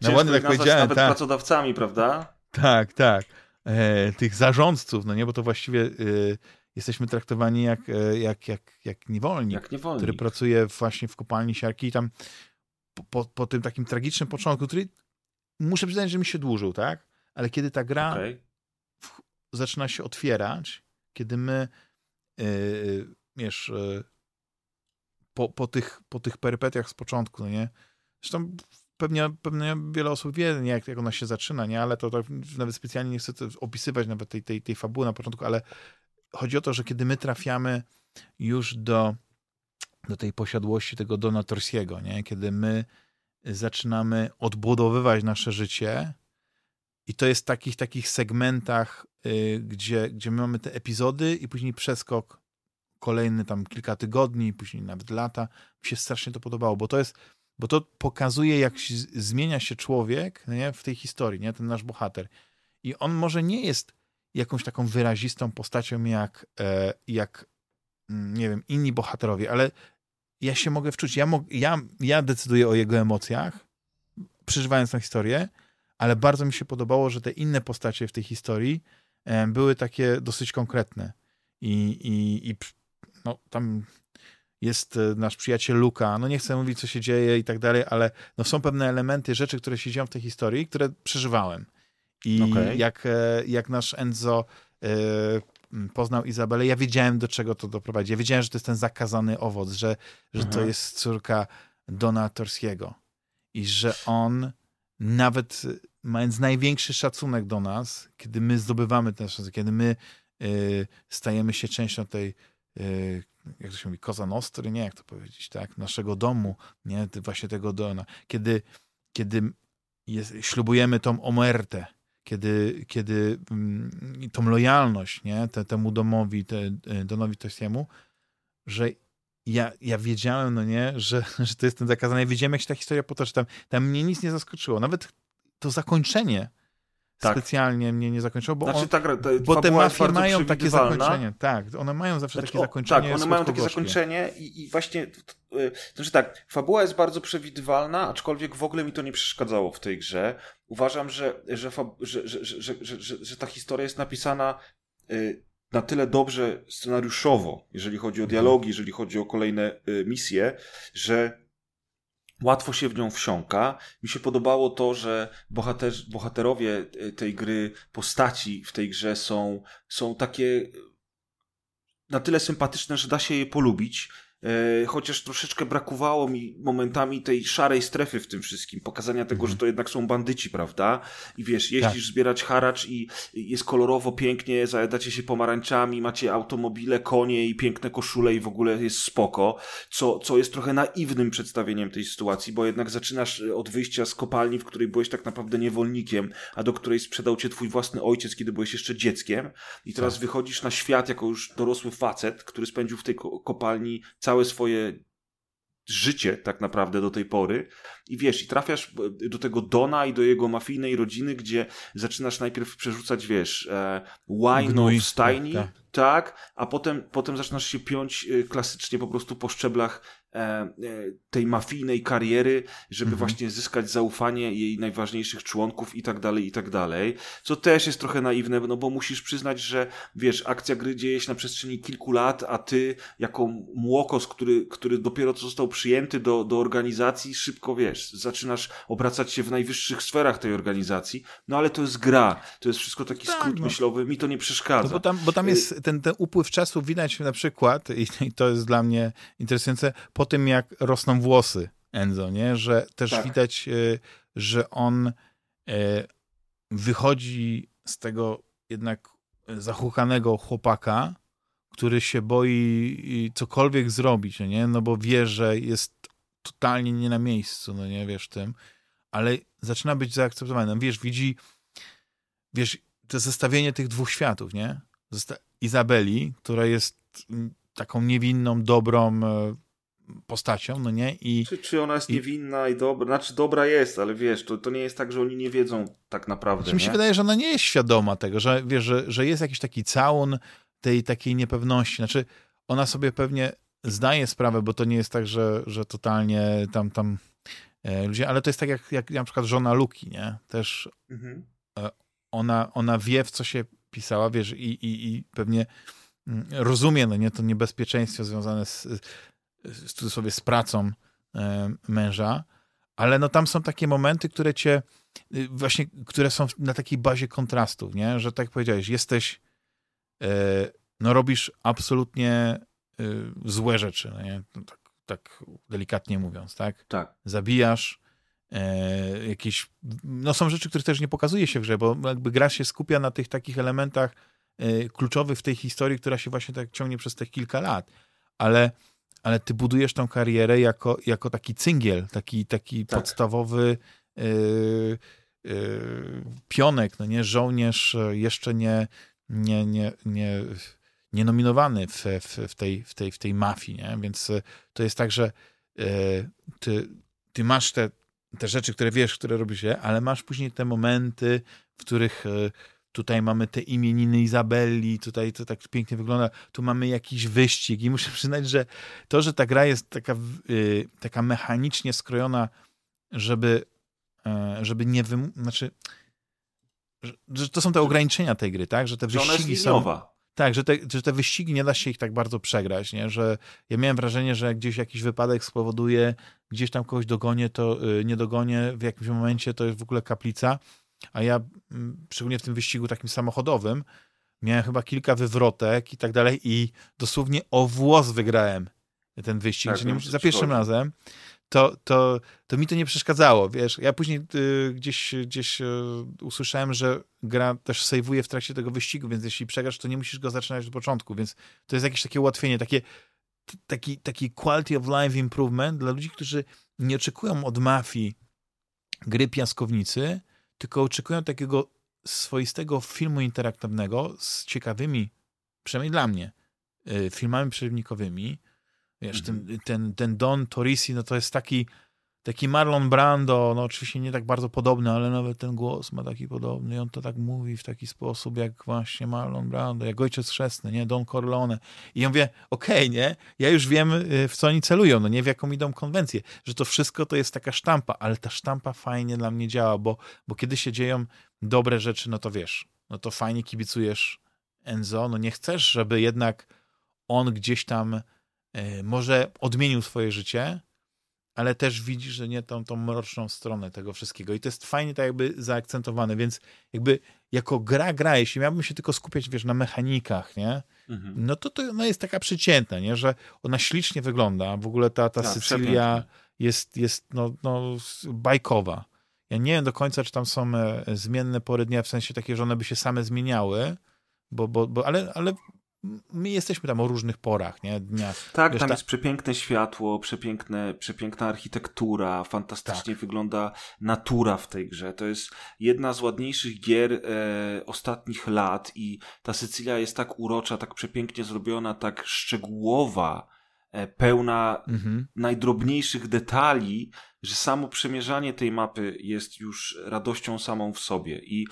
ich ładnie tak powiedziałem, nawet tak. pracodawcami, prawda? Tak, tak. E, tych zarządców, no nie? Bo to właściwie e, jesteśmy traktowani jak, e, jak, jak, jak niewolnik Jak nie wolno. który pracuje właśnie w kopalni siarki i tam po, po, po tym takim tragicznym początku, który muszę przyznać, że mi się dłużył, tak? Ale kiedy ta gra Okej. zaczyna się otwierać, kiedy my yy, wiesz, yy, po, po, tych, po tych perypetiach z początku, no nie? Zresztą pewnie, pewnie wiele osób wie, nie, jak, jak ona się zaczyna, nie? Ale to, to nawet specjalnie nie chcę opisywać nawet tej, tej, tej fabuły na początku, ale chodzi o to, że kiedy my trafiamy już do, do tej posiadłości tego Dona Torsiego, nie? Kiedy my zaczynamy odbudowywać nasze życie i to jest w takich, takich segmentach, y, gdzie, gdzie my mamy te epizody i później przeskok kolejny tam kilka tygodni, później nawet lata. Mi się strasznie to podobało, bo to jest, bo to pokazuje, jak zmienia się człowiek nie, w tej historii, nie? ten nasz bohater. I on może nie jest jakąś taką wyrazistą postacią jak, e, jak mm, nie wiem, inni bohaterowie, ale ja się mogę wczuć. Ja, ja, ja decyduję o jego emocjach, przeżywając tę historię, ale bardzo mi się podobało, że te inne postacie w tej historii były takie dosyć konkretne. I, i, i no, tam jest e, nasz przyjaciel Luka, no nie chcę mówić, co się dzieje i tak dalej, ale no są pewne elementy, rzeczy, które się dzieją w tej historii, które przeżywałem. I okay. jak, e, jak nasz Enzo y, poznał Izabelę, ja wiedziałem, do czego to doprowadzi. Ja wiedziałem, że to jest ten zakazany owoc, że, że to mhm. jest córka Dona Torskiego i że on nawet mając największy szacunek do nas, kiedy my zdobywamy ten szacunek, kiedy my y, stajemy się częścią tej y, jak to się mówi, Koza Nostry, nie, jak to powiedzieć, tak, naszego domu, nie, właśnie tego dona. Kiedy, kiedy jest, ślubujemy tą omertę, kiedy, kiedy mm, tą lojalność, nie, te, temu domowi, te, e, Donowi Tosiemu, że ja, ja wiedziałem, no nie, że, *laughs* że to jest ten zakazany. Ja wiedziałem, jak się ta historia potoczy. Tam, tam mnie nic nie zaskoczyło. Nawet to zakończenie tak. specjalnie mnie nie zakończyło, bo, znaczy, on, tak, ta bo te mafie mają takie zakończenie. Tak, one mają zawsze znaczy, takie o, zakończenie. Tak, one mają takie zakończenie i, i właśnie, yy, znaczy tak, fabuła jest bardzo przewidywalna, aczkolwiek w ogóle mi to nie przeszkadzało w tej grze. Uważam, że, że, że, że, że, że ta historia jest napisana y, na tyle dobrze scenariuszowo, jeżeli chodzi o mhm. dialogi, jeżeli chodzi o kolejne y, misje, że łatwo się w nią wsiąka. Mi się podobało to, że bohater, bohaterowie e, tej gry, postaci w tej grze są, są takie na tyle sympatyczne, że da się je polubić. E, chociaż troszeczkę brakowało mi momentami tej szarej strefy w tym wszystkim, pokazania tego, że to jednak są bandyci, prawda? I wiesz, jeździsz tak. zbierać haracz i jest kolorowo, pięknie, zajadacie się pomarańczami, macie automobile, konie i piękne koszule i w ogóle jest spoko, co, co jest trochę naiwnym przedstawieniem tej sytuacji, bo jednak zaczynasz od wyjścia z kopalni, w której byłeś tak naprawdę niewolnikiem, a do której sprzedał cię twój własny ojciec, kiedy byłeś jeszcze dzieckiem i teraz tak. wychodzisz na świat jako już dorosły facet, który spędził w tej kopalni całe swoje życie tak naprawdę do tej pory i wiesz, i trafiasz do tego Dona i do jego mafijnej rodziny, gdzie zaczynasz najpierw przerzucać, wiesz, e, wine w stajni, tak, tak. tak, a potem, potem zaczynasz się piąć e, klasycznie po prostu po szczeblach E, e, tej mafijnej kariery, żeby mhm. właśnie zyskać zaufanie jej najważniejszych członków i tak dalej, i tak dalej. Co też jest trochę naiwne, no bo musisz przyznać, że wiesz, akcja gry dzieje się na przestrzeni kilku lat, a ty jako młokos, który, który dopiero co został przyjęty do, do organizacji, szybko wiesz, zaczynasz obracać się w najwyższych sferach tej organizacji, no ale to jest gra, to jest wszystko taki tak, skrót no. myślowy, mi to nie przeszkadza. No bo, tam, bo tam jest ten, ten upływ czasu widać na przykład, i, i to jest dla mnie interesujące, po tym, jak rosną włosy Enzo, nie? Że też tak. widać, e, że on e, wychodzi z tego jednak zachukanego chłopaka, który się boi cokolwiek zrobić, no nie? No bo wie, że jest totalnie nie na miejscu, no nie, wiesz tym, ale zaczyna być zaakceptowany. No wiesz, widzi, wiesz, to zestawienie tych dwóch światów, nie? Izabeli, która jest taką niewinną, dobrą, e, postacią, no nie? I, czy, czy ona jest i... niewinna i dobra? Znaczy dobra jest, ale wiesz, to, to nie jest tak, że oni nie wiedzą tak naprawdę. Znaczy, mi się wydaje, że ona nie jest świadoma tego, że wiesz, że, że jest jakiś taki całun tej takiej niepewności. Znaczy, ona sobie pewnie zdaje sprawę, bo to nie jest tak, że, że totalnie tam, tam e, ludzie, ale to jest tak jak, jak na przykład żona Luki, nie? Też mhm. e, ona, ona wie, w co się pisała, wiesz, i, i, i pewnie mm, rozumie, no nie, to niebezpieczeństwo związane z, w cudzysłowie z pracą e, męża, ale no tam są takie momenty, które cię y, właśnie, które są na takiej bazie kontrastów, nie? Że tak jak powiedziałeś, jesteś e, no robisz absolutnie y, złe rzeczy, no nie? No tak, tak delikatnie mówiąc, tak? Tak. Zabijasz, e, jakieś, no są rzeczy, które też nie pokazuje się w grze, bo jakby gra się skupia na tych takich elementach kluczowych w tej historii, która się właśnie tak ciągnie przez te kilka lat, ale ale ty budujesz tą karierę jako, jako taki cyngiel, taki, taki tak. podstawowy yy, yy, pionek, no nie, żołnierz e, jeszcze nie, nie, nie, nie, nie nominowany w, w, w, tej, w, tej, w tej mafii, nie? więc e, to jest tak, że yy, ty, ty masz te, te rzeczy, które wiesz, które robisz, ale masz później te momenty, w których Tutaj mamy te imieniny Izabelli, tutaj to tak pięknie wygląda. Tu mamy jakiś wyścig i muszę *laughs* przyznać, że to, że ta gra jest taka, yy, taka mechanicznie skrojona, żeby, yy, żeby nie wym... Znaczy, że, że to są te ograniczenia tej gry, tak? Że te że wyścigi są... Tak, że te, że te wyścigi nie da się ich tak bardzo przegrać, nie? Że ja miałem wrażenie, że jak gdzieś jakiś wypadek spowoduje, gdzieś tam kogoś dogonię, to yy, nie dogonię, w jakimś momencie to jest w ogóle kaplica, a ja, mm, szczególnie w tym wyścigu takim samochodowym, miałem chyba kilka wywrotek i tak dalej i dosłownie o włos wygrałem ten wyścig, tak, nie, za pierwszym razem, to, to, to mi to nie przeszkadzało, wiesz. Ja później y, gdzieś, gdzieś y, usłyszałem, że gra też sejwuje w trakcie tego wyścigu, więc jeśli przegrasz, to nie musisz go zaczynać od początku, więc to jest jakieś takie ułatwienie, takie taki, taki quality of life improvement dla ludzi, którzy nie oczekują od mafii gry piaskownicy, tylko oczekują takiego swoistego filmu interaktywnego z ciekawymi, przynajmniej dla mnie, y, filmami przerywnikowymi. Wiesz, mhm. ten, ten, ten Don Torisi, no to jest taki, taki Marlon Brando, no oczywiście nie tak bardzo podobny, ale nawet ten głos ma taki podobny i on to tak mówi w taki sposób jak właśnie Marlon Brando, jak ojciec chrzestny, nie, Don Corleone. I ja mówię, okej, okay, nie, ja już wiem y, w co oni celują, no nie w jaką idą konwencję, że to wszystko to jest taka sztampa, ale ta sztampa fajnie dla mnie działa, bo, bo kiedy się dzieją dobre rzeczy, no to wiesz, no to fajnie kibicujesz Enzo, no nie chcesz, żeby jednak on gdzieś tam y, może odmienił swoje życie, ale też widzisz, że nie tą, tą mroczną stronę tego wszystkiego. I to jest fajnie tak jakby zaakcentowane, więc jakby jako gra, gra, jeśli miałbym się tylko skupiać, wiesz, na mechanikach, nie? Mhm. No to to no jest taka przeciętna, nie? Że ona ślicznie wygląda. W ogóle ta, ta tak, Sycylia jest, jest no, no, bajkowa. Ja nie wiem do końca, czy tam są e, zmienne pory dnia, w sensie takie, że one by się same zmieniały, bo, bo, bo ale, ale my jesteśmy tam o różnych porach, nie? Dnia. Tak, Wiesz, tam ta... jest przepiękne światło, przepiękne, przepiękna architektura, fantastycznie tak. wygląda natura w tej grze. To jest jedna z ładniejszych gier e, ostatnich lat i ta Sycylia jest tak urocza, tak przepięknie zrobiona, tak szczegółowa, e, pełna mhm. najdrobniejszych detali, że samo przemierzanie tej mapy jest już radością samą w sobie. I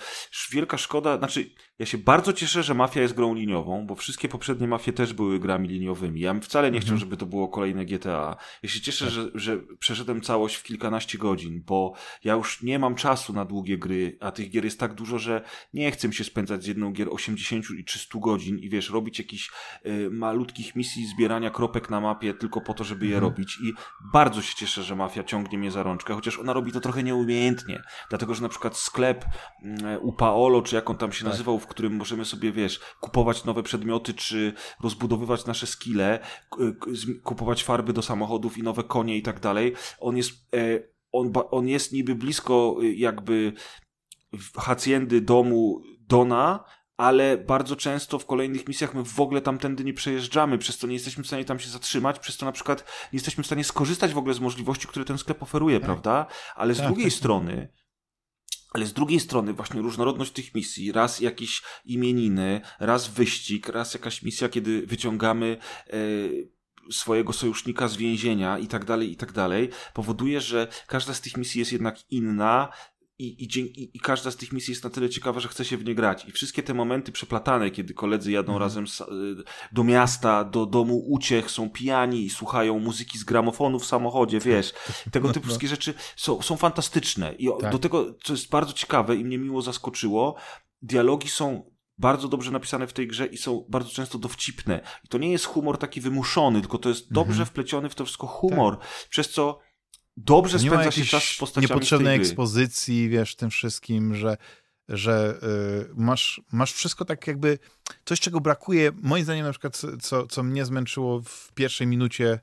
wielka szkoda, znaczy, ja się bardzo cieszę, że Mafia jest grą liniową, bo wszystkie poprzednie Mafie też były grami liniowymi. Ja wcale nie chciał, mhm. żeby to było kolejne GTA. Ja się cieszę, tak. że, że przeszedłem całość w kilkanaście godzin, bo ja już nie mam czasu na długie gry, a tych gier jest tak dużo, że nie chcę się spędzać z jedną gier 80 i 300 godzin i wiesz, robić jakichś y, malutkich misji zbierania kropek na mapie tylko po to, żeby je mhm. robić. I bardzo się cieszę, że Mafia ciągnie mnie za rączkę, chociaż ona robi to trochę nieumiejętnie. Dlatego, że na przykład sklep mm, u Paolo, czy jak on tam się tak. nazywał, którym możemy sobie, wiesz, kupować nowe przedmioty, czy rozbudowywać nasze skille, kupować farby do samochodów i nowe konie i tak dalej. On jest, e, on, on jest niby blisko y, jakby hacjendy domu Dona, ale bardzo często w kolejnych misjach my w ogóle tamtędy nie przejeżdżamy, przez to nie jesteśmy w stanie tam się zatrzymać, przez to na przykład nie jesteśmy w stanie skorzystać w ogóle z możliwości, które ten sklep oferuje, tak. prawda? Ale z tak, drugiej tak. strony, ale z drugiej strony właśnie różnorodność tych misji, raz jakieś imieniny, raz wyścig, raz jakaś misja, kiedy wyciągamy e, swojego sojusznika z więzienia i tak dalej, i tak dalej, powoduje, że każda z tych misji jest jednak inna, i, i, I, każda z tych misji jest na tyle ciekawa, że chce się w nie grać. I wszystkie te momenty przeplatane, kiedy koledzy jadą mm. razem z, y, do miasta, do domu uciech, są pijani i słuchają muzyki z gramofonu w samochodzie, wiesz. Tego typu no. wszystkie rzeczy są, są fantastyczne. I tak. do tego, co jest bardzo ciekawe i mnie miło zaskoczyło, dialogi są bardzo dobrze napisane w tej grze i są bardzo często dowcipne. I to nie jest humor taki wymuszony, tylko to jest dobrze -hmm. wpleciony w to wszystko humor, tak. przez co dobrze nie spędza się czas z postaciami niepotrzebnej ekspozycji, wiesz, tym wszystkim, że, że y, masz, masz wszystko tak jakby, coś czego brakuje, moim zdaniem na przykład, co, co mnie zmęczyło w pierwszej minucie,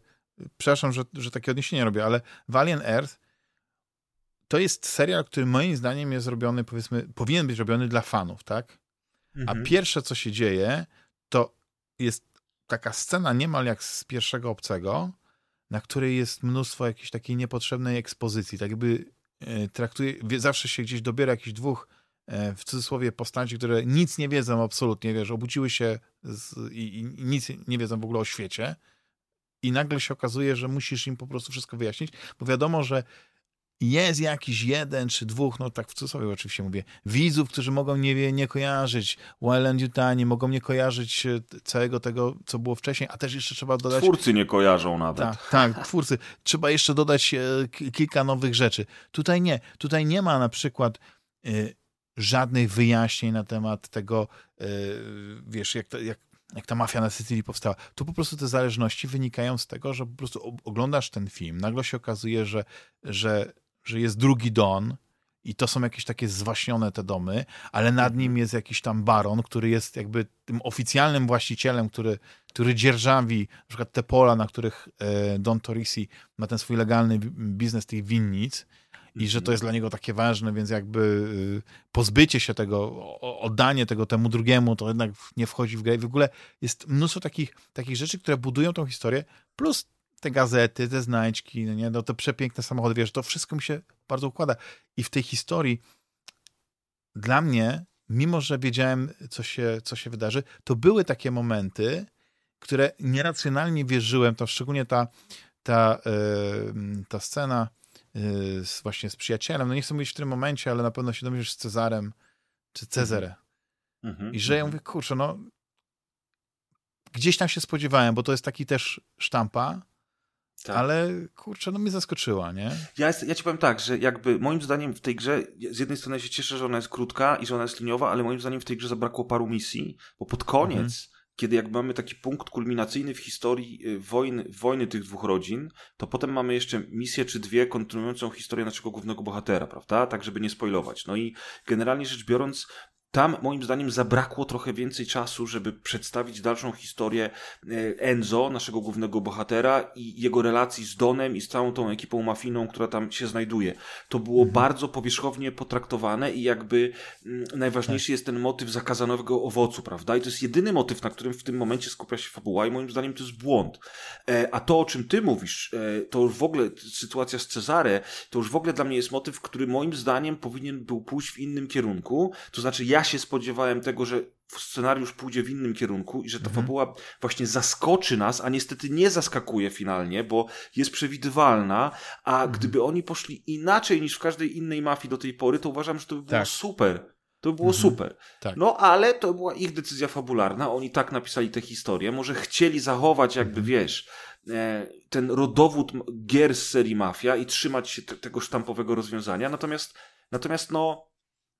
przepraszam, że, że takie odniesienie robię, ale Valiant Earth to jest serial, który moim zdaniem jest robiony, powiedzmy, powinien być robiony dla fanów, tak? Mhm. A pierwsze, co się dzieje, to jest taka scena niemal jak z pierwszego obcego, na której jest mnóstwo jakiejś takiej niepotrzebnej ekspozycji. Tak jakby e, traktuje, zawsze się gdzieś dobiera jakichś dwóch e, w cudzysłowie postaci, które nic nie wiedzą absolutnie, wiesz, obudziły się z, i, i, nic nie wiedzą w ogóle o świecie i nagle się okazuje, że musisz im po prostu wszystko wyjaśnić, bo wiadomo, że jest jakiś jeden czy dwóch, no tak w cudzysłowie oczywiście mówię, widzów, którzy mogą nie, nie kojarzyć Wildland Utah, nie mogą nie kojarzyć e, całego tego, co było wcześniej, a też jeszcze trzeba dodać... Twórcy nie kojarzą nawet. Tak, tak twórcy. Trzeba jeszcze dodać e, kilka nowych rzeczy. Tutaj nie. Tutaj nie ma na przykład e, żadnych wyjaśnień na temat tego, wiesz, jak, to, jak, jak ta mafia na Sycylii powstała. Tu po prostu te zależności wynikają z tego, że po prostu oglądasz ten film, nagle się okazuje, że, że, że jest drugi Don, i to są jakieś takie zwaśnione te domy, ale nad mhm. nim jest jakiś tam baron, który jest jakby tym oficjalnym właścicielem, który, który dzierżawi na przykład te pola, na których e, Don Torisi ma ten swój legalny biznes tych winnic i że to jest dla niego takie ważne, więc jakby y, pozbycie się tego, oddanie tego temu drugiemu, to jednak nie wchodzi w grę. W ogóle jest mnóstwo takich, takich rzeczy, które budują tą historię, plus te gazety, te znajdźki, no nie? No, te przepiękne samochody, wiesz, to wszystko mi się bardzo układa. I w tej historii dla mnie, mimo że wiedziałem, co się, co się wydarzy, to były takie momenty, które nieracjonalnie wierzyłem, to szczególnie ta, ta, yy, ta scena yy, z, właśnie z przyjacielem, no nie chcę mówić w tym momencie, ale na pewno się domyślisz z Cezarem, czy Cezarę. Mm -hmm, I że ja mhm. mówię, kurczę, no gdzieś tam się spodziewałem, bo to jest taki też sztampa, tak. Ale kurczę, no mnie zaskoczyła, nie? Ja, jest, ja ci powiem tak, że jakby moim zdaniem w tej grze, z jednej strony się cieszę, że ona jest krótka i że ona jest liniowa, ale moim zdaniem w tej grze zabrakło paru misji, bo pod koniec, mhm. kiedy jakby mamy taki punkt kulminacyjny w historii y, wojny, wojny tych dwóch rodzin, to potem mamy jeszcze misję czy dwie kontynuującą historię naszego głównego bohatera, prawda? Tak, żeby nie spoilować. No i generalnie rzecz biorąc, tam moim zdaniem zabrakło trochę więcej czasu, żeby przedstawić dalszą historię e, Enzo, naszego głównego bohatera i jego relacji z Donem i z całą tą ekipą mafijną, która tam się znajduje. To było mhm. bardzo powierzchownie potraktowane i jakby mm, najważniejszy tak. jest ten motyw zakazanego owocu, prawda? I to jest jedyny motyw, na którym w tym momencie skupia się fabuła i moim zdaniem to jest błąd. E, a to, o czym ty mówisz, e, to już w ogóle sytuacja z Cezare, to już w ogóle dla mnie jest motyw, który moim zdaniem powinien był pójść w innym kierunku. To znaczy ja się spodziewałem tego, że scenariusz pójdzie w innym kierunku i że ta mhm. fabuła właśnie zaskoczy nas, a niestety nie zaskakuje finalnie, bo jest przewidywalna, a mhm. gdyby oni poszli inaczej niż w każdej innej mafii do tej pory, to uważam, że to by było tak. super. To by było mhm. super. Tak. No ale to była ich decyzja fabularna. Oni tak napisali tę historię. Może chcieli zachować, jakby mhm. wiesz, e, ten rodowód gier z serii Mafia i trzymać się te, tego sztampowego rozwiązania. Natomiast, natomiast no,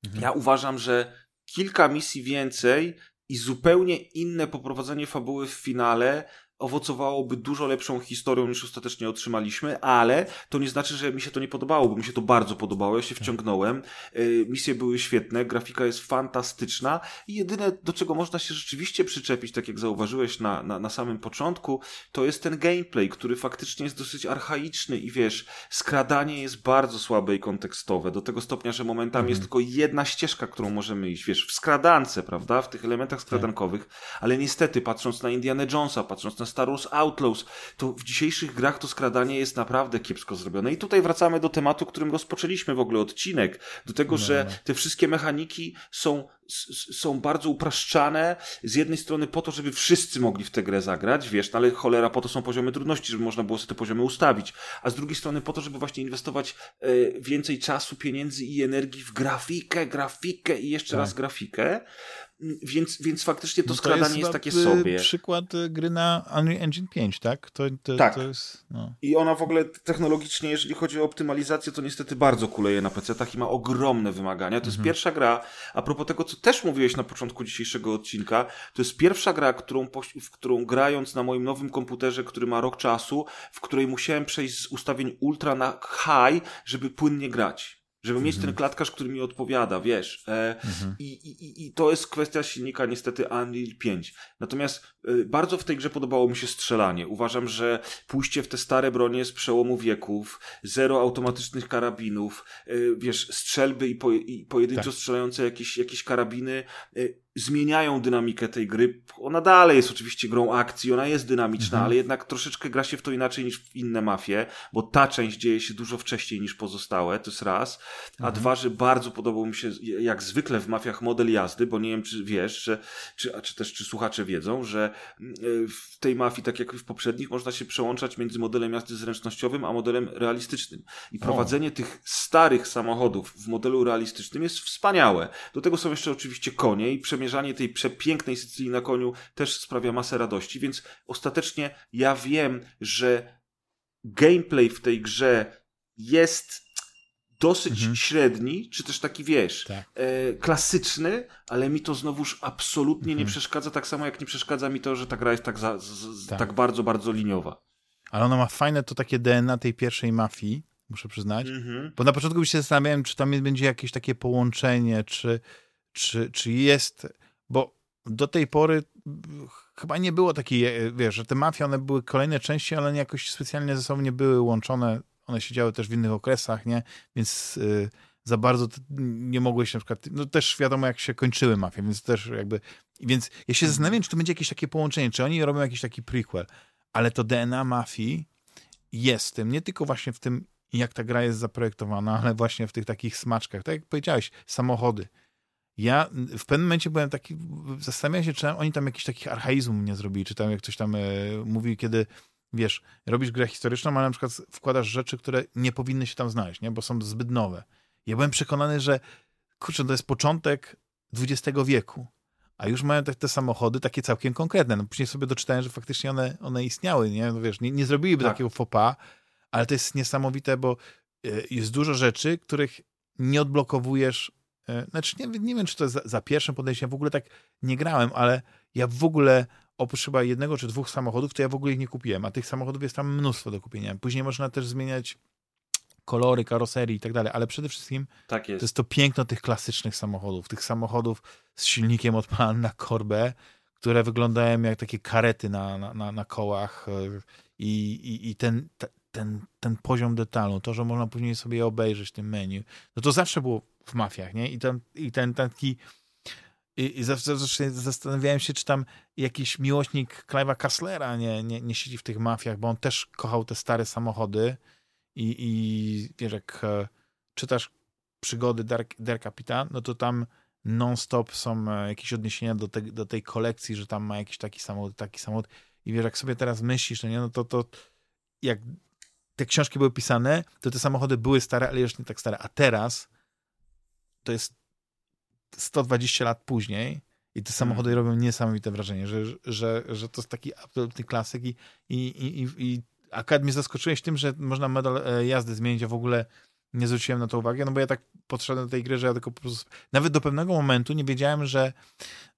mhm. ja uważam, że kilka misji więcej i zupełnie inne poprowadzenie fabuły w finale owocowałoby dużo lepszą historią niż ostatecznie otrzymaliśmy, ale to nie znaczy, że mi się to nie podobało, bo mi się to bardzo podobało, ja się wciągnąłem, y, misje były świetne, grafika jest fantastyczna i jedyne, do czego można się rzeczywiście przyczepić, tak jak zauważyłeś na, na, na samym początku, to jest ten gameplay, który faktycznie jest dosyć archaiczny i wiesz, skradanie jest bardzo słabe i kontekstowe, do tego stopnia, że momentami mhm. jest tylko jedna ścieżka, którą możemy iść, wiesz, w skradance, prawda, w tych elementach tak. skradankowych, ale niestety, patrząc na Indiana Jonesa, patrząc na na Star Wars Outlaws, to w dzisiejszych grach to skradanie jest naprawdę kiepsko zrobione. I tutaj wracamy do tematu, którym rozpoczęliśmy w ogóle odcinek, do tego, no, że no. te wszystkie mechaniki są są bardzo upraszczane. Z jednej strony po to, żeby wszyscy mogli w tę grę zagrać, wiesz, no ale cholera, po to są poziomy trudności, żeby można było sobie te poziomy ustawić. A z drugiej strony po to, żeby właśnie inwestować e, więcej czasu, pieniędzy i energii w grafikę, grafikę i jeszcze tak. raz grafikę. Więc, więc faktycznie to, no to skradanie jest, jest takie sobie. przykład y, gry na Unreal Engine 5, tak? To, to, tak. To jest, no. I ona w ogóle technologicznie, jeżeli chodzi o optymalizację, to niestety bardzo kuleje na PC-tach i ma ogromne wymagania. To mhm. jest pierwsza gra, a propos tego, co też mówiłeś na początku dzisiejszego odcinka, to jest pierwsza gra, którą, w którą grając na moim nowym komputerze, który ma rok czasu, w której musiałem przejść z ustawień ultra na high, żeby płynnie grać żeby mieć ten mhm. klatkarz, który mi odpowiada, wiesz. E, mhm. i, i, I to jest kwestia silnika niestety Unreal 5. Natomiast e, bardzo w tej grze podobało mi się strzelanie. Uważam, że pójście w te stare bronie z przełomu wieków, zero automatycznych karabinów, e, wiesz, strzelby i, po, i pojedynczo tak. strzelające jakieś, jakieś karabiny, e, zmieniają dynamikę tej gry. Ona dalej jest oczywiście grą akcji, ona jest dynamiczna, mhm. ale jednak troszeczkę gra się w to inaczej niż w inne mafie, bo ta część dzieje się dużo wcześniej niż pozostałe, to jest raz. A mhm. dwa, że bardzo podobał mi się, jak zwykle w mafiach, model jazdy, bo nie wiem, czy wiesz, że, czy, czy też czy słuchacze wiedzą, że mm, w tej mafii, tak jak w poprzednich, można się przełączać między modelem jazdy zręcznościowym, a modelem realistycznym. I prowadzenie o. tych starych samochodów w modelu realistycznym jest wspaniałe. Do tego są jeszcze oczywiście konie i przemiany przemierzanie tej przepięknej Sycylii na koniu też sprawia masę radości, więc ostatecznie ja wiem, że gameplay w tej grze jest dosyć mhm. średni, czy też taki, wiesz, tak. e, klasyczny, ale mi to znowuż absolutnie mhm. nie przeszkadza, tak samo jak nie przeszkadza mi to, że ta gra jest tak, za, z, tak. tak bardzo, bardzo liniowa. Ale ona ma fajne to takie DNA tej pierwszej mafii, muszę przyznać. Mhm. Bo na początku się zastanawiałem, czy tam będzie jakieś takie połączenie, czy, czy, czy jest. Bo do tej pory chyba nie było takiej, e, wiesz, że te mafie, one były kolejne części, ale jakoś specjalnie ze sobą nie były łączone. One się działy też w innych okresach, nie? Więc y, za bardzo nie mogłeś na przykład, no też wiadomo jak się kończyły mafie, więc też jakby, więc ja się zastanawiam, czy to będzie jakieś takie połączenie, czy oni robią jakiś taki prequel, ale to DNA mafii jest w tym, nie tylko właśnie w tym, jak ta gra jest zaprojektowana, ale właśnie w tych takich smaczkach, tak jak powiedziałeś, samochody. Ja w pewnym momencie byłem taki, zastanawiałem się, czy oni tam jakiś takich archaizm nie zrobili, czy tam jak ktoś tam e, mówi, kiedy wiesz, robisz grę historyczną, ale na przykład wkładasz rzeczy, które nie powinny się tam znaleźć, nie? bo są zbyt nowe. Ja byłem przekonany, że kurczę, to jest początek XX wieku, a już mają te, te samochody takie całkiem konkretne. No później sobie doczytałem, że faktycznie one, one istniały, nie? No wiesz, nie, nie zrobiliby tak. takiego pas, ale to jest niesamowite, bo e, jest dużo rzeczy, których nie odblokowujesz. E, znaczy, nie, nie wiem, czy to jest za, za pierwszym podejściem, w ogóle tak nie grałem, ale ja w ogóle oprócz chyba jednego czy dwóch samochodów, to ja w ogóle ich nie kupiłem, a tych samochodów jest tam mnóstwo do kupienia. Później można też zmieniać kolory, karoserii i tak dalej, ale przede wszystkim tak jest. to jest to piękno tych klasycznych samochodów, tych samochodów z silnikiem odpalanym na korbę, które wyglądają jak takie karety na, na, na, na kołach e, i, i, i ten, ten, ten poziom detalu, to, że można później sobie obejrzeć tym menu, no to zawsze było w mafiach, nie? I ten, i ten taki i, i zawsze, zawsze zastanawiałem się, czy tam jakiś miłośnik Clive'a Kasslera nie, nie, nie siedzi w tych mafiach, bo on też kochał te stare samochody i, i wiesz, jak e, czytasz przygody Der, Capitan, no to tam non-stop są e, jakieś odniesienia do, te, do tej kolekcji, że tam ma jakiś taki samochód, taki samochód i wiesz, jak sobie teraz myślisz, no nie, no to, to jak te książki były pisane, to te samochody były stare, ale już nie tak stare, a teraz to jest 120 lat później i te samochody hmm. robią niesamowite wrażenie, że, że, że to jest taki absolutny klasyk i, i, i, i akad mnie zaskoczyłeś tym, że można medal e, jazdy zmienić, a w ogóle nie zwróciłem na to uwagi, no bo ja tak podszedłem do tej gry, że ja tylko po prostu... Nawet do pewnego momentu nie wiedziałem, że,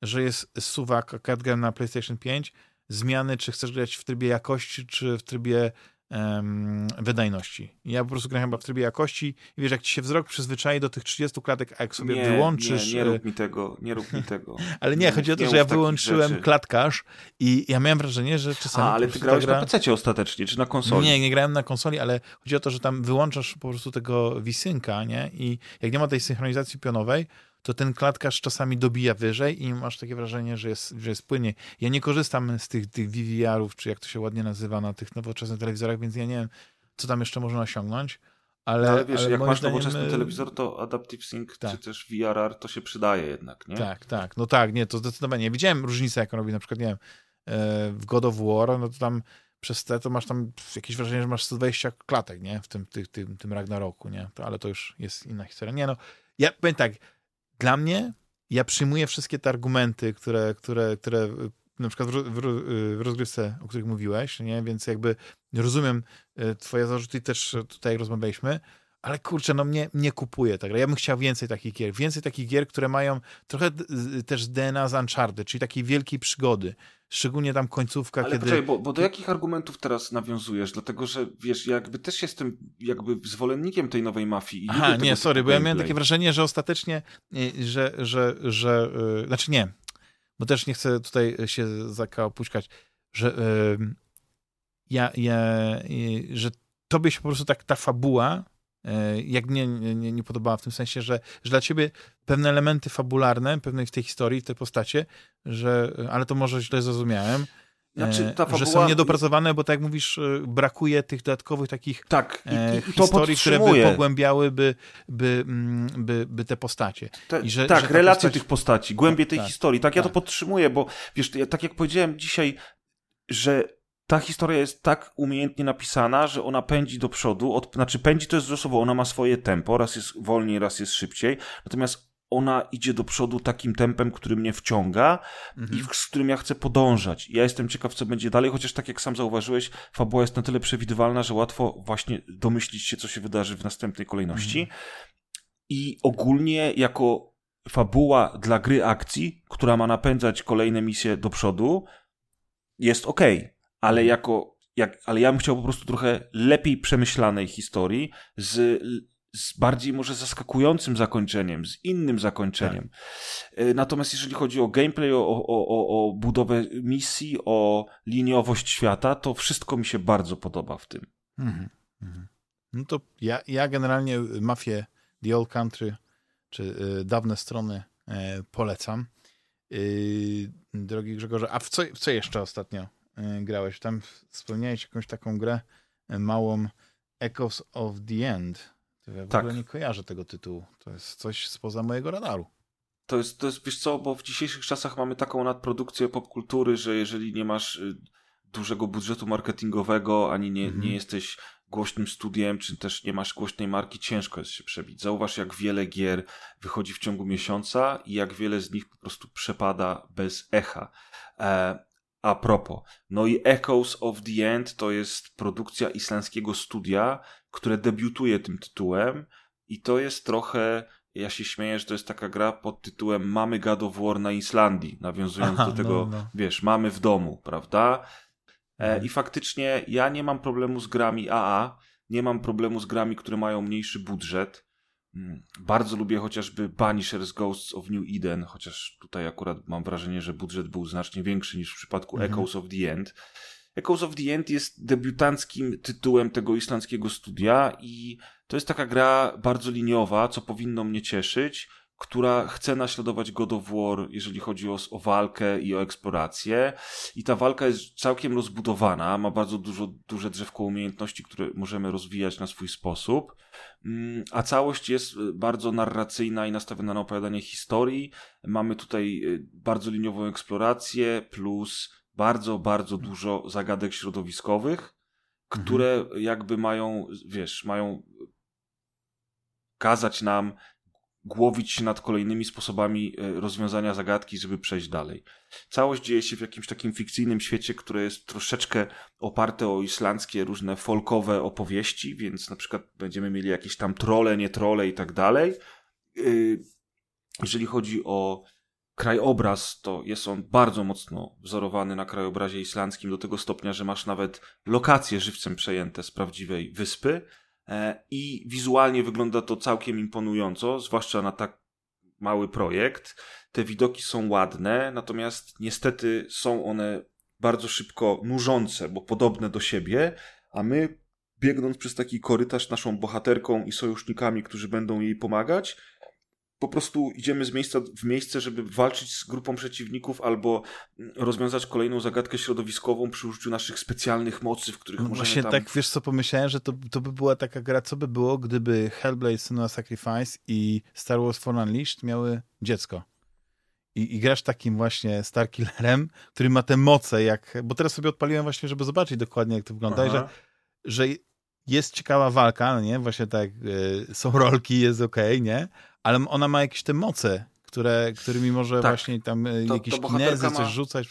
że jest suwak akad na PlayStation 5, zmiany, czy chcesz grać w trybie jakości, czy w trybie um, wydajności. Ja po prostu gram chyba w trybie jakości i wiesz, jak ci się wzrok przyzwyczai do tych 30 klatek, a jak sobie nie, wyłączysz... Nie, nie rób mi tego, nie rób mi tego. *laughs* ale nie, chodzi o to, że ja wyłączyłem klatkarz i ja miałem wrażenie, że czasami... A, ale ty grałeś gra... na PC ostatecznie, czy na konsoli? Nie, nie grałem na konsoli, ale chodzi o to, że tam wyłączasz po prostu tego wisynka, nie? I jak nie ma tej synchronizacji pionowej, to ten klatkarz czasami dobija wyżej i masz takie wrażenie, że jest, że jest płynnie. Ja nie korzystam z tych, tych VVR-ów, czy jak to się ładnie nazywa na tych nowoczesnych telewizorach, więc ja nie wiem, co tam jeszcze można osiągnąć. Ale, ale wiesz, ale jak masz nowoczesny my... telewizor, to Adaptive Sync tak. czy też VRR to się przydaje jednak, nie? Tak, tak. No tak, nie, to zdecydowanie. Ja widziałem różnicę, jaką robi na przykład, nie wiem, e, w God of War, no to tam przez te to masz tam jakieś wrażenie, że masz 120 klatek, nie? W tym, tym, tym, tym Ragnaroku, nie? To, ale to już jest inna historia. Nie no, ja powiem tak, dla mnie, ja przyjmuję wszystkie te argumenty, które, które, które na przykład w, w, w rozgrywce, o których mówiłeś, nie? więc jakby rozumiem e, twoje zarzuty też tutaj rozmawialiśmy, ale kurczę, no mnie nie kupuje tak. Ja bym chciał więcej takich gier. Więcej takich gier, które mają trochę też DNA z Uncharted, czyli takiej wielkiej przygody. Szczególnie tam końcówka, Ale kiedy... Poczekaj, bo, bo do jakich argumentów teraz nawiązujesz? Dlatego, że wiesz, jakby też jestem jakby zwolennikiem tej nowej mafii. I Aha, nie, sorry, bo ja miałem takie wrażenie, że ostatecznie, y, że, że, że, yy, znaczy nie, bo też nie chcę tutaj się zakapućkać, że yy, ja, ja yy, że tobie się po prostu tak ta fabuła E, jak mnie nie, nie podobała w tym sensie, że, że dla ciebie pewne elementy fabularne, pewnej w tej historii, w tej postacie, że, ale to może źle zrozumiałem, znaczy, fabuła... że są niedopracowane, bo tak jak mówisz, e, brakuje tych dodatkowych takich tak, i, i historii, które by pogłębiałyby by, mm, by, by te postacie. I że, tak, że relacje postać... tych postaci, głębie tej tak, historii. Tak, tak, ja to tak. podtrzymuję, bo wiesz, tak jak powiedziałem dzisiaj, że ta historia jest tak umiejętnie napisana, że ona pędzi do przodu, od, znaczy pędzi to jest losowo, ona ma swoje tempo, raz jest wolniej, raz jest szybciej, natomiast ona idzie do przodu takim tempem, który mnie wciąga mhm. i z którym ja chcę podążać. Ja jestem ciekaw, co będzie dalej, chociaż tak jak sam zauważyłeś, fabuła jest na tyle przewidywalna, że łatwo właśnie domyślić się, co się wydarzy w następnej kolejności. Mhm. I ogólnie jako fabuła dla gry akcji, która ma napędzać kolejne misje do przodu, jest ok, ale jako jak, ale ja bym chciał po prostu trochę lepiej przemyślanej historii z z bardziej może zaskakującym zakończeniem, z innym zakończeniem. Tak. E, natomiast jeżeli chodzi o gameplay, o, o, o, o budowę misji, o liniowość świata, to wszystko mi się bardzo podoba w tym. Mhm. Mhm. No to ja, ja generalnie mafię The Old Country, czy y, dawne strony y, polecam. Y, drogi Grzegorze, a w co, w co jeszcze ostatnio grałeś? Tam wspomniałeś jakąś taką grę małą Echoes of the End. Ja w tak. ogóle nie kojarzę tego tytułu. To jest coś spoza mojego radaru. To jest, to jest, wiesz co, bo w dzisiejszych czasach mamy taką nadprodukcję popkultury, że jeżeli nie masz y, dużego budżetu marketingowego, ani nie, mhm. nie jesteś głośnym studiem, czy też nie masz głośnej marki, ciężko jest się przebić. Zauważ, jak wiele gier wychodzi w ciągu miesiąca i jak wiele z nich po prostu przepada bez echa. E, a propos, no i Echoes of the End to jest produkcja islandzkiego studia, które debiutuje tym tytułem i to jest trochę, ja się śmieję, że to jest taka gra pod tytułem Mamy God of War na Islandii, nawiązując Aha, do tego, no, no. wiesz, mamy w domu, prawda? E, mhm. I faktycznie ja nie mam problemu z grami AA, nie mam problemu z grami, które mają mniejszy budżet. Bardzo lubię chociażby Banishers Ghosts of New Eden, chociaż tutaj akurat mam wrażenie, że budżet był znacznie większy niż w przypadku mhm. Echoes of the End. Echoes of the End jest debiutanckim tytułem tego islandzkiego studia i to jest taka gra bardzo liniowa, co powinno mnie cieszyć, która chce naśladować God of War, jeżeli chodzi o, o walkę i o eksplorację. I ta walka jest całkiem rozbudowana, ma bardzo dużo, duże drzewko umiejętności, które możemy rozwijać na swój sposób. Mm, a całość jest bardzo narracyjna i nastawiona na opowiadanie historii. Mamy tutaj y, bardzo liniową eksplorację, plus bardzo, bardzo dużo zagadek środowiskowych, które mhm. jakby mają, wiesz, mają kazać nam głowić się nad kolejnymi sposobami e, rozwiązania zagadki, żeby przejść dalej. Całość dzieje się w jakimś takim fikcyjnym świecie, które jest troszeczkę oparte o islandzkie różne folkowe opowieści, więc na przykład będziemy mieli jakieś tam trole, nie trole i tak dalej. E, jeżeli chodzi o krajobraz, to jest on bardzo mocno wzorowany na krajobrazie islandzkim, do tego stopnia, że masz nawet lokacje żywcem przejęte z prawdziwej wyspy i wizualnie wygląda to całkiem imponująco, zwłaszcza na tak mały projekt. Te widoki są ładne, natomiast niestety są one bardzo szybko nużące, bo podobne do siebie, a my biegnąc przez taki korytarz naszą bohaterką i sojusznikami, którzy będą jej pomagać, po prostu idziemy z miejsca w miejsce, żeby walczyć z grupą przeciwników albo rozwiązać kolejną zagadkę środowiskową przy użyciu naszych specjalnych mocy, w których no możemy Właśnie tam... tak, wiesz co, pomyślałem, że to, to by była taka gra, co by było, gdyby Hellblade Senua Sacrifice i Star Wars For Unleashed miały dziecko. I, I grasz takim właśnie Starkillerem, który ma te moce, jak... Bo teraz sobie odpaliłem właśnie, żeby zobaczyć dokładnie, jak to wygląda i że, że jest ciekawa walka, no nie? Właśnie tak, y, są rolki, jest okej, okay, nie? Ale ona ma jakieś te moce, które, którymi może tak. właśnie tam e, to, jakieś to kinezy, coś rzucać.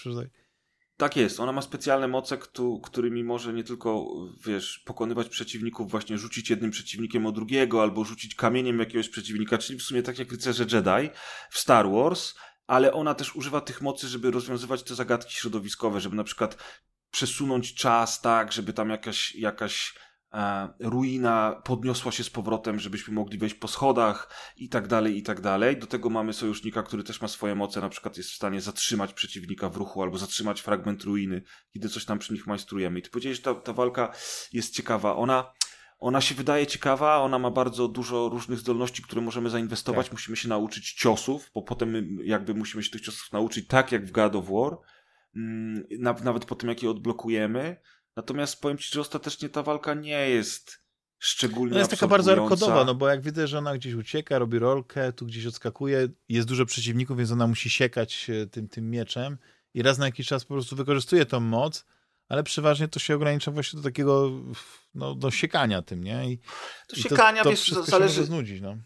Tak jest, ona ma specjalne moce, którymi może nie tylko, wiesz, pokonywać przeciwników, właśnie rzucić jednym przeciwnikiem o drugiego, albo rzucić kamieniem jakiegoś przeciwnika, czyli w sumie tak jak rycerze Jedi w Star Wars, ale ona też używa tych mocy, żeby rozwiązywać te zagadki środowiskowe, żeby na przykład przesunąć czas tak, żeby tam jakaś, jakaś ruina podniosła się z powrotem, żebyśmy mogli wejść po schodach i tak dalej, i tak dalej. Do tego mamy sojusznika, który też ma swoje moce, na przykład jest w stanie zatrzymać przeciwnika w ruchu albo zatrzymać fragment ruiny, kiedy coś tam przy nich majstrujemy. I ty powiedziałeś, że ta, ta walka jest ciekawa. Ona, ona się wydaje ciekawa, ona ma bardzo dużo różnych zdolności, które możemy zainwestować. Tak. Musimy się nauczyć ciosów, bo potem jakby musimy się tych ciosów nauczyć tak jak w God of War. Mm, nawet po tym, jak je odblokujemy. Natomiast powiem ci, że ostatecznie ta walka nie jest szczególnie No jest taka bardzo arkodowa, no bo jak widzę, że ona gdzieś ucieka, robi rolkę, tu gdzieś odskakuje, jest dużo przeciwników, więc ona musi siekać tym, tym mieczem i raz na jakiś czas po prostu wykorzystuje tą moc, ale przeważnie to się ogranicza właśnie do takiego, no, do siekania tym, nie? I, do siekania, to, to wiesz, zależy... znudzić, no.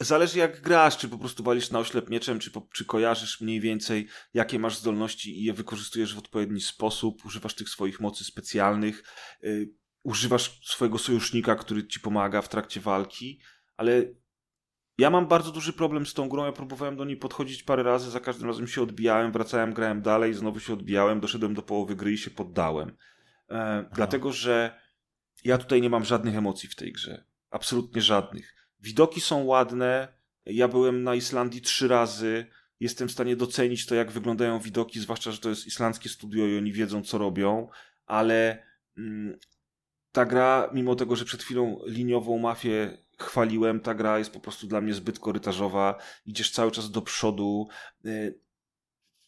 Zależy jak grasz, czy po prostu walisz na oślep mieczem, czy, czy kojarzysz mniej więcej, jakie masz zdolności i je wykorzystujesz w odpowiedni sposób, używasz tych swoich mocy specjalnych, yy, używasz swojego sojusznika, który ci pomaga w trakcie walki, ale ja mam bardzo duży problem z tą grą. Ja próbowałem do niej podchodzić parę razy, za każdym razem się odbijałem, wracałem, grałem dalej, znowu się odbijałem, doszedłem do połowy gry i się poddałem. E, dlatego, że ja tutaj nie mam żadnych emocji w tej grze. Absolutnie żadnych. Widoki są ładne. Ja byłem na Islandii trzy razy. Jestem w stanie docenić to, jak wyglądają widoki, zwłaszcza, że to jest islandzkie studio i oni wiedzą, co robią, ale mm, ta gra, mimo tego, że przed chwilą liniową mafię chwaliłem, ta gra jest po prostu dla mnie zbyt korytarzowa. Idziesz cały czas do przodu. Y,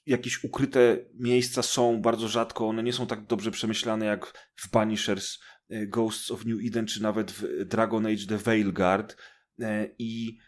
jakieś ukryte miejsca są bardzo rzadko, one nie są tak dobrze przemyślane jak w Banishers, y, Ghosts of New Eden, czy nawet w Dragon Age The Veilguard. Y, I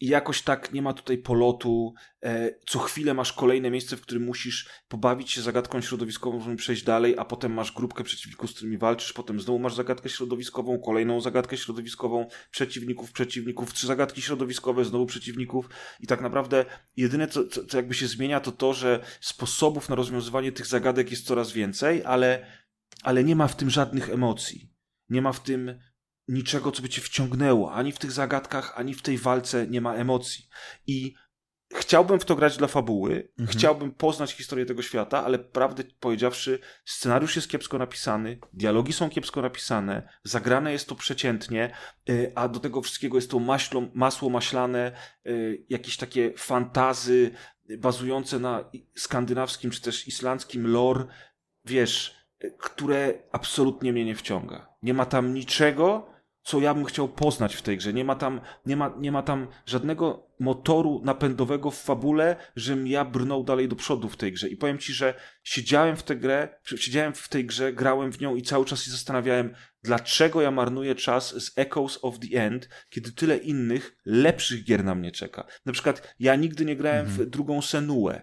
i jakoś tak nie ma tutaj polotu. E, co chwilę masz kolejne miejsce, w którym musisz pobawić się zagadką środowiskową, żeby przejść dalej, a potem masz grupkę przeciwników, z którymi walczysz, potem znowu masz zagadkę środowiskową, kolejną zagadkę środowiskową, przeciwników, przeciwników, trzy zagadki środowiskowe, znowu przeciwników i tak naprawdę jedyne, co, co, co jakby się zmienia, to to, że sposobów na rozwiązywanie tych zagadek jest coraz więcej, ale, ale nie ma w tym żadnych emocji. Nie ma w tym niczego, co by cię wciągnęło. Ani w tych zagadkach, ani w tej walce nie ma emocji. I chciałbym w to grać dla fabuły, mhm. chciałbym poznać historię tego świata, ale prawdę powiedziawszy, scenariusz jest kiepsko napisany, dialogi są kiepsko napisane, zagrane jest to przeciętnie, y, a do tego wszystkiego jest to maślo, masło maślane, y, jakieś takie fantazy bazujące na skandynawskim czy też islandzkim lore, wiesz, które absolutnie mnie nie wciąga. Nie ma tam niczego, co ja bym chciał poznać w tej grze. Nie ma tam, nie ma, nie ma tam żadnego motoru napędowego w fabule, żebym ja brnął dalej do przodu w tej grze. I powiem ci, że siedziałem w tę grę, siedziałem w tej grze, grałem w nią i cały czas się zastanawiałem, dlaczego ja marnuję czas z Echoes of the End, kiedy tyle innych, lepszych gier na mnie czeka. Na przykład ja nigdy nie grałem mhm. w drugą Senuę,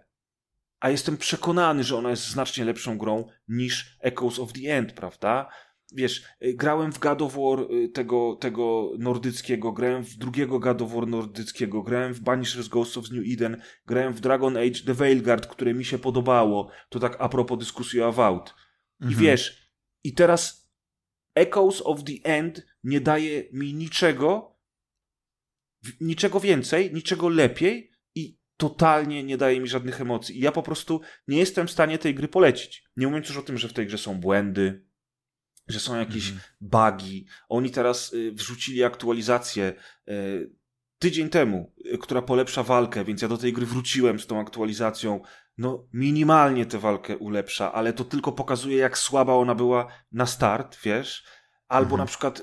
a jestem przekonany, że ona jest znacznie lepszą grą niż Echoes of the End, prawda? wiesz, y, grałem w God of War y, tego, tego nordyckiego, grałem w drugiego God of War nordyckiego, grałem w Banishers Ghosts of New Eden, grałem w Dragon Age The Veilguard, które mi się podobało. To tak a propos dyskusji o Avowed. Mhm. I wiesz, i teraz Echoes of the End nie daje mi niczego, niczego więcej, niczego lepiej totalnie nie daje mi żadnych emocji. I ja po prostu nie jestem w stanie tej gry polecić. Nie mówiąc już o tym, że w tej grze są błędy, że są jakieś mhm. bugi. Oni teraz y, wrzucili aktualizację y, tydzień temu, y, która polepsza walkę, więc ja do tej gry wróciłem z tą aktualizacją. No, minimalnie tę walkę ulepsza, ale to tylko pokazuje, jak słaba ona była na start, wiesz? Albo mhm. na przykład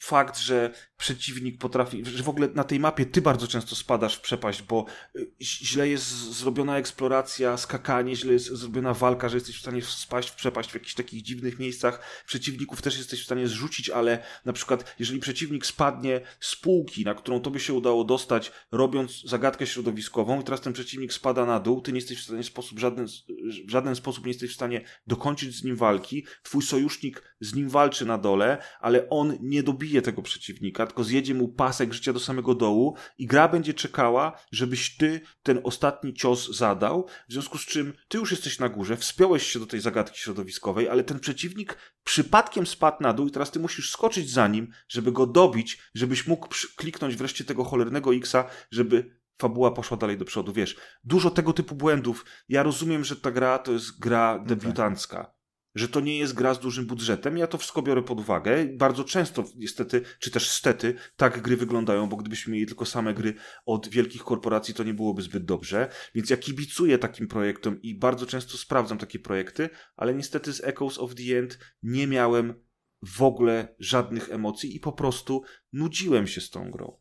fakt, że przeciwnik potrafi, że w ogóle na tej mapie ty bardzo często spadasz w przepaść, bo y, źle jest zrobiona eksploracja, skakanie, źle jest zrobiona walka, że jesteś w stanie spaść w przepaść w jakichś takich dziwnych miejscach. Przeciwników też jesteś w stanie zrzucić, ale na przykład jeżeli przeciwnik spadnie z półki, na którą tobie się udało dostać, robiąc zagadkę środowiskową i teraz ten przeciwnik spada na dół, ty nie jesteś w stanie sposób żaden, w żaden sposób nie jesteś w stanie dokończyć z nim walki, twój sojusznik z nim walczy na dole, ale on nie dobije tego przeciwnika, tylko zjedzie mu pasek życia do samego dołu i gra będzie czekała, żebyś ty ten ostatni cios zadał, w związku z czym ty już jesteś na górze, wspiąłeś się do tej zagadki środowiskowej, ale ten przeciwnik przypadkiem spadł na dół i teraz ty musisz skoczyć za nim, żeby go dobić, żebyś mógł kliknąć wreszcie tego cholernego Xa, żeby fabuła poszła dalej do przodu, wiesz. Dużo tego typu błędów. Ja rozumiem, że ta gra to jest gra debiutancka że to nie jest gra z dużym budżetem. Ja to wszystko biorę pod uwagę. Bardzo często, niestety, czy też stety, tak gry wyglądają, bo gdybyśmy mieli tylko same gry od wielkich korporacji, to nie byłoby zbyt dobrze. Więc ja kibicuję takim projektom i bardzo często sprawdzam takie projekty, ale niestety z Echoes of the End nie miałem w ogóle żadnych emocji i po prostu nudziłem się z tą grą.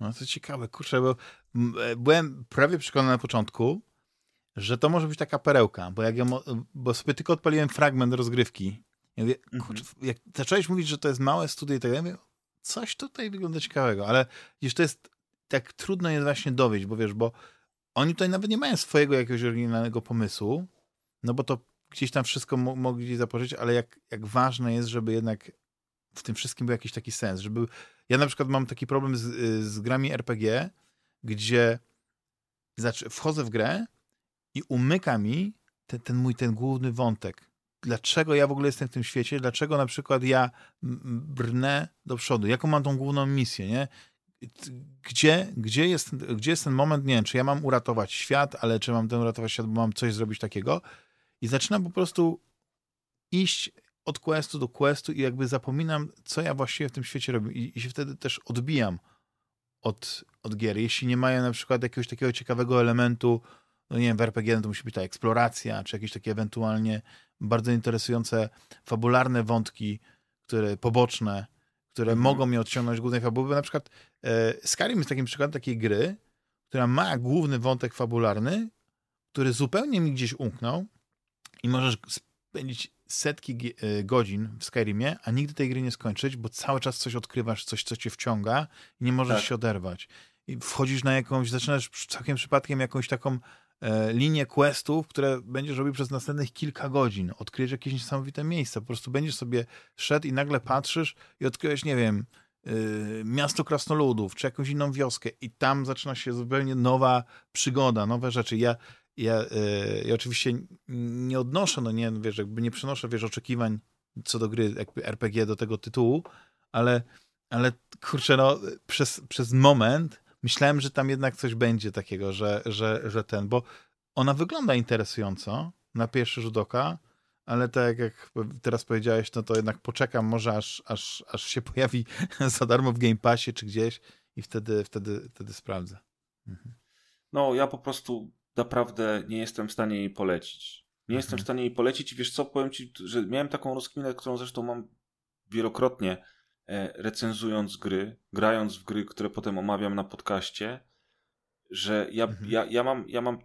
No to ciekawe, kurczę, bo e, byłem prawie przekonany na początku, że to może być taka perełka, bo jak ja, bo sobie tylko odpaliłem fragment rozgrywki. Ja mówię, mhm. kurczę, jak zacząłeś mówić, że to jest małe studio i tak dalej, coś tutaj wygląda ciekawego, ale wiesz, to jest tak trudno jest właśnie dowieść, bo wiesz, bo oni tutaj nawet nie mają swojego jakiegoś oryginalnego pomysłu, no bo to gdzieś tam wszystko mo mogli zapożyczyć, ale jak, jak ważne jest, żeby jednak w tym wszystkim był jakiś taki sens, żeby... Ja na przykład mam taki problem z, z grami RPG, gdzie wchodzę w grę i umyka mi ten, ten mój, ten główny wątek. Dlaczego ja w ogóle jestem w tym świecie? Dlaczego na przykład ja brnę do przodu? Jaką mam tą główną misję, nie? Gdzie, gdzie, jest, gdzie jest ten moment, nie wiem, czy ja mam uratować świat, ale czy mam ten uratować świat, bo mam coś zrobić takiego i zaczynam po prostu iść od questu do questu i jakby zapominam, co ja właściwie w tym świecie robię i, i się wtedy też odbijam od, od gier. Jeśli nie mają na przykład jakiegoś takiego ciekawego elementu, no nie wiem, w RPG no to musi być ta eksploracja, czy jakieś takie ewentualnie bardzo interesujące fabularne wątki, które poboczne, które mhm. mogą mnie odciągnąć głównej fabuły. Na przykład e, Skyrim jest takim przykładem takiej gry, która ma główny wątek fabularny, który zupełnie mi gdzieś umknął i możesz spędzić setki e, godzin w Skyrimie, a nigdy tej gry nie skończyć, bo cały czas coś odkrywasz, coś, co cię wciąga i nie możesz tak. się oderwać. I wchodzisz na jakąś, zaczynasz całkiem przypadkiem jakąś taką linię questów, które będziesz robił przez następnych kilka godzin. Odkryjesz jakieś niesamowite miejsca. Po prostu będziesz sobie szedł i nagle patrzysz i odkryjesz, nie wiem, e, miasto krasnoludów, czy jakąś inną wioskę i tam zaczyna się zupełnie nowa przygoda, nowe rzeczy. Ja ja, y, ja oczywiście nie odnoszę, no nie, wiesz, jakby nie przenoszę, wiesz, oczekiwań co do gry RPG do tego tytułu, ale, ale kurczę, no, przez, przez moment myślałem, że tam jednak coś będzie takiego, że, że, że ten, bo ona wygląda interesująco na pierwszy rzut oka, ale tak jak teraz powiedziałeś, no to jednak poczekam może aż, aż, aż się pojawi *laughs* za darmo w Game Passie czy gdzieś i wtedy, wtedy, wtedy sprawdzę. Mhm. No, ja po prostu naprawdę nie jestem w stanie jej polecić. Nie mhm. jestem w stanie jej polecić i wiesz co, powiem ci, że miałem taką rozkminę, którą zresztą mam wielokrotnie recenzując gry, grając w gry, które potem omawiam na podcaście, że ja, mhm. ja, ja, mam, ja mam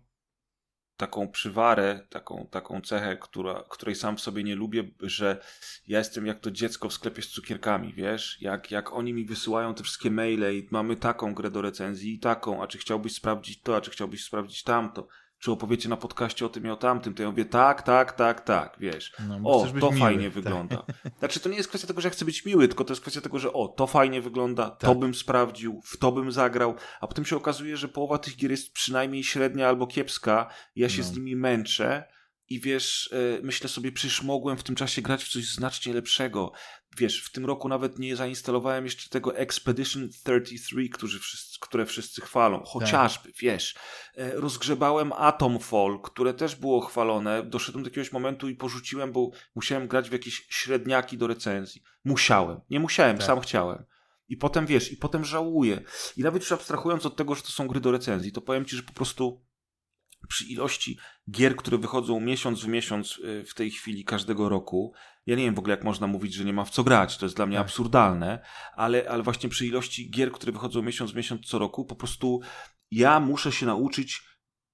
taką przywarę, taką, taką cechę, która, której sam w sobie nie lubię, że ja jestem jak to dziecko w sklepie z cukierkami, wiesz? Jak, jak oni mi wysyłają te wszystkie maile i mamy taką grę do recenzji i taką, a czy chciałbyś sprawdzić to, a czy chciałbyś sprawdzić tamto czy opowiecie na podcaście o tym i o tamtym, to ja mówię tak, tak, tak, tak, wiesz. No, o, to miły, fajnie tak. wygląda. *laughs* Znaczy, to nie jest kwestia tego, że ja chcę być miły, tylko to jest kwestia tego, że o, to fajnie wygląda, tak. to bym sprawdził, w to bym zagrał, a potem się okazuje, że połowa tych gier jest przynajmniej średnia albo kiepska, ja się no. z nimi męczę, i wiesz, e, myślę sobie, przecież mogłem w tym czasie grać w coś znacznie lepszego. Wiesz, w tym roku nawet nie zainstalowałem jeszcze tego Expedition 33, którzy wszyscy, które wszyscy chwalą. Chociażby, tak. wiesz. E, rozgrzebałem Atomfall, które też było chwalone. Doszedłem do jakiegoś momentu i porzuciłem, bo musiałem grać w jakieś średniaki do recenzji. Musiałem. Nie musiałem, tak. sam chciałem. I potem, wiesz, i potem żałuję. I nawet już abstrahując od tego, że to są gry do recenzji, to powiem ci, że po prostu przy ilości gier, które wychodzą miesiąc w miesiąc y, w tej chwili każdego roku, ja nie wiem w ogóle jak można mówić, że nie ma w co grać, to jest dla mnie tak. absurdalne, ale, ale właśnie przy ilości gier, które wychodzą miesiąc w miesiąc co roku, po prostu ja muszę się nauczyć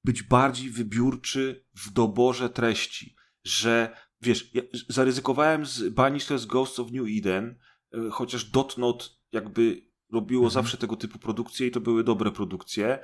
być bardziej wybiórczy w doborze treści, że wiesz, ja zaryzykowałem z Banishless Ghosts of New Eden, y, chociaż Dotnot jakby robiło mhm. zawsze tego typu produkcje i to były dobre produkcje,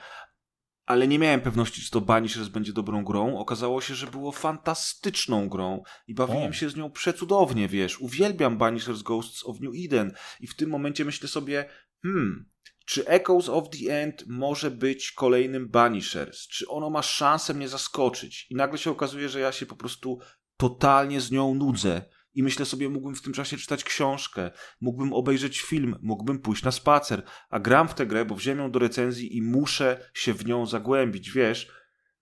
ale nie miałem pewności, czy to Banishers będzie dobrą grą. Okazało się, że było fantastyczną grą i bawiłem o. się z nią przecudownie, wiesz. Uwielbiam Banishers Ghosts of New Eden i w tym momencie myślę sobie, hmm, czy Echoes of the End może być kolejnym Banishers? Czy ono ma szansę mnie zaskoczyć? I nagle się okazuje, że ja się po prostu totalnie z nią nudzę i myślę sobie, mógłbym w tym czasie czytać książkę, mógłbym obejrzeć film, mógłbym pójść na spacer, a gram w tę grę, bo wziąłem ją do recenzji i muszę się w nią zagłębić, wiesz?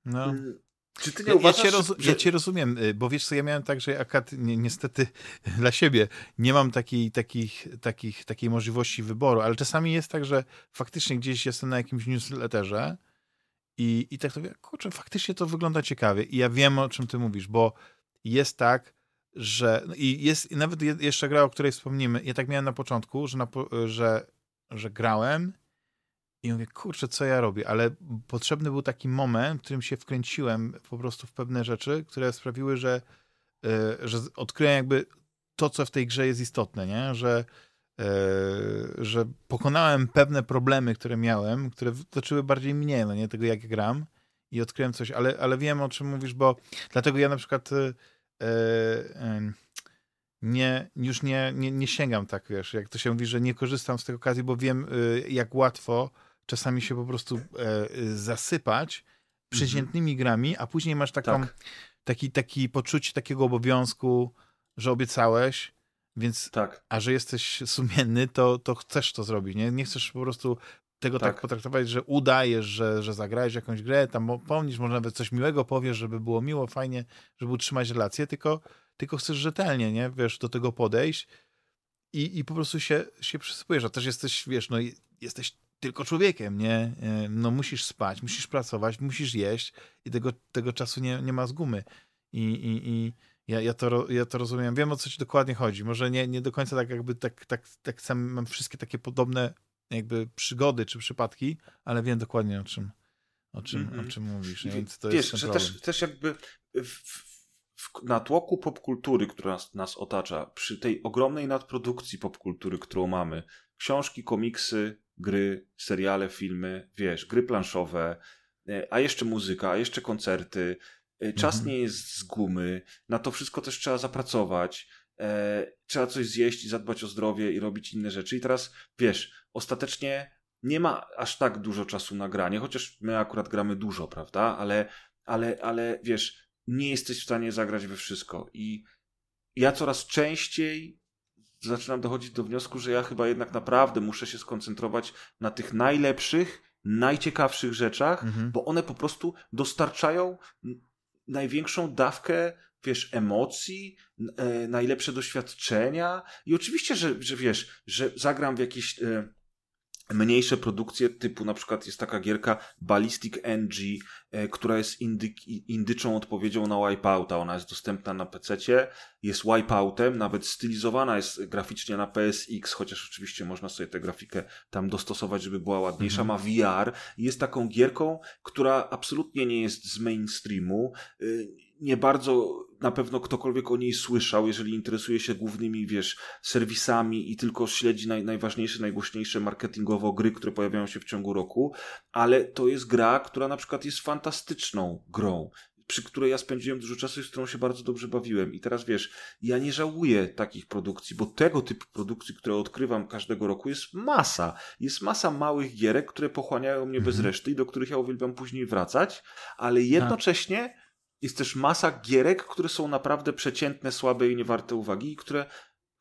No. Y, czy ty nie ja, uważasz, ja cię, że... ja cię rozumiem, y, bo wiesz co, ja miałem tak, że akad ni niestety *laughs* dla siebie nie mam takiej, takich, takich, takiej możliwości wyboru, ale czasami jest tak, że faktycznie gdzieś jestem na jakimś newsletterze i, i tak to mówię, kurczę, faktycznie to wygląda ciekawie i ja wiem, o czym ty mówisz, bo jest tak, że no i jest i nawet jeszcze gra, o której wspomnimy. Ja tak miałem na początku, że, na, że, że grałem i mówię, kurczę, co ja robię, ale potrzebny był taki moment, w którym się wkręciłem po prostu w pewne rzeczy, które sprawiły, że, yy, że odkryłem jakby to, co w tej grze jest istotne, nie? Że, yy, że pokonałem pewne problemy, które miałem, które dotyczyły bardziej mnie, no nie tego, jak gram i odkryłem coś, ale, ale wiem, o czym mówisz, bo dlatego ja na przykład yy, nie, już nie, nie, nie sięgam tak, wiesz, jak to się mówi, że nie korzystam z tej okazji, bo wiem, y, jak łatwo czasami się po prostu e, zasypać przeciętnymi mhm. grami, a później masz taką, tak. taki, taki poczucie takiego obowiązku, że obiecałeś, więc, tak. a że jesteś sumienny, to, to chcesz to zrobić, nie? Nie chcesz po prostu tego tak, tak potraktować, że udajesz, że, że zagrałeś jakąś grę, tam pomnisz, może nawet coś miłego powiesz, żeby było miło, fajnie, żeby utrzymać relacje, tylko, tylko chcesz rzetelnie, nie? Wiesz, do tego podejść i, i po prostu się, się przysypujesz, a też jesteś, wiesz, no jesteś tylko człowiekiem, nie? E, no musisz spać, musisz pracować, musisz jeść i tego, tego czasu nie, nie ma z gumy. I, i, i ja, ja, to, ja to rozumiem. Wiem, o co ci dokładnie chodzi. Może nie, nie do końca tak jakby tak, tak, tak sam mam wszystkie takie podobne jakby przygody czy przypadki, ale wiem dokładnie o czym, o czym, mm -hmm. o mhm. czym mówisz. Nie? Więc to Wiesz, że też, też jakby w, w natłoku popkultury, która nas, nas otacza, przy tej ogromnej nadprodukcji popkultury, którą mamy, książki, komiksy, gry, seriale, filmy, wiesz, gry planszowe, e, a jeszcze muzyka, a jeszcze koncerty, e, czas mhm. nie jest z gumy, na to wszystko też trzeba zapracować, e, trzeba coś zjeść i zadbać o zdrowie i robić inne rzeczy. I teraz, wiesz, ostatecznie nie ma aż tak dużo czasu na granie, chociaż my akurat gramy dużo, prawda? Ale, ale, ale wiesz, nie jesteś w stanie zagrać we wszystko. I ja coraz częściej zaczynam dochodzić do wniosku, że ja chyba jednak naprawdę muszę się skoncentrować na tych najlepszych, najciekawszych rzeczach, mhm. bo one po prostu dostarczają największą dawkę wiesz, emocji, e, najlepsze doświadczenia i oczywiście, że, że wiesz, że zagram w jakieś e, mniejsze produkcje typu na przykład jest taka gierka Ballistic NG, e, która jest indyk, indyczą odpowiedzią na Wipeouta. Ona jest dostępna na PC, jest Wipeoutem, nawet stylizowana jest graficznie na PSX, chociaż oczywiście można sobie tę grafikę tam dostosować, żeby była ładniejsza. Mhm. Ma VR i jest taką gierką, która absolutnie nie jest z mainstreamu. Y, nie bardzo na pewno ktokolwiek o niej słyszał, jeżeli interesuje się głównymi, wiesz, serwisami i tylko śledzi naj, najważniejsze, najgłośniejsze marketingowo gry, które pojawiają się w ciągu roku, ale to jest gra, która na przykład jest fantastyczną grą przy której ja spędziłem dużo czasu i z którą się bardzo dobrze bawiłem. I teraz wiesz, ja nie żałuję takich produkcji, bo tego typu produkcji, które odkrywam każdego roku, jest masa. Jest masa małych gierek, które pochłaniają mnie bez mhm. reszty i do których ja uwielbiam później wracać, ale jednocześnie jest też masa gierek, które są naprawdę przeciętne, słabe i niewarte uwagi, i które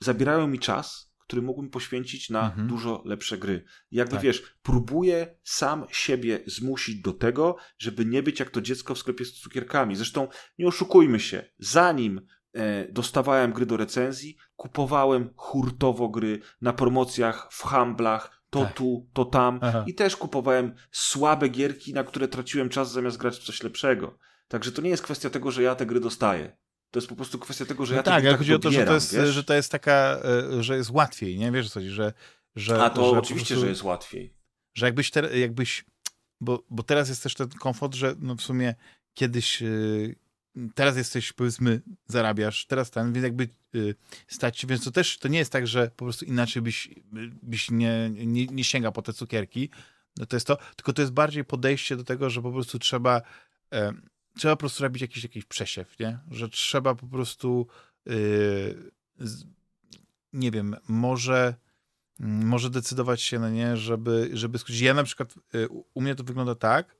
zabierają mi czas, który mógłbym poświęcić na mhm. dużo lepsze gry. Jakby tak. wiesz, próbuję sam siebie zmusić do tego, żeby nie być jak to dziecko w sklepie z cukierkami. Zresztą nie oszukujmy się, zanim e, dostawałem gry do recenzji, kupowałem hurtowo gry na promocjach, w hamblach, to tak. tu, to tam Aha. i też kupowałem słabe gierki, na które traciłem czas zamiast grać w coś lepszego. Także to nie jest kwestia tego, że ja te gry dostaję. To jest po prostu kwestia tego, że no ja tak, ale chodzi o to, że to, jest, że to jest taka, e, że jest łatwiej, nie? Wiesz co chodzi, że... że A to że oczywiście, prostu, że jest łatwiej. Że jakbyś, te, jakbyś bo, bo teraz jest też ten komfort, że no w sumie kiedyś, yy, teraz jesteś, powiedzmy, zarabiasz, teraz ten, więc jakby yy, stać się, więc to też, to nie jest tak, że po prostu inaczej byś, byś nie, nie, nie sięgał po te cukierki, no to jest to, tylko to jest bardziej podejście do tego, że po prostu trzeba trzeba po prostu robić jakiś, jakiś przesiew, nie? Że trzeba po prostu yy, nie wiem, może mm, może decydować się, no nie, żeby, żeby skrócić. Ja na przykład, yy, u mnie to wygląda tak,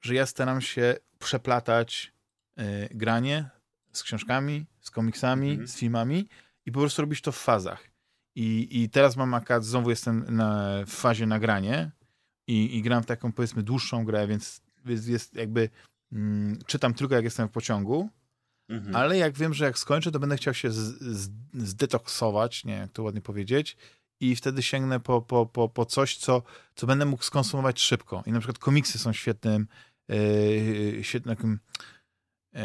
że ja staram się przeplatać yy, granie z książkami, z komiksami, mhm. z filmami i po prostu robić to w fazach. I, i teraz mam akurat, znowu jestem na, w fazie nagranie i, i gram w taką, powiedzmy, dłuższą grę, więc jest jakby mm, czytam tylko jak jestem w pociągu, mhm. ale jak wiem, że jak skończę, to będę chciał się z, z, zdetoksować, nie jak to ładnie powiedzieć, i wtedy sięgnę po, po, po, po coś, co, co będę mógł skonsumować szybko. I na przykład komiksy są świetnym, yy, świetnym yy,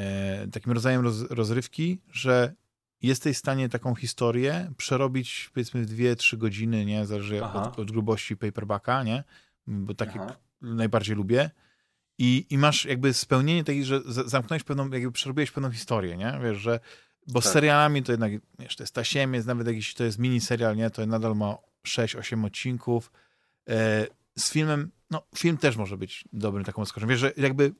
takim rodzajem roz, rozrywki, że jesteś w stanie taką historię przerobić powiedzmy w 2-3 godziny, nie? Zależy od, od, grubości paperbacka, nie? Bo takie najbardziej lubię i, i masz jakby spełnienie takiej, że zamknąłeś pewną, jakby przerobiłeś pewną historię, nie? Wiesz, że bo tak. z serialami to jednak, wiesz, to jest tasiemiec, nawet jakiś, to jest mini serial, nie? To nadal ma 6-8 odcinków. E, z filmem, no film też może być dobrym taką odskoczą. Wiesz, że jakby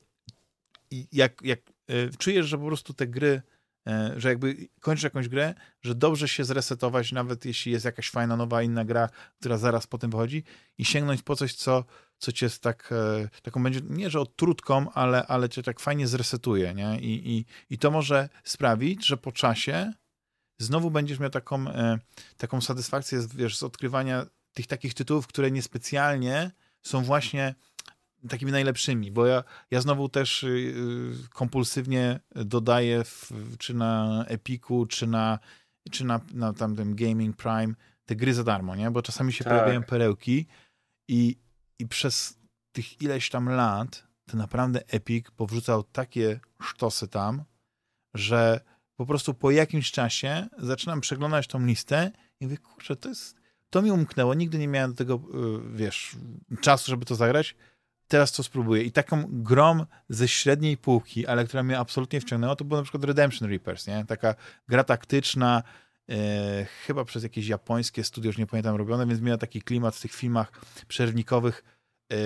jak, jak e, czujesz, że po prostu te gry e, że jakby kończysz jakąś grę, że dobrze się zresetować, nawet jeśli jest jakaś fajna, nowa, inna gra, która zaraz potem wychodzi i sięgnąć po coś, co, co cię jest tak, e, taką będzie, nie że odtrutką, ale, ale cię tak fajnie zresetuje, nie? I, i, I to może sprawić, że po czasie znowu będziesz miał taką, e, taką satysfakcję, wiesz, z odkrywania tych takich tytułów, które niespecjalnie są właśnie takimi najlepszymi, bo ja, ja znowu też y, kompulsywnie dodaję w, czy na Epiku, czy na, czy na, na tamtym Gaming Prime te gry za darmo, nie? Bo czasami się tak. pojawiają perełki i, i przez tych ileś tam lat to naprawdę Epic powrzucał takie sztosy tam, że po prostu po jakimś czasie zaczynam przeglądać tą listę i mówię, kurczę, to jest, to mi umknęło, nigdy nie miałem do tego, y, wiesz, czasu, żeby to zagrać, teraz to spróbuję. I taką grom ze średniej półki, ale która mnie absolutnie wciągnęła, to było na przykład Redemption Reapers, nie? Taka gra taktyczna, e, chyba przez jakieś japońskie studio, już nie pamiętam, robione, więc miała taki klimat w tych filmach przerwnikowych e,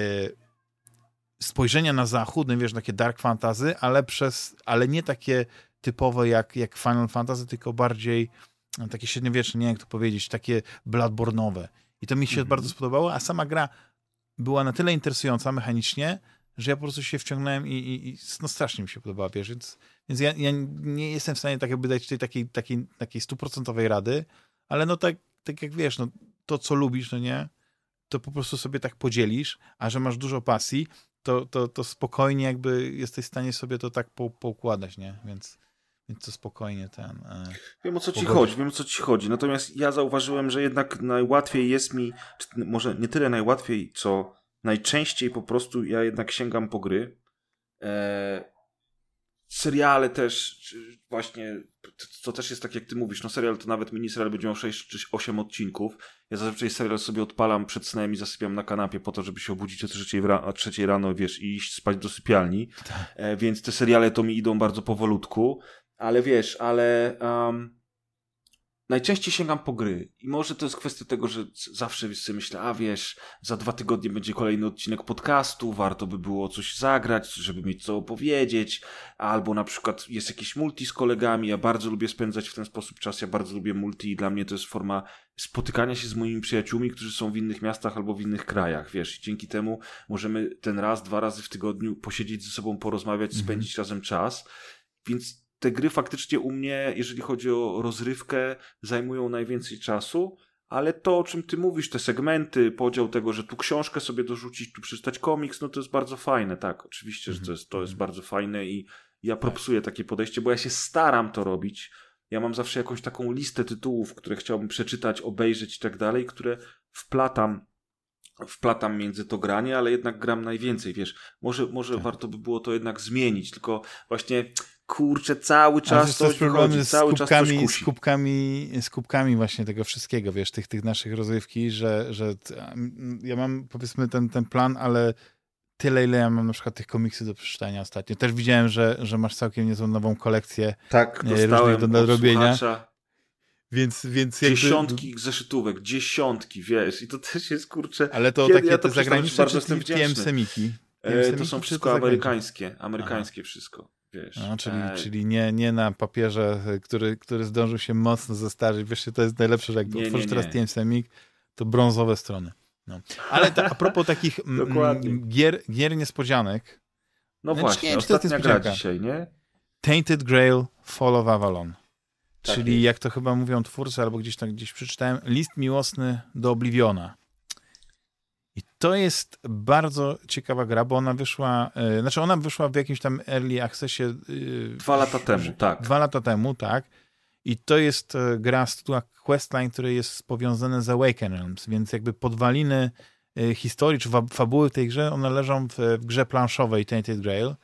spojrzenia na zachód, no wiesz, takie dark fantasy, ale przez, ale nie takie typowe jak, jak Final Fantasy, tylko bardziej no, takie średniowieczne, nie wiem jak to powiedzieć, takie Bloodborne'owe. I to mi się mm -hmm. bardzo spodobało, a sama gra była na tyle interesująca mechanicznie, że ja po prostu się wciągnąłem i, i, i no strasznie mi się podobała, wiesz, więc, więc ja, ja, nie jestem w stanie tak jakby dać tutaj takiej, takiej, takiej stuprocentowej rady, ale no tak, tak jak wiesz, no to co lubisz, no nie, to po prostu sobie tak podzielisz, a że masz dużo pasji, to, to, to spokojnie jakby jesteś w stanie sobie to tak po, poukładać, nie, więc... Więc to spokojnie ten. E, wiem o co ci chodzi, wiem o co ci chodzi. Natomiast ja zauważyłem, że jednak najłatwiej jest mi, może nie tyle najłatwiej, co najczęściej po prostu ja jednak sięgam po gry. E, seriale też, właśnie, to też jest tak jak ty mówisz, no serial to nawet miniserial będzie miał 6 czy 8 odcinków. Ja zazwyczaj serial sobie odpalam przed snem i zasypiam na kanapie po to, żeby się obudzić o trzeciej, o trzeciej rano, wiesz, i iść spać do sypialni. Tak. E, więc te seriale to mi idą bardzo powolutku ale wiesz, ale um, najczęściej sięgam po gry. I może to jest kwestia tego, że zawsze sobie myślę, a wiesz, za dwa tygodnie będzie kolejny odcinek podcastu, warto by było coś zagrać, żeby mieć co opowiedzieć, albo na przykład jest jakiś multi z kolegami, ja bardzo lubię spędzać w ten sposób czas, ja bardzo lubię multi i dla mnie to jest forma spotykania się z moimi przyjaciółmi, którzy są w innych miastach albo w innych krajach, wiesz, i dzięki temu możemy ten raz, dwa razy w tygodniu posiedzieć ze sobą, porozmawiać, mhm. spędzić razem czas, więc te gry faktycznie u mnie, jeżeli chodzi o rozrywkę, zajmują najwięcej czasu, ale to, o czym ty mówisz, te segmenty, podział tego, że tu książkę sobie dorzucić, tu przeczytać komiks, no to jest bardzo fajne, tak, oczywiście, że to jest, to jest mhm. bardzo fajne i ja tak. propsuję takie podejście, bo ja się staram to robić. Ja mam zawsze jakąś taką listę tytułów, które chciałbym przeczytać, obejrzeć i tak dalej, które wplatam wplatam między to granie, ale jednak gram najwięcej, wiesz. Może, może tak. warto by było to jednak zmienić, tylko właśnie kurczę, cały czas coś wychodzi, cały czas coś kusi. Z kubkami, z kubkami właśnie tego wszystkiego, wiesz, tych, tych naszych rozrywki, że, że ja mam powiedzmy ten, ten plan, ale tyle, ile ja mam na przykład tych komiksów do przeczytania ostatnio. Też widziałem, że, że masz całkiem niezłą nową kolekcję tak, różnych do nadrobienia. Więc, więc jakby... Dziesiątki zeszytówek, dziesiątki, wiesz, i to też jest, kurczę... Ale to takie ja to te zagraniczne czy TM-semiki? E, to są wszystko amerykańskie, amerykańskie Aha. wszystko. Wiesz, no, czyli, e... czyli nie, nie na papierze, który, który zdążył się mocno zestarzyć. Wiesz, to jest najlepsze, że jak nie, otworzysz nie, nie. teraz TM Semik, to brązowe strony. No. Ale to, a propos takich gier, gier niespodzianek. No właśnie, nie, ostatnia gra dzisiaj, nie? Tainted Grail Fall of Avalon. Tak czyli jest. jak to chyba mówią twórcy, albo gdzieś tam gdzieś przeczytałem, list miłosny do Obliviona. I to jest bardzo ciekawa gra, bo ona wyszła, yy, znaczy ona wyszła w jakimś tam early accessie. Yy, dwa lata temu, tak. Dwa lata temu, tak. I to jest yy, gra z tytułu Questline, który jest powiązany z Awaken Realms, więc jakby podwaliny historii, czy fabuły w tej grze, one leżą w, w grze planszowej Tainted Grail.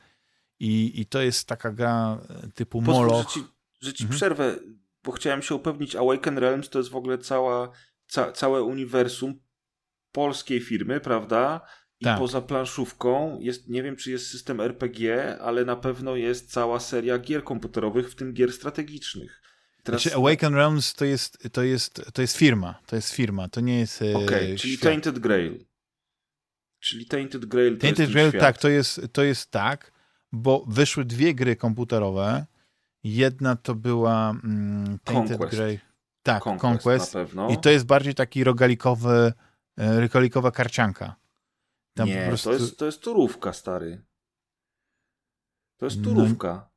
I, I to jest taka gra typu Pozwól, Moloch. Że ci, że ci mhm. przerwę, bo chciałem się upewnić, Awaken Realms to jest w ogóle cała, ca, całe uniwersum polskiej firmy, prawda? I tak. poza planszówką jest, nie wiem czy jest system RPG, ale na pewno jest cała seria gier komputerowych, w tym gier strategicznych. Teraz... Znaczy Awaken Realms to jest, to, jest, to jest firma, to jest firma, to nie jest e, Okej, okay, czyli świat. Tainted Grail. Czyli Tainted Grail to Tainted jest Grail, tak, to jest, to jest tak, bo wyszły dwie gry komputerowe, Jedna to była mm, Tainted Conquest. Grey. Tak, Conquest, Conquest. na pewno. I to jest bardziej taki rogalikowy, e, rogalikowa karcianka. Tam nie, prostu... to, jest, to jest turówka, stary. To jest No- turówka.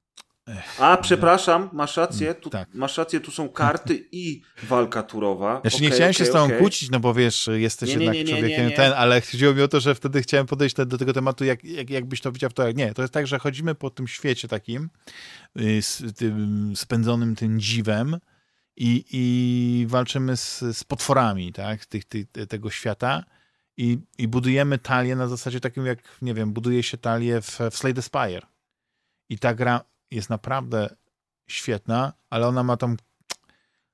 Ech, A, przepraszam, masz rację, tu, tak. masz rację, tu są karty *laughs* i walka turowa. Znaczy nie Okej, chciałem się okej, z tobą okej. kłócić, no bo wiesz, jesteś Nie, nie, jednak nie, nie, człowiekiem nie, nie. ten, ale chodziło mi o to, że wtedy chciałem podejść do tego tematu, jak, jak, jakbyś to widział to, jak nie. To jest tak, że chodzimy po tym świecie takim, y, z tym spędzonym tym dziwem i, i walczymy z, z potworami, tak, tych, tych, tego świata. I, i budujemy talię na zasadzie takim, jak, nie wiem, buduje się talię w, w Slay the Spire. I ta gra jest naprawdę świetna, ale ona ma tą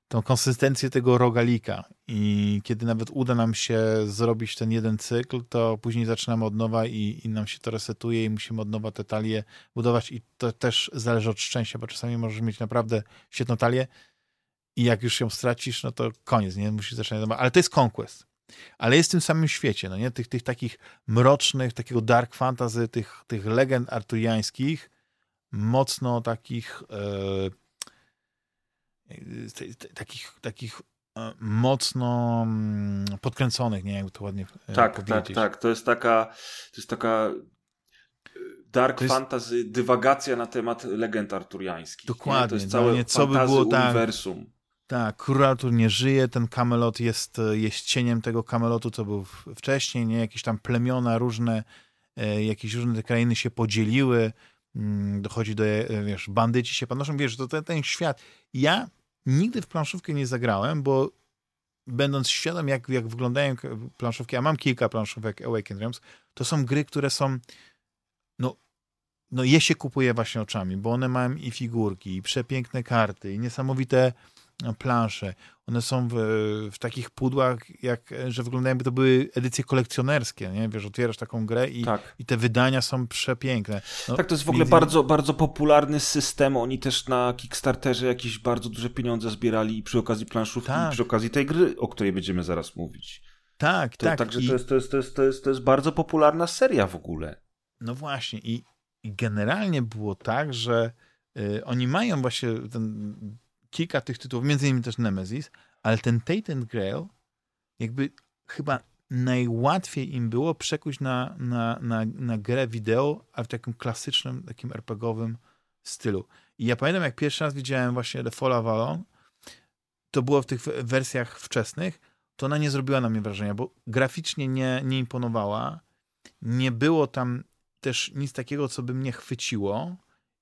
tą konsystencję tego rogalika. I kiedy nawet uda nam się zrobić ten jeden cykl, to później zaczynamy od nowa i, i nam się to resetuje i musimy od nowa te talie budować. I to też zależy od szczęścia, bo czasami możesz mieć naprawdę świetną talię i jak już ją stracisz, no to koniec, nie? Musisz nowa. Ale to jest Conquest. Ale jest w tym samym świecie, no nie? Tych, tych takich mrocznych, takiego dark fantasy, tych, tych legend arturiańskich, mocno takich e, t- t- takich, takich e, mocno mm, podkręconych, nie jak to ładnie e, Tak, tak, powiedzieć. tak. To jest taka, to jest taka e, dark jest- fantasy, dywagacja na temat legend arturiańskich. nie? Dokładnie, To jest no całe nie, co by było tak- uniwersum. Tak, król Artur nie żyje, ten Camelot jest, e, jest cieniem tego Camelotu, co był wcześniej, nie? Jakieś tam plemiona różne, e, jakieś różne te krainy się podzieliły, mm, dochodzi do, e, wiesz, bandyci się panoszą, wiesz, to ten, ten świat. Ja nigdy w planszówkę nie zagrałem, bo będąc świadom, jak, jak wyglądają planszówki, a mam kilka planszówek Awakened Realms, to są gry, które są, no, no je się kupuje właśnie oczami, bo one mają i figurki, i przepiękne karty, i niesamowite plansze. One są w, w takich pudłach, jak, że wyglądają jakby to były edycje kolekcjonerskie, nie? Wiesz, otwierasz taką grę i, Tak. i te wydania są przepiękne. No, Tak, to jest w ogóle bardzo, bardzo popularny system. Oni też na Kickstarterze jakieś bardzo duże pieniądze zbierali przy okazji planszówki, Tak. i przy okazji tej gry, o której będziemy zaraz mówić. Tak, To, tak. Także I- to, jest, to, jest, to, jest, to, jest, to jest bardzo popularna seria w ogóle. No właśnie i, i generalnie było tak, że y, oni mają właśnie ten, kilka tych tytułów, między innymi też Nemesis, ale ten Tate Grail jakby chyba najłatwiej im było przekuć na, na, na, na grę wideo, ale w takim klasycznym, takim RPGowym stylu. I ja pamiętam, jak pierwszy raz widziałem właśnie The Fall of Avalon, to było w tych wersjach wczesnych, to ona nie zrobiła na mnie wrażenia, bo graficznie nie, nie imponowała, nie było tam też nic takiego, co by mnie chwyciło.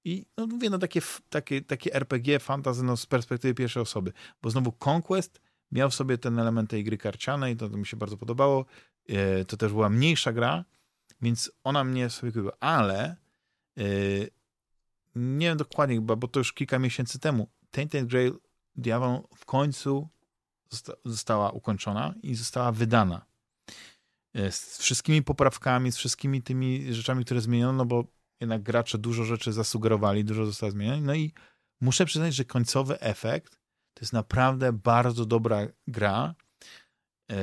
I no mówię, no takie, takie, takie RPG, fantasy no, z perspektywy pierwszej osoby. Bo znowu Conquest miał sobie ten element tej gry karcianej, to, to mi się bardzo podobało. E, to też była mniejsza gra, więc ona mnie sobie kupiła. Ale e, nie wiem dokładnie chyba, bo to już kilka miesięcy temu Tainted Grail Diablo w końcu zosta- została ukończona i została wydana. E, Z wszystkimi poprawkami, z wszystkimi tymi rzeczami, które zmieniono, no bo jednak gracze dużo rzeczy zasugerowali, dużo zostało zmienione. No i muszę przyznać, że końcowy efekt to jest naprawdę bardzo dobra gra e,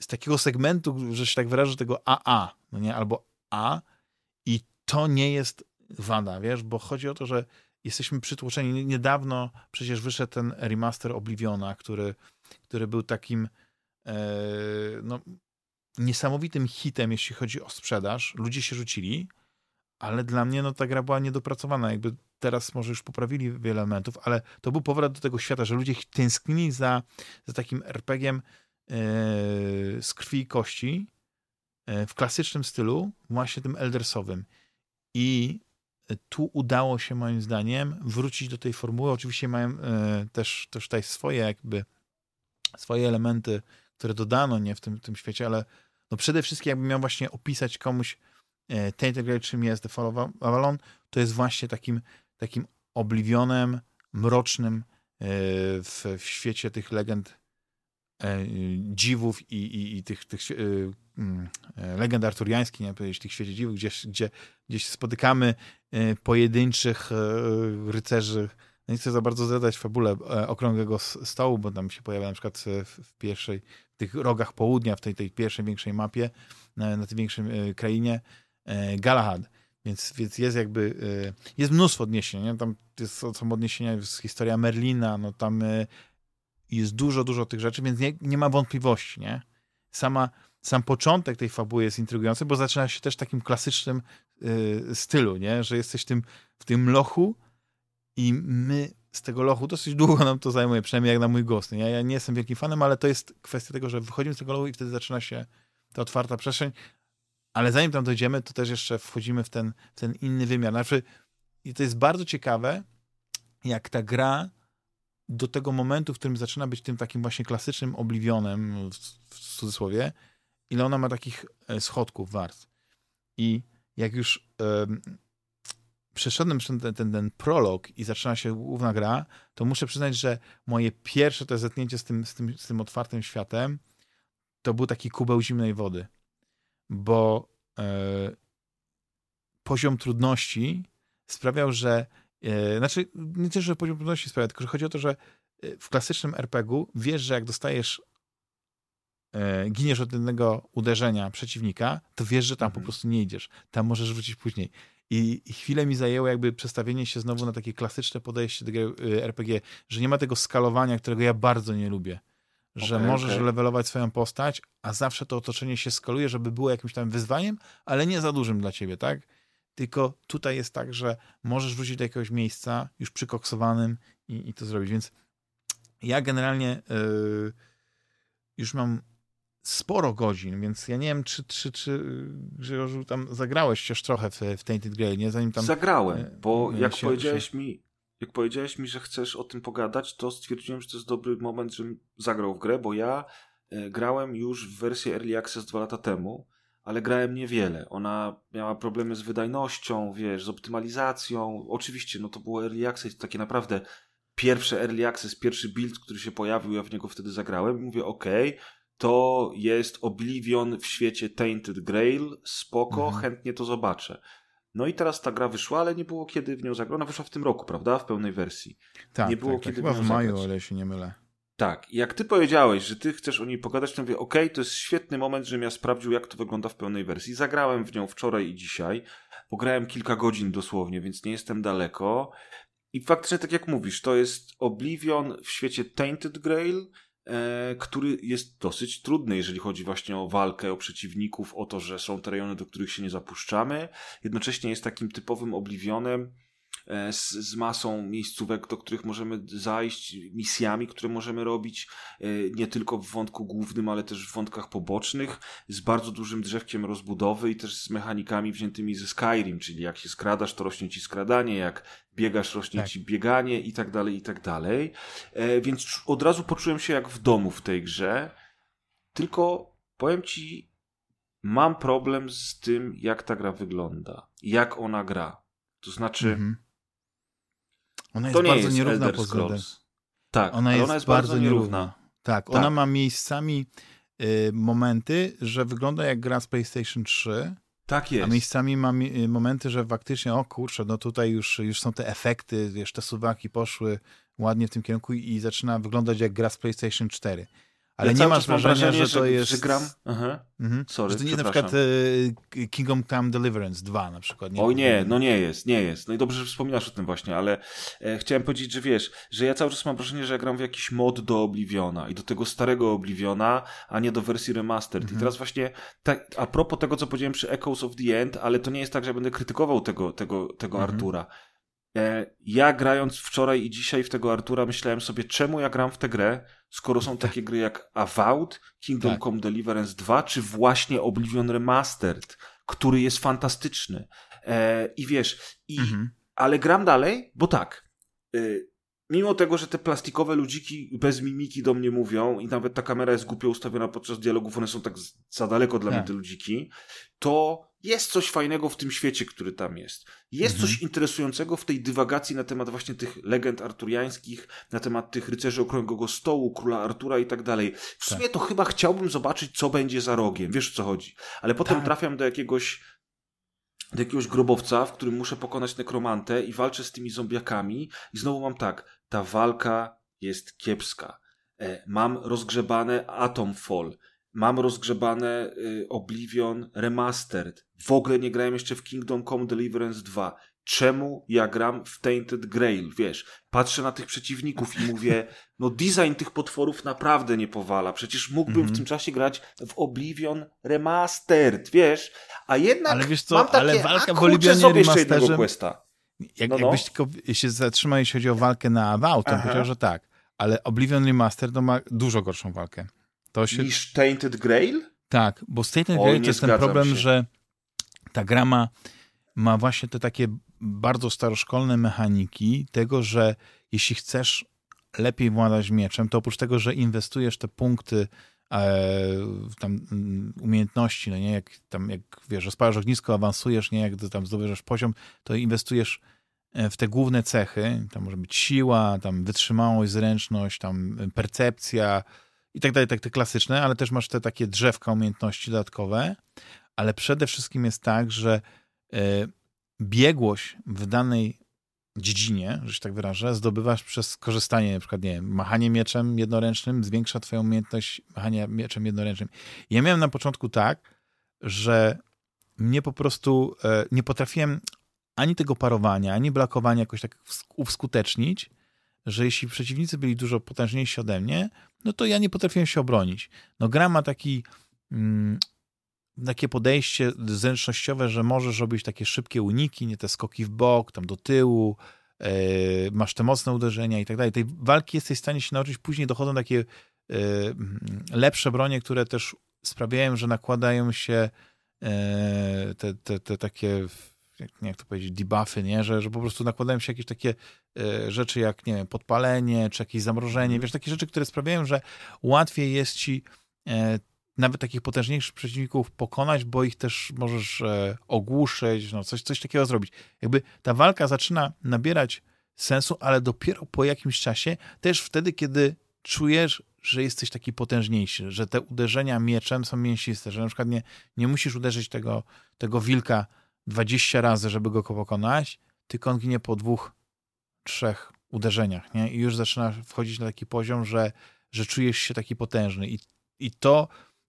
z takiego segmentu, że się tak wyrażę, tego AA, no nie, albo A i to nie jest wada, wiesz, bo chodzi o to, że jesteśmy przytłoczeni. Niedawno przecież wyszedł ten remaster Obliviona, który, który był takim e, no, niesamowitym hitem, jeśli chodzi o sprzedaż. Ludzie się rzucili, ale dla mnie no, ta gra była niedopracowana. Jakby teraz może już poprawili wiele elementów, ale to był powrót do tego świata, że ludzie tęsknili za, za takim RPG-iem e, z krwi i kości e, w klasycznym stylu, właśnie tym eldersowym. I tu udało się moim zdaniem wrócić do tej formuły. Oczywiście mają e, też, też tutaj swoje jakby swoje elementy, które dodano nie w tym, tym świecie, ale no przede wszystkim jakbym miał właśnie opisać komuś e, Tainted Grail, czym jest The Fall of Avalon, to jest właśnie takim, takim obliwionem, mrocznym e, w, w świecie tych legend e, dziwów i, i, i tych, tych mm, legend arturiańskich, nie powiedzieć, tych świecie dziwów, gdzie, gdzie, gdzie się spotykamy pojedynczych rycerzy. No nie chcę za bardzo zdradzać fabulę e, okrągłego stołu, bo tam się pojawia na przykład w, pierwszej, w tych rogach południa, w tej, tej pierwszej większej mapie, na, na tej większej krainie, Galahad. Więc, więc jest jakby, y, jest mnóstwo odniesień, nie? Tam jest, są odniesienia z historia Merlina, no tam y, jest dużo, dużo tych rzeczy, więc nie, nie ma wątpliwości, nie? Sama, sam początek tej fabuły jest intrygujący, bo zaczyna się też takim klasycznym y, stylu, nie? Że jesteś tym, w tym lochu i my z tego lochu dosyć długo nam to zajmuje, przynajmniej jak na mój głos. Nie? Ja nie jestem wielkim fanem, ale to jest kwestia tego, że wychodzimy z tego lochu i wtedy zaczyna się ta otwarta przestrzeń, ale zanim tam dojdziemy, to też jeszcze wchodzimy w ten, w ten inny wymiar. Znaczy, i to jest bardzo ciekawe, jak ta gra do tego momentu, w którym zaczyna być tym takim właśnie klasycznym obliwionem, w, w cudzysłowie, ile ona ma takich e, schodków, warstw. I jak już um, przeszedłem ten, ten, ten, prolog i zaczyna się główna gra, to muszę przyznać, że moje pierwsze to zetknięcie z tym, z tym, z tym otwartym światem to był taki kubeł zimnej wody bo e, poziom trudności sprawiał, że e, znaczy nie też, że poziom trudności sprawia, tylko że chodzi o to, że e, w klasycznym RPG-u wiesz, że jak dostajesz e, giniesz od jednego uderzenia przeciwnika, to wiesz, że tam mhm. po prostu nie idziesz. Tam możesz wrócić później. I, I chwilę mi zajęło jakby przestawienie się znowu na takie klasyczne podejście do RPG, że nie ma tego skalowania, którego ja bardzo nie lubię że okay, możesz okay. levelować swoją postać, a zawsze to otoczenie się skaluje, żeby było jakimś tam wyzwaniem, ale nie za dużym dla ciebie, tak? Tylko tutaj jest tak, że możesz wrócić do jakiegoś miejsca już przykoksowanym i, i to zrobić. Więc ja generalnie yy, już mam sporo godzin, więc ja nie wiem, czy, czy, czy Grzegorzu, tam zagrałeś chociaż trochę w, w Tainted Grail, nie? Zanim tam... Zagrałem, e, bo jak się, powiedziałeś mi, jak powiedziałeś mi, że chcesz o tym pogadać, to stwierdziłem, że to jest dobry moment, żebym zagrał w grę, bo ja e, grałem już w wersję Early Access dwa lata temu, ale grałem niewiele. Ona miała problemy z wydajnością, wiesz, z optymalizacją. Oczywiście, no to było Early Access, takie naprawdę pierwsze Early Access, pierwszy build, który się pojawił, ja w niego wtedy zagrałem i mówię, okej, okay, to jest Oblivion w świecie Tainted Grail, spoko, mhm. chętnie to zobaczę. No i teraz ta gra wyszła, ale nie było kiedy w nią zagrać. Ona wyszła w tym roku, prawda? W pełnej wersji. Tak, nie było tak, tak. kiedy tak, chyba w, w maju, zagrać. ale się nie mylę. Tak, i jak ty powiedziałeś, że ty chcesz o niej pogadać, to mówię, okej, okay, to jest świetny moment, żebym ja sprawdził, jak to wygląda w pełnej wersji. Zagrałem w nią wczoraj i dzisiaj. Pograłem kilka godzin dosłownie, więc nie jestem daleko. I faktycznie, tak jak mówisz, to jest Oblivion w świecie Tainted Grail, który jest dosyć trudny, jeżeli chodzi właśnie o walkę, o przeciwników, o to, że są te rejony, do których się nie zapuszczamy. Jednocześnie jest takim typowym obliwionem, E, z, z masą miejscówek, do których możemy zajść, misjami, które możemy robić, e, nie tylko w wątku głównym, ale też w wątkach pobocznych, z bardzo dużym drzewkiem rozbudowy i też z mechanikami wziętymi ze Skyrim, czyli jak się skradasz, to rośnie ci skradanie, jak biegasz, rośnie tak. ci bieganie i tak dalej, i tak dalej. E, więc od razu poczułem się jak w domu w tej grze, tylko powiem ci, mam problem z tym, jak ta gra wygląda, jak ona gra. To znaczy, mhm. Ona jest to nie bardzo jest nierówna pod względem. Tak, ona jest, ona jest bardzo, bardzo nierówna. nierówna. Tak, tak, ona ma miejscami y, momenty, że wygląda jak gra z PlayStation 3. Tak jest. A miejscami ma mi, y, momenty, że faktycznie, o kurczę, no tutaj już, już są te efekty, wiesz, te suwaki poszły ładnie w tym kierunku i, i zaczyna wyglądać jak gra z PlayStation 4. Ale ja nie masz wrażenia, że to jest... Że gram... Aha. Mhm. Sorry, że to nie jest na przykład e, Kingdom Come Deliverance 2 na przykład. Nie Oj nie, no nie jest, nie jest. No i dobrze, że wspominasz o tym właśnie, ale e, chciałem powiedzieć, że wiesz, że ja cały czas mam wrażenie, że ja gram w jakiś mod do Obliviona i do tego starego Obliviona, a nie do wersji remastered. Mhm. I teraz właśnie, tak, a propos tego, co powiedziałem przy Echoes of the End, ale to nie jest tak, że ja będę krytykował tego, tego, tego mhm. Artura. E, ja grając wczoraj i dzisiaj w tego Artura myślałem sobie, czemu ja gram w tę grę, skoro są takie gry jak Avowed, Kingdom tak. Come Deliverance 2, czy właśnie Oblivion Remastered, który jest fantastyczny. E, I wiesz, i, mhm. ale gram dalej, bo tak. E, mimo tego, że te plastikowe ludziki bez mimiki do mnie mówią i nawet ta kamera jest głupio ustawiona podczas dialogów, one są tak za daleko dla tak. mnie te ludziki, to jest coś fajnego w tym świecie, który tam jest. Jest mhm. coś interesującego w tej dywagacji na temat właśnie tych legend arturiańskich, na temat tych rycerzy okrągłego stołu, króla Artura i tak dalej. W sumie tak. to chyba chciałbym zobaczyć, co będzie za rogiem. Wiesz, o co chodzi. Ale potem tak. trafiam do jakiegoś do jakiegoś grobowca, w którym muszę pokonać nekromantę i walczę z tymi zombiakami i znowu mam tak, ta walka jest kiepska. E, mam rozgrzebane Atom Fall mam rozgrzebane y, Oblivion Remastered. W ogóle nie grałem jeszcze w Kingdom Come Deliverance 2. Czemu ja gram w Tainted Grail? Wiesz, patrzę na tych przeciwników i mówię, no design tych potworów naprawdę nie powala. Przecież mógłbym mm -hmm. w tym czasie grać w Oblivion Remastered, wiesz? A jednak ale wiesz co, mam takie, ale walka w Oblivionie Remasterze... questa. Jak, no, no. Jakbyś tylko się zatrzymał, jeśli chodzi o walkę na Avowed, to powiedział, że tak. Ale Oblivion Remastered to ma dużo gorszą walkę. To się... Niż Tainted Grail? Tak, bo z Tainted Grail to jest ten problem, się. że ta gra ma, ma właśnie te takie bardzo staroszkolne mechaniki tego, że jeśli chcesz lepiej władać mieczem, to oprócz tego, że inwestujesz te punkty e, tam mm, umiejętności, no nie, jak tam, jak wiesz, rozpalasz ognisko, awansujesz, nie, jak tam zdobywasz poziom, to inwestujesz e, w te główne cechy, tam może być siła, tam wytrzymałość, zręczność, tam percepcja i tak dalej, tak te klasyczne, ale też masz te takie drzewka umiejętności dodatkowe, ale przede wszystkim jest tak, że e, biegłość w danej dziedzinie, że się tak wyrażę, zdobywasz przez korzystanie, na przykład, nie wiem, machanie mieczem jednoręcznym zwiększa twoją umiejętność machania mieczem jednoręcznym. Ja miałem na początku tak, że mnie po prostu e, nie potrafiłem ani tego parowania, ani blokowania jakoś tak uskutecznić, że jeśli przeciwnicy byli dużo potężniejsi ode mnie, no to ja nie potrafiłem się obronić. No gra ma taki mm, takie podejście zręcznościowe, że możesz robić takie szybkie uniki, nie te skoki w bok, tam do tyłu, yy, masz te mocne uderzenia i tak dalej. Tej walki jesteś w stanie się nauczyć, później dochodzą takie yy, lepsze bronie, które też sprawiają, że nakładają się yy, te, te, te takie jak, to powiedzieć, debuffy, nie? Że, że po prostu nakładają się jakieś takie rzeczy jak, nie wiem, podpalenie, czy jakieś zamrożenie, mm. wiesz, takie rzeczy, które sprawiają, że łatwiej jest ci nawet takich potężniejszych przeciwników pokonać, bo ich też możesz e, ogłuszyć, no coś, coś takiego zrobić. Jakby ta walka zaczyna nabierać sensu, ale dopiero po jakimś czasie, też wtedy, kiedy czujesz, że jesteś taki potężniejszy, że te uderzenia mieczem są mięsiste, że na przykład nie, nie musisz uderzyć tego, tego wilka 20 razy, żeby go pokonać, tylko on ginie po dwóch, trzech uderzeniach, nie? I już zaczyna wchodzić na taki poziom, że, że czujesz się taki potężny. I, i to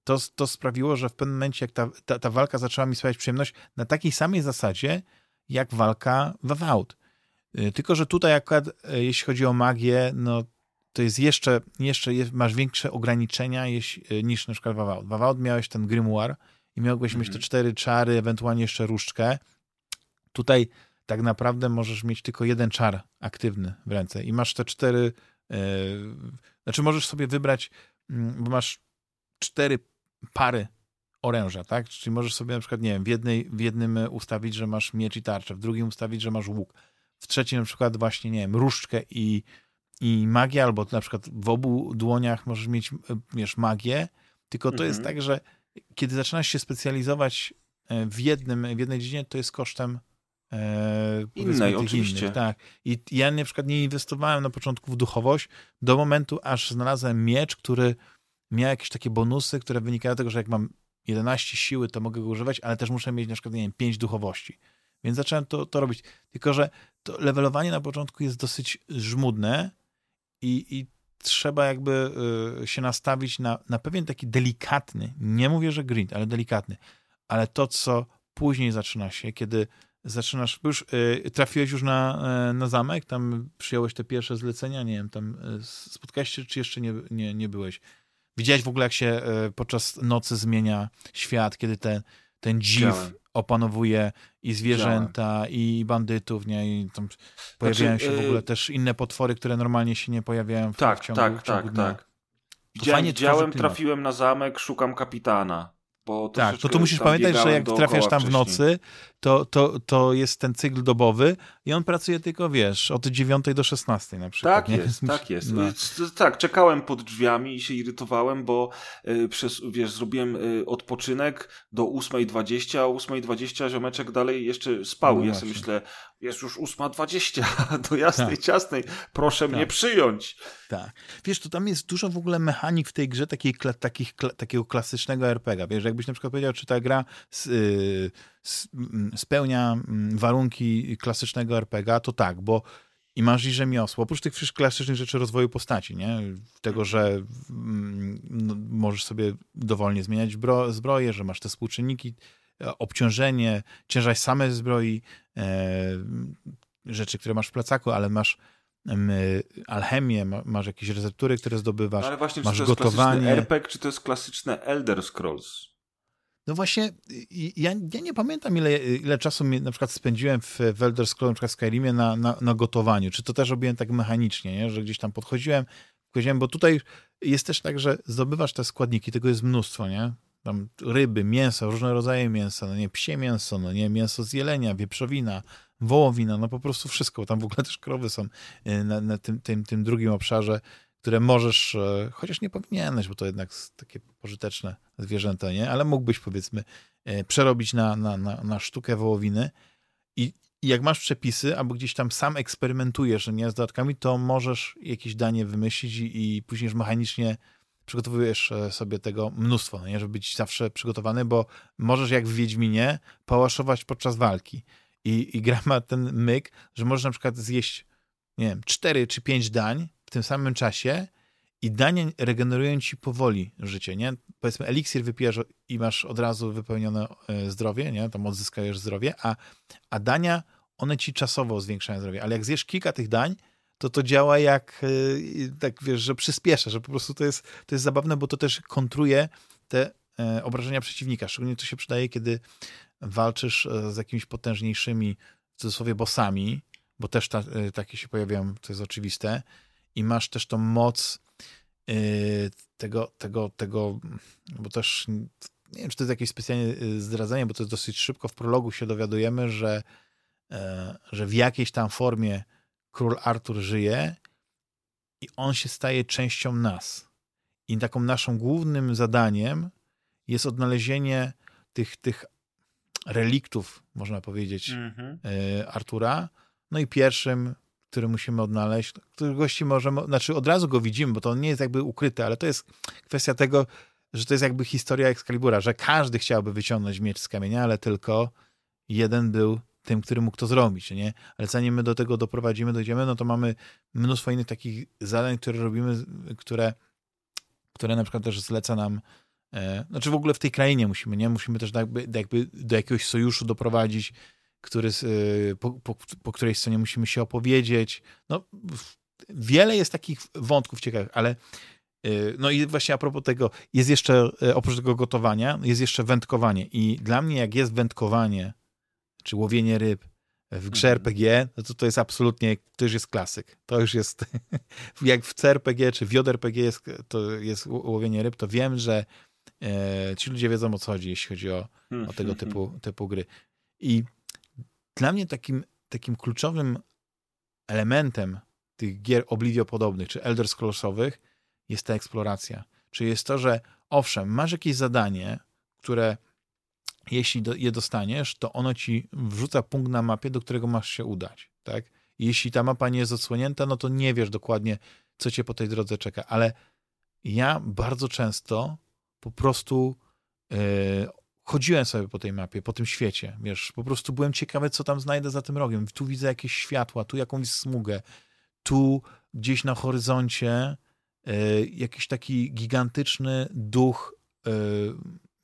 to, to sprawiło, że w pewnym momencie, jak ta, ta, ta walka zaczęła mi sprawiać przyjemność, na takiej samej zasadzie, jak walka w Avowed. Y, tylko, że tutaj akurat, y, jeśli chodzi o magię, no to jest jeszcze, jeszcze jest, masz większe ograniczenia y, niż na przykład w Avowed. W Avowed miałeś ten grimoire i miałeś mm -hmm. mieć te mhm. cztery czary, ewentualnie jeszcze różdżkę. Tutaj tak naprawdę możesz mieć tylko jeden czar aktywny w ręce i masz te cztery, yy, znaczy możesz sobie wybrać, yy, bo masz cztery pary oręża, tak? Czyli możesz sobie na przykład, nie wiem, w, jednej, w jednym ustawić, że masz miecz i tarczę, w drugim ustawić, że masz łuk, w trzecim na przykład właśnie, nie wiem, różdżkę i, i magię, albo na przykład w obu dłoniach możesz mieć, wiesz, magię, tylko to mhm. jest tak, że kiedy zaczynasz się specjalizować e, w jednym, w jednej dziedzinie, to jest kosztem e, innej, oczywiście. Innych, tak. I ja na przykład nie inwestowałem na początku w duchowość do momentu, aż znalazłem miecz, który miał jakieś takie bonusy, które wynikają z tego, że jak mam 11 siły, to mogę go używać, ale też muszę mieć na przykład, nie wiem, 5 duchowości. Więc zacząłem to, to robić. Tylko, że to levelowanie na początku jest dosyć żmudne i, i trzeba jakby y, się nastawić na, na pewien taki delikatny, nie mówię, że grind, ale delikatny, ale to, co później zaczyna się, kiedy zaczynasz, już y, trafiłeś już na, y, na zamek, tam przyjąłeś te pierwsze zlecenia, nie wiem, tam y, spotkałeś się, czy jeszcze nie, nie, nie byłeś? Widziałeś w ogóle, jak się e, podczas nocy zmienia świat, kiedy ten, ten dziw opanowuje i zwierzęta, i bandytów, nie? I tam pojawiają znaczy, się w ogóle y, też inne potwory, które normalnie się nie pojawiają w, tak, w ciągu, tak, w ciągu tak, dnia. Tak, widziałem trafiłem na zamek, szukam kapitana. Bo tak, to tu musisz pamiętać, że jak trafiasz tam w nocy, to, to, to jest ten cykl dobowy i on pracuje tylko, wiesz, od 9 do 16 na przykład. Tak nie? jest, tak *laughs* jest. No. Tak, czekałem pod drzwiami i się irytowałem, bo y, przez, wiesz, zrobiłem y, odpoczynek do 8.20, a o 8.20 ziomeczek dalej jeszcze spał. No ja sobie myślę, jest już 8.20, *laughs* do jasnej, tak. ciasnej, proszę tak. mnie przyjąć. Tak. Wiesz, to tam jest dużo w ogóle mechanik w tej grze takiej, takich, takiego klasycznego RPG. Wiesz, jakbyś na przykład powiedział, czy ta gra y, spełnia mm, warunki klasycznego RPG, to tak, bo i masz i rzemiosło, oprócz tych wszystkich klasycznych rzeczy rozwoju postaci, nie? Tego, że mm, możesz sobie dowolnie zmieniać bro, zbroję, że masz te współczynniki, obciążenie, ciężaść samej zbroi, e, rzeczy, które masz w plecaku, ale masz alchemię, masz jakieś receptury, które zdobywasz, no ale właśnie, masz czy to gotowanie. Jest RPG, czy to jest klasyczne Elder Scrolls? No właśnie, ja, ja nie pamiętam, ile, ile czasu mi, na przykład spędziłem w, w Elder Scrolls, na przykład Skyrimie na, na, na gotowaniu. Czy to też robiłem tak mechanicznie, nie? że gdzieś tam podchodziłem, powiedziałem, bo tutaj jest też tak, że zdobywasz te składniki, tego jest mnóstwo, nie? Tam ryby, mięso, różne rodzaje mięsa, no nie, psie mięso, no nie, mięso z jelenia, wieprzowina, wołowina, no po prostu wszystko. Tam w ogóle też krowy są y, na, na tym, tym, tym drugim obszarze, które możesz, e, chociaż nie powinieneś, bo to jednak takie pożyteczne zwierzęta, nie? Ale mógłbyś, powiedzmy, e, przerobić na, na, na, na sztukę wołowiny i, jak masz przepisy, albo gdzieś tam sam eksperymentujesz nie, z dodatkami, to możesz jakieś danie wymyślić i, i później już mechanicznie przygotowujesz e, sobie tego mnóstwo, nie? żeby być zawsze przygotowany, bo możesz jak w Wiedźminie pałaszować podczas walki. I, i gra ma ten myk, że możesz na przykład zjeść, nie wiem, cztery czy pięć dań w tym samym czasie i danie regenerują ci powoli życie, nie? Powiedzmy, eliksir wypijesz i masz od razu wypełnione e, zdrowie, nie? Tam odzyskujesz zdrowie, a, a dania, one ci czasowo zwiększają zdrowie, ale jak zjesz kilka tych dań, to to działa jak, e, tak wiesz, że przyspiesza, że po prostu to jest, to jest zabawne, bo to też kontruje te e, obrażenia przeciwnika. Szczególnie to się przydaje, kiedy walczysz z jakimiś potężniejszymi, w cudzysłowie, bossami, bo też ta, takie się pojawiają, to jest oczywiste, i masz też tą moc tego, tego, tego, bo też nie wiem, czy to jest jakieś specjalnie yy, zdradzenie, bo to jest dosyć szybko w prologu się dowiadujemy, że, że w jakiejś tam formie król Artur żyje i on się staje częścią nas. I taką naszą głównym zadaniem jest odnalezienie tych, tych reliktów, można powiedzieć, mm -hmm. Artura. No i pierwszym który musimy odnaleźć, który gości możemy, znaczy od razu go widzimy, bo to nie jest jakby ukryte, ale to jest kwestia tego, że to jest jakby historia Excalibura, że każdy chciałby wyciągnąć miecz z kamienia, ale tylko jeden był tym, który mógł to zrobić, nie? Ale zanim my do tego doprowadzimy, dojdziemy, no to mamy mnóstwo innych takich zadań, które robimy, które, które na przykład też zleca nam e, znaczy w ogóle w tej krainie musimy, nie? Musimy też jakby, jakby do jakiegoś sojuszu doprowadzić który, y, po, po, po której stronie musimy się opowiedzieć. No, wiele jest takich wątków ciekawych, ale y, no i właśnie a propos tego, jest jeszcze, y, oprócz tego gotowania, jest jeszcze wędkowanie. I dla mnie, jak jest wędkowanie, czy łowienie ryb w grze mhm. RPG, no to to jest absolutnie, to już jest klasyk. To już jest, *laughs* jak w CRPG czy w JRPG jest, to jest łowienie ryb, to wiem, że e, ci ludzie wiedzą o co chodzi, jeśli chodzi o, o tego typu, typu gry. I dla mnie takim, takim kluczowym elementem tych gier Oblivio-podobnych, czy Elder Scrollsowych, jest ta eksploracja. Czyli jest to, że owszem, masz jakieś zadanie, które jeśli do, je dostaniesz, to ono ci wrzuca punkt na mapie, do którego masz się udać, tak? Jeśli ta mapa nie jest odsłonięta, no to nie wiesz dokładnie, co cię po tej drodze czeka, ale ja bardzo często po prostu yy, chodziłem sobie po tej mapie, po tym świecie, wiesz, po prostu byłem ciekawy, co tam znajdę za tym rogiem. Tu widzę jakieś światła, tu jakąś smugę, tu gdzieś na horyzoncie y, jakiś taki gigantyczny duch, y,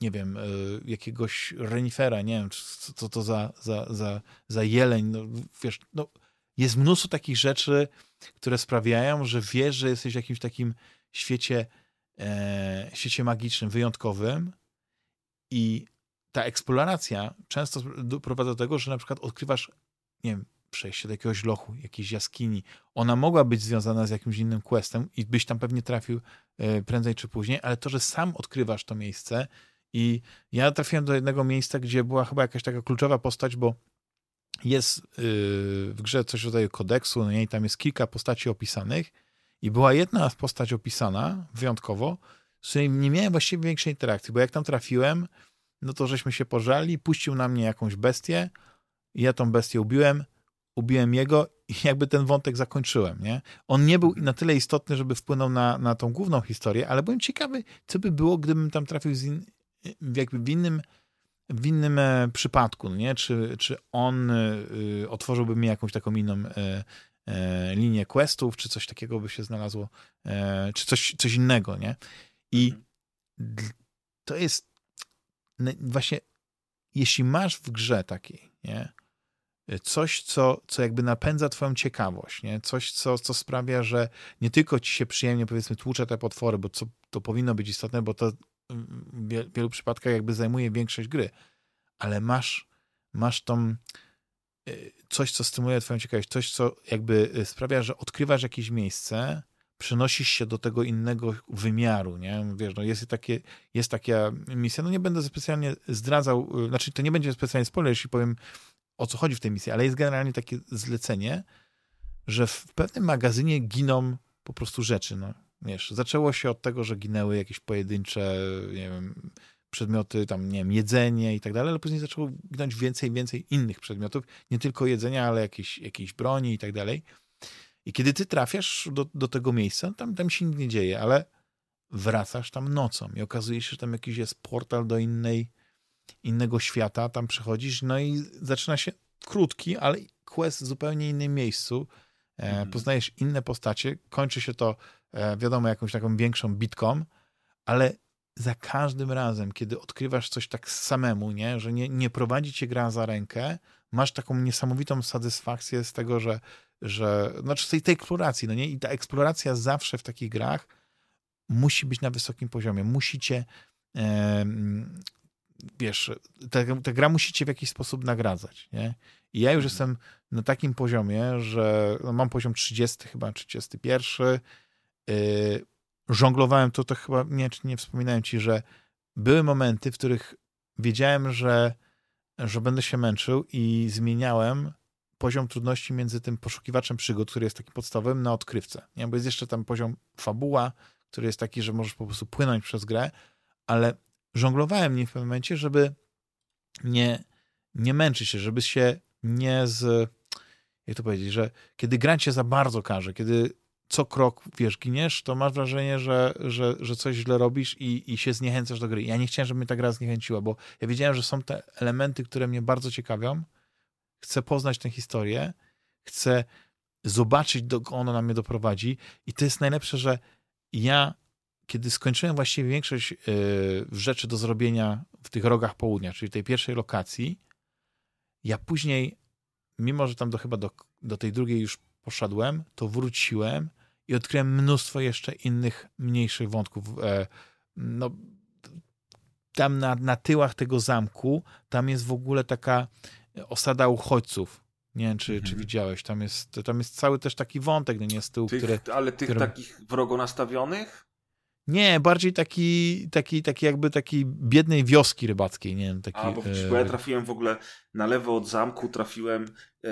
nie wiem, y, jakiegoś renifera, nie wiem, co, to za, za, za, za jeleń, no, wiesz, no, jest mnóstwo takich rzeczy, które sprawiają, że wiesz, że jesteś w jakimś takim świecie, e, świecie magicznym, wyjątkowym i ta eksploracja często doprowadza do tego, że na przykład odkrywasz, nie wiem, przejście do jakiegoś lochu, jakiejś jaskini. Ona mogła być związana z jakimś innym questem i byś tam pewnie trafił e, prędzej czy później, ale to, że sam odkrywasz to miejsce i ja trafiłem do jednego miejsca, gdzie była chyba jakaś taka kluczowa postać, bo jest yy, w grze coś rodzaju kodeksu, no i tam jest kilka postaci opisanych i była jedna postać opisana wyjątkowo, z której nie miałem właściwie większej interakcji, bo jak tam trafiłem, no to żeśmy się pożali, puścił na mnie jakąś bestię, ja tą bestię ubiłem, ubiłem jego i *laughs* jakby ten wątek zakończyłem, nie? On nie był na tyle istotny, żeby wpłynął na, na tą główną historię, ale byłem ciekawy, co by było, gdybym tam trafił z in, jakby w innym, w innym e, przypadku, nie? Czy, czy on y, otworzyłby mi jakąś taką inną, e, linię questów, czy coś takiego by się znalazło, czy coś, coś innego, nie? I mhm. to jest właśnie, jeśli masz w grze takiej, nie? Coś, co, co jakby napędza twoją ciekawość, nie? Coś, co, co sprawia, że nie tylko ci się przyjemnie, powiedzmy, tłucze te potwory, bo co, to powinno być istotne, bo to w wielu przypadkach jakby zajmuje większość gry, ale masz, masz tą y, coś, co stymuluje twoją ciekawość, coś, co jakby y, sprawia, że odkrywasz jakieś miejsce, przenosisz się do tego innego wymiaru, nie? Wiesz, no jest, takie, jest taka misja, no nie będę specjalnie zdradzał, y, znaczy to nie będzie specjalnie spoiler, jeśli powiem o co chodzi w tej misji, ale jest generalnie takie zlecenie, że w pewnym magazynie giną po prostu rzeczy, no. Wiesz, zaczęło się od tego, że ginęły jakieś pojedyncze, nie wiem, przedmioty, tam, nie wiem, jedzenie i tak dalej, ale później zaczęło ginąć więcej więcej innych przedmiotów, nie tylko jedzenia, ale jakieś, jakieś broni i tak dalej. I kiedy ty trafiasz do, do tego miejsca, tam, tam się nic nie dzieje, ale wracasz tam nocą i okazuje się, że tam jakiś jest portal do innej, innego świata, tam przechodzisz, no i zaczyna się krótki, ale quest w zupełnie innym miejscu. E, mhm. Poznajesz inne postacie, kończy się to, wiadomo, jakąś taką większą bitką, ale za każdym razem, kiedy odkrywasz coś tak samemu, nie, że nie, nie prowadzi cię gra za rękę, masz taką niesamowitą satysfakcję z tego, że, że znaczy z tej, tej eksploracji, no nie? I ta eksploracja zawsze w takich grach musi być na wysokim poziomie. Musicie e, wiesz, ta, ta gra musi cię w jakiś sposób nagradzać, nie? I ja już mhm. jestem na takim poziomie, że no mam poziom 30 chyba, 31. Yy, żonglowałem to, to chyba, nie, nie wspominałem ci, że były momenty, w których wiedziałem, że, że będę się męczył i zmieniałem poziom trudności między tym poszukiwaczem przygód, który jest taki podstawowym, na odkrywcę. Nie? Bo jest jeszcze tam poziom fabuła, który jest taki, że możesz po prostu płynąć przez grę, ale żonglowałem nim w pewnym momencie, żeby nie, nie męczyć się, żeby się nie z... Jak to powiedzieć, że kiedy gra cię za bardzo każe, kiedy co krok, wiesz, giniesz, to masz wrażenie, że, że, że coś źle robisz i, i się zniechęcasz do gry. Ja nie chciałem, żeby mnie ta gra zniechęciła, bo ja wiedziałem, że są te elementy, które mnie bardzo ciekawią. Chcę poznać tę historię, chcę zobaczyć, dokąd ona na mnie doprowadzi i to jest najlepsze, że ja kiedy skończyłem właściwie większość e, rzeczy do zrobienia w tych rogach południa, czyli tej pierwszej lokacji, ja później, mimo że tam do, chyba do, do tej drugiej już poszedłem, to wróciłem i odkryłem mnóstwo jeszcze innych, mniejszych wątków. E, no, tam na, na tyłach tego zamku, tam jest w ogóle taka osada uchodźców. Nie wiem, czy, mhm. czy widziałeś. Tam jest, tam jest cały też taki wątek, no nie z tyłu, tych, który... Ale tych który... takich wrogo nastawionych? Nie, bardziej taki, taki, taki jakby takiej biednej wioski rybackiej, nie wiem. Taki, A, bo, e... bo ja trafiłem w ogóle na lewo od zamku, trafiłem e,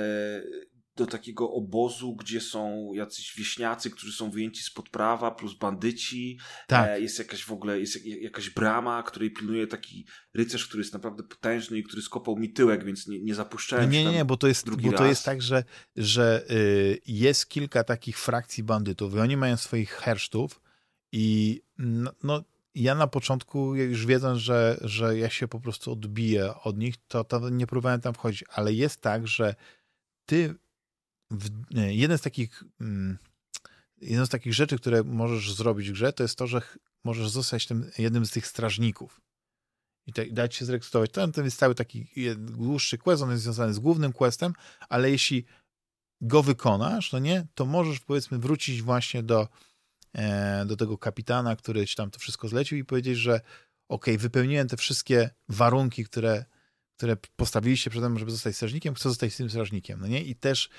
do takiego obozu, gdzie są jacyś wieśniacy, którzy są wyjęci spod prawa, plus bandyci. Tak. E, jest jakaś w ogóle, jest jakaś brama, której pilnuje taki rycerz, który jest naprawdę potężny i który skopał mi tyłek, więc nie, nie zapuszczałem Nie, nie, nie, bo to jest, bo to jest tak, że, że y, jest kilka takich frakcji bandytów i oni mają swoich hersztów, i no, no, ja na początku, już wiedząc, że, że ja się po prostu odbiję od nich, to, to nie próbowałem tam wchodzić, ale jest tak, że ty w, jeden z takich mm, jedną z takich rzeczy, które możesz zrobić w grze, to jest to, że możesz zostać tym, jednym z tych strażników i te, dać się zrekrutować. To, to jest cały taki dłuższy quest, on jest związany z głównym questem, ale jeśli go wykonasz, no nie, to możesz powiedzmy wrócić właśnie do E, do tego kapitana, który ci tam to wszystko zlecił i powiedzieć, że ok, wypełniłem te wszystkie warunki, które, które postawiliście przede mną, żeby zostać strażnikiem, chcę zostać tym strażnikiem, no nie? I też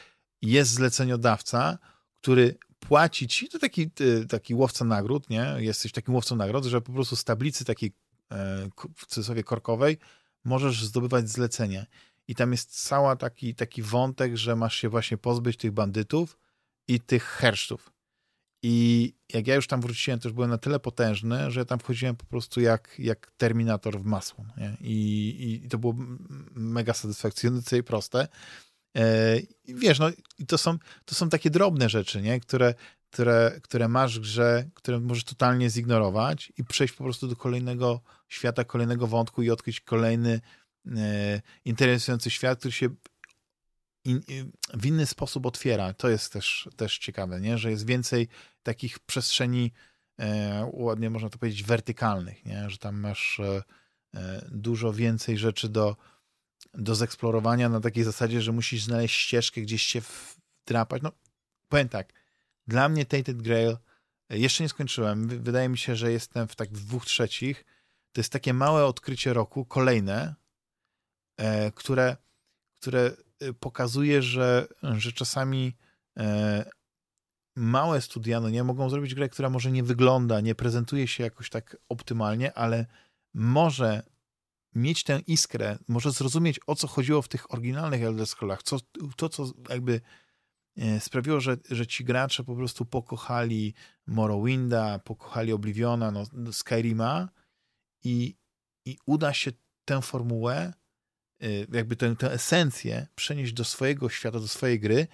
jest zleceniodawca, który płaci ci, to taki, taki łowca nagród, nie? Jesteś takim łowcą nagród, że po prostu z tablicy takiej e, w cudzysłowie korkowej możesz zdobywać zlecenie. I tam jest cała taki, taki wątek, że masz się właśnie pozbyć tych bandytów i tych hersztów. I jak ja już tam wróciłem, to już byłem na tyle potężny, że tam wchodziłem po prostu jak, jak Terminator w masło. Nie? I, I to było mega satysfakcjonujące i proste. E, wiesz, no to są, to są takie drobne rzeczy, nie? Które, które, które masz w grze, które możesz totalnie zignorować i przejść po prostu do kolejnego świata, kolejnego wątku i odkryć kolejny e, interesujący świat, który się in, w inny sposób otwiera. To jest też, też ciekawe, nie? że jest więcej takich przestrzeni, e, ładnie można to powiedzieć, wertykalnych, nie? że tam masz e, e, dużo więcej rzeczy do, do zeksplorowania na takiej zasadzie, że musisz znaleźć ścieżkę, gdzieś się wdrapać. No, powiem tak, dla mnie Tainted Grail e, jeszcze nie skończyłem. Wydaje mi się, że jestem w tak dwóch trzecich. To jest takie małe odkrycie roku, kolejne, e, które, które e, pokazuje, że, że czasami małe studia no nie mogą zrobić grę, która może nie wygląda, nie prezentuje się jakoś tak optymalnie, ale może mieć tę iskrę, może zrozumieć o co chodziło w tych oryginalnych Elder Scrollach, co, to co jakby e, sprawiło, że, że ci gracze po prostu pokochali Morrowinda, pokochali Obliviona, no, Skyrima i, i uda się tę formułę, e, jakby tę, tę esencję przenieść do swojego świata, do swojej gry,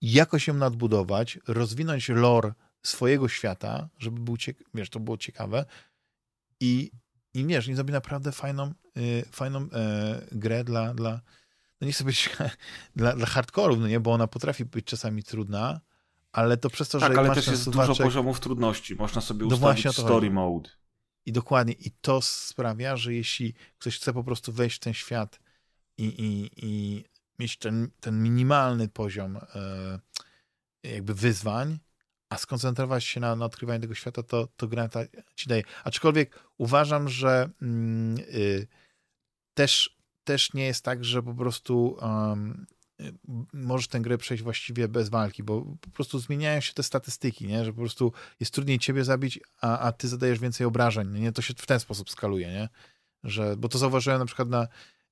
jakoś ją nadbudować, rozwinąć lore swojego świata, żeby był, wiesz, to było ciekawe i, i wiesz, i zrobi naprawdę fajną, y, fajną y, grę dla, dla no nie chcę być *laughs* dla, dla hardkorów, no nie, bo ona potrafi być czasami trudna, ale to przez to, tak, że ale masz też jest suwaczek, dużo poziomów trudności. Można sobie no ustawić story mode. I dokładnie. I to sprawia, że jeśli ktoś chce po prostu wejść w ten świat i, i, i mieć ten, ten minimalny poziom e, jakby wyzwań, a skoncentrować się na, na odkrywaniu tego świata, to, to gra ta ci daje. Aczkolwiek uważam, że mm, y, też, też nie jest tak, że po prostu um, możesz tę grę przejść właściwie bez walki, bo po prostu zmieniają się te statystyki, nie? że po prostu jest trudniej ciebie zabić, a, a ty zadajesz więcej obrażeń. Nie? To się w ten sposób skaluje, nie? Że, bo to zauważyłem na przykład na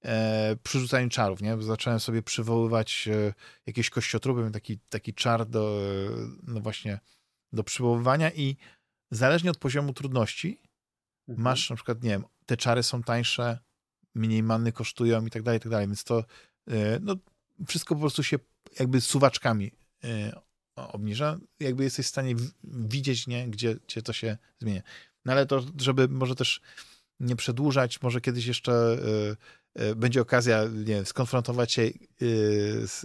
e, przy czarów, nie? Zacząłem sobie przywoływać e, jakieś kościotrupy, taki, taki czar do, e, no właśnie, do przywoływania i zależnie od poziomu trudności mhm. masz na przykład, nie wiem, te czary są tańsze, mniej many kosztują i tak dalej, i tak dalej, więc to e, no, wszystko po prostu się jakby suwaczkami obniża, jakby jesteś w stanie widzieć, nie, gdzie, gdzie to się zmienia. No ale to, żeby może też nie przedłużać, może kiedyś jeszcze będzie okazja, nie wiem, skonfrontować się e, z,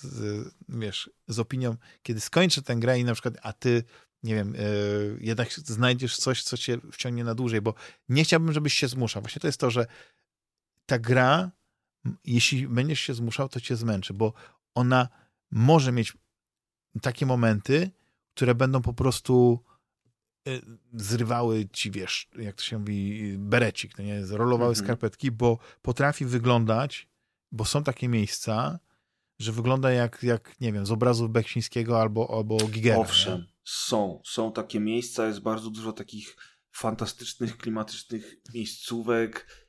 z, wiesz, z opinią, kiedy skończę tę grę i na przykład, a ty, nie wiem, e, jednak znajdziesz coś, co cię wciągnie na dłużej, bo nie chciałbym, żebyś się zmuszał. Właśnie to jest to, że ta gra, jeśli będziesz się zmuszał, to cię zmęczy, bo ona może mieć takie momenty, które będą po prostu zrywały ci, wiesz, jak to się mówi, berecik, no nie? Rolowały mhm. skarpetki, bo potrafi wyglądać, bo są takie miejsca, że wygląda jak, jak nie wiem, z obrazów Beksińskiego albo, albo Gigera. Owszem, nie? są. Są takie miejsca, jest bardzo dużo takich fantastycznych, klimatycznych miejscówek, E,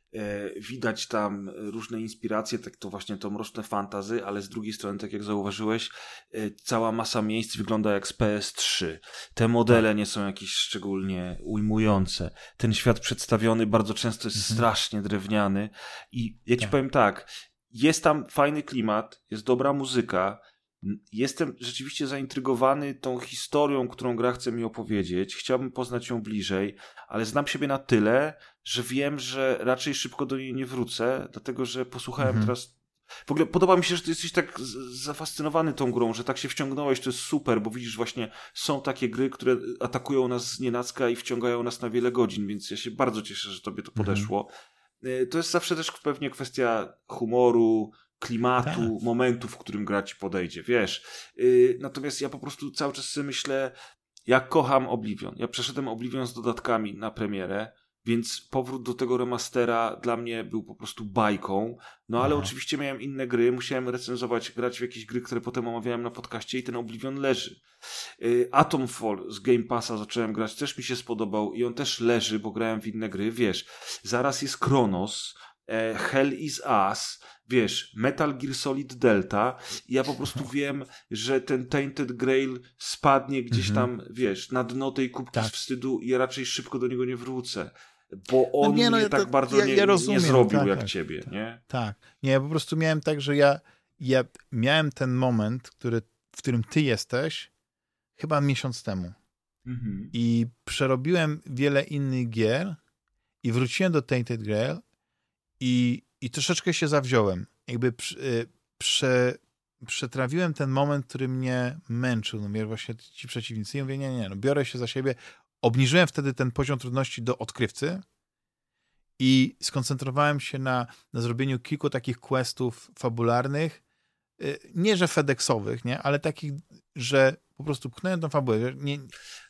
widać tam różne inspiracje, tak to właśnie to mroczne fantazy, ale z drugiej strony, tak jak zauważyłeś, e, cała masa miejsc wygląda jak z PS3. Te modele tak. nie są jakieś szczególnie ujmujące. Ten świat przedstawiony bardzo często jest mhm. strasznie drewniany i ja ci tak. powiem tak, jest tam fajny klimat, jest dobra muzyka, Jestem rzeczywiście zaintrygowany tą historią, którą gra chce mi opowiedzieć. Chciałbym poznać ją bliżej, ale znam siebie na tyle, że wiem, że raczej szybko do niej nie wrócę, dlatego że posłuchałem mhm. teraz. W ogóle podoba mi się, że ty jesteś tak zafascynowany tą grą, że tak się wciągnąłeś, to jest super, bo widzisz właśnie, są takie gry, które atakują nas z nienacka i wciągają nas na wiele godzin, więc ja się bardzo cieszę, że tobie to mhm. podeszło. Mhm. To jest zawsze też pewnie kwestia humoru, klimatu, tak. momentu, w którym gra ci podejdzie, wiesz. Yy, natomiast ja po prostu cały czas sobie myślę, jak kocham Oblivion. Ja przeszedłem Oblivion z dodatkami na premierę, więc powrót do tego remastera dla mnie był po prostu bajką. No ale Aha. oczywiście miałem inne gry, musiałem recenzować, grać w jakieś gry, które potem omawiałem na podcaście i ten Oblivion leży. Yy, Atomfall z Game Passa zacząłem grać, też mi się spodobał i on też leży, bo grałem w inne gry, wiesz. Zaraz jest Kronos, e, Hell is Us, wiesz, Metal Gear Solid Delta i ja po prostu *laughs* wiem, że ten Tainted Grail spadnie gdzieś mhm. tam, wiesz, na dno tej kubki tak. z wstydu i ja raczej szybko do niego nie wrócę. Bo no on no nie, no, mnie tak to, bardzo ja, nie, ja rozumiem, nie zrobił tak, jak tak, ciebie, tak, nie? Tak. Nie, ja po prostu miałem tak, że ja, ja miałem ten moment, który, w którym ty jesteś, chyba miesiąc temu. Mhm. I przerobiłem wiele innych gier i wróciłem do Tainted Grail i i troszeczkę się zawziąłem. Jakby y, prze, przetrawiłem ten moment, który mnie męczył, no mnie właśnie ci przeciwnicy i mówię, nie, nie, no biorę się za siebie, obniżyłem wtedy ten poziom trudności do odkrywcy i skoncentrowałem się na, na zrobieniu kilku takich questów fabularnych, y, nie że FedExowych, nie, ale takich, że po prostu pchnąłem tą fabułę. Nie,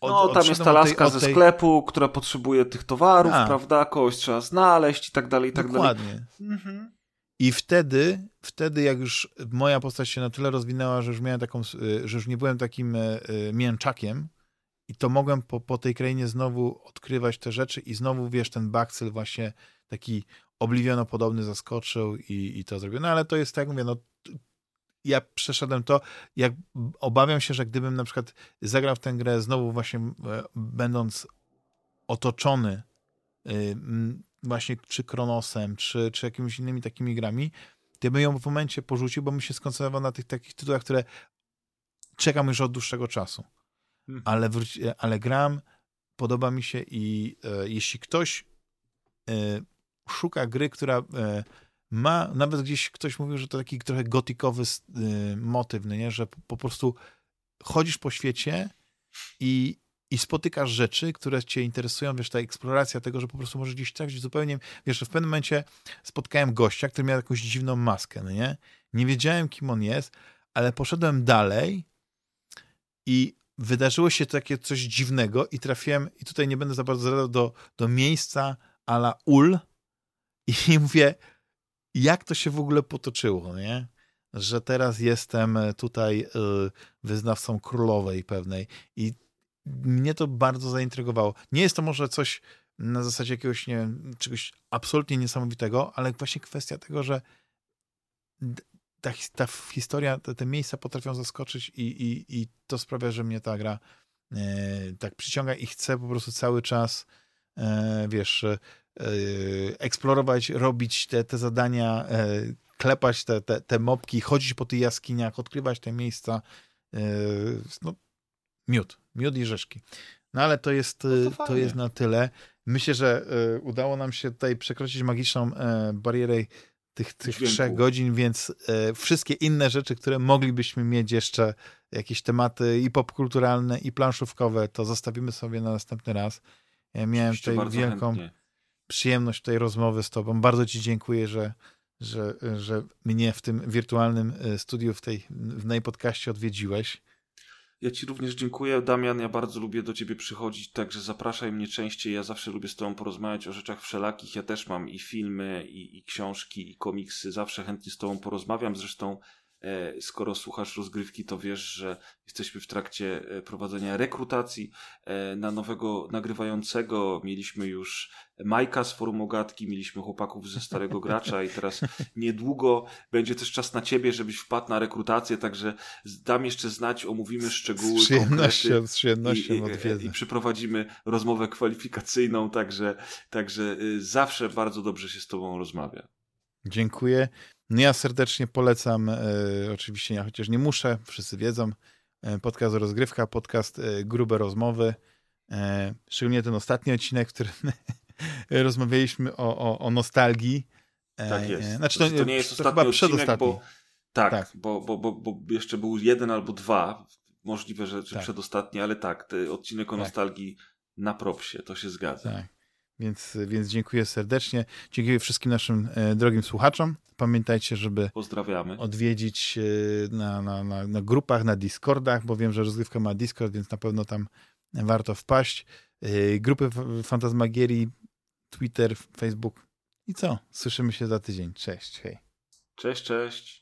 od, no, tam jest ta laska tej, ze sklepu, która potrzebuje tych towarów, A. prawda, kogoś trzeba znaleźć i tak dalej, i tak Dokładnie. dalej. Mhm. I wtedy, wtedy jak już moja postać się na tyle rozwinęła, że już miałem taką, y, że już nie byłem takim y, mięczakiem, i to mogłem po, po tej krainie znowu odkrywać te rzeczy i znowu, wiesz, ten bakcyl właśnie taki obliwiono podobny zaskoczył i, i to zrobił. No ale to jest tak, mówię, no ja przeszedłem to, jak obawiam się, że gdybym na przykład zagrał w tę grę znowu właśnie e, będąc otoczony y, właśnie czy Kronosem, czy, czy jakimiś innymi takimi grami, to bym ją w momencie porzucił, bo bym się skoncentrował na tych takich tytułach, które czekam już od dłuższego czasu. Mhm. Ale, wróci, ale gram, podoba mi się i e, jeśli ktoś e, szuka gry, która e, ma, nawet gdzieś ktoś mówił, że to taki trochę gotikowy e, motyw, no nie? że po, po, prostu chodzisz po świecie i, i spotykasz rzeczy, które cię interesują, wiesz, ta eksploracja tego, że po prostu możesz gdzieś tak zupełnie, wiesz, w pewnym momencie spotkałem gościa, który miał jakąś dziwną maskę, no nie? Nie wiedziałem, kim on jest, ale poszedłem dalej i wydarzyło się takie coś dziwnego i trafiłem, i tutaj nie będę za bardzo zadał, do, do miejsca ala ul i *laughs* mówię, jak to się w ogóle potoczyło, nie? Że teraz jestem tutaj y, wyznawcą królowej pewnej i mnie to bardzo zaintrygowało. Nie jest to może coś na zasadzie jakiegoś, nie wiem, czegoś absolutnie niesamowitego, ale właśnie kwestia tego, że ta, ta historia, te, te, miejsca potrafią zaskoczyć i, i, i to sprawia, że mnie ta gra e, tak przyciąga i chcę po prostu cały czas, e, wiesz, e, eksplorować, robić te, te zadania, e, klepać te, te, te mopki, chodzić po tych jaskiniach, odkrywać te miejsca. E, no, miód, miód i rzeszki. No ale to jest, no to, to, jest na tyle. Myślę, że udało nam się tutaj przekroczyć magiczną barierę tych, tych trzech godzin, więc e, wszystkie inne rzeczy, które moglibyśmy mieć jeszcze, jakieś tematy i popkulturalne, i planszówkowe, to zostawimy sobie na następny raz. Ja miałem Oczywiście tutaj wielką chętnie. przyjemność tej rozmowy z tobą. Bardzo ci dziękuję, że, że, że mnie w tym wirtualnym e, studiu, w tej w najpodcaście odwiedziłeś. Ja Ci również dziękuję, Damian. Ja bardzo lubię do Ciebie przychodzić, także zapraszaj mnie częściej. Ja zawsze lubię z Tobą porozmawiać o rzeczach wszelakich. Ja też mam i filmy, i, i książki, i komiksy. Zawsze chętnie z Tobą porozmawiam. Zresztą skoro słuchasz rozgrywki, to wiesz, że jesteśmy w trakcie e, prowadzenia rekrutacji e, na nowego nagrywającego. Mieliśmy już Majka z forum Ogatki, mieliśmy chłopaków ze Starego Gracza i teraz niedługo będzie też czas na ciebie, żebyś wpadł na rekrutację, także dam jeszcze znać, omówimy szczegóły, z przyjemnością, z przyjemnością i, i, i przeprowadzimy rozmowę kwalifikacyjną, także, także y, zawsze bardzo dobrze się z tobą rozmawia. Dziękuję. No ja serdecznie polecam, e, oczywiście ja chociaż nie muszę, wszyscy wiedzą, e, podcast Rozgrywka, podcast e, Grube Rozmowy, szczególnie ten ostatni odcinek, w którym *laughs* rozmawialiśmy o, o, o nostalgii. Tak jest. Znaczy, to, to nie jest to ostatni chyba odcinek, bo, tak, tak. Bo, bo, bo, bo jeszcze był jeden albo dwa, możliwe, że, że tak. przedostatni, ale tak, odcinek o tak. nostalgii na propsie, to się zgadza. Tak. Więc, więc dziękuję serdecznie. Dziękuję wszystkim naszym e, drogim słuchaczom. Pamiętajcie, żeby Pozdrawiamy. odwiedzić e, na, na, na, na, grupach, na Discordach, bo wiem, że rozgrywka ma Discord, więc na pewno tam warto wpaść. E, grupy Fantasmagierii, Twitter, Facebook. I co? Słyszymy się za tydzień. Cześć, hej. Cześć, cześć.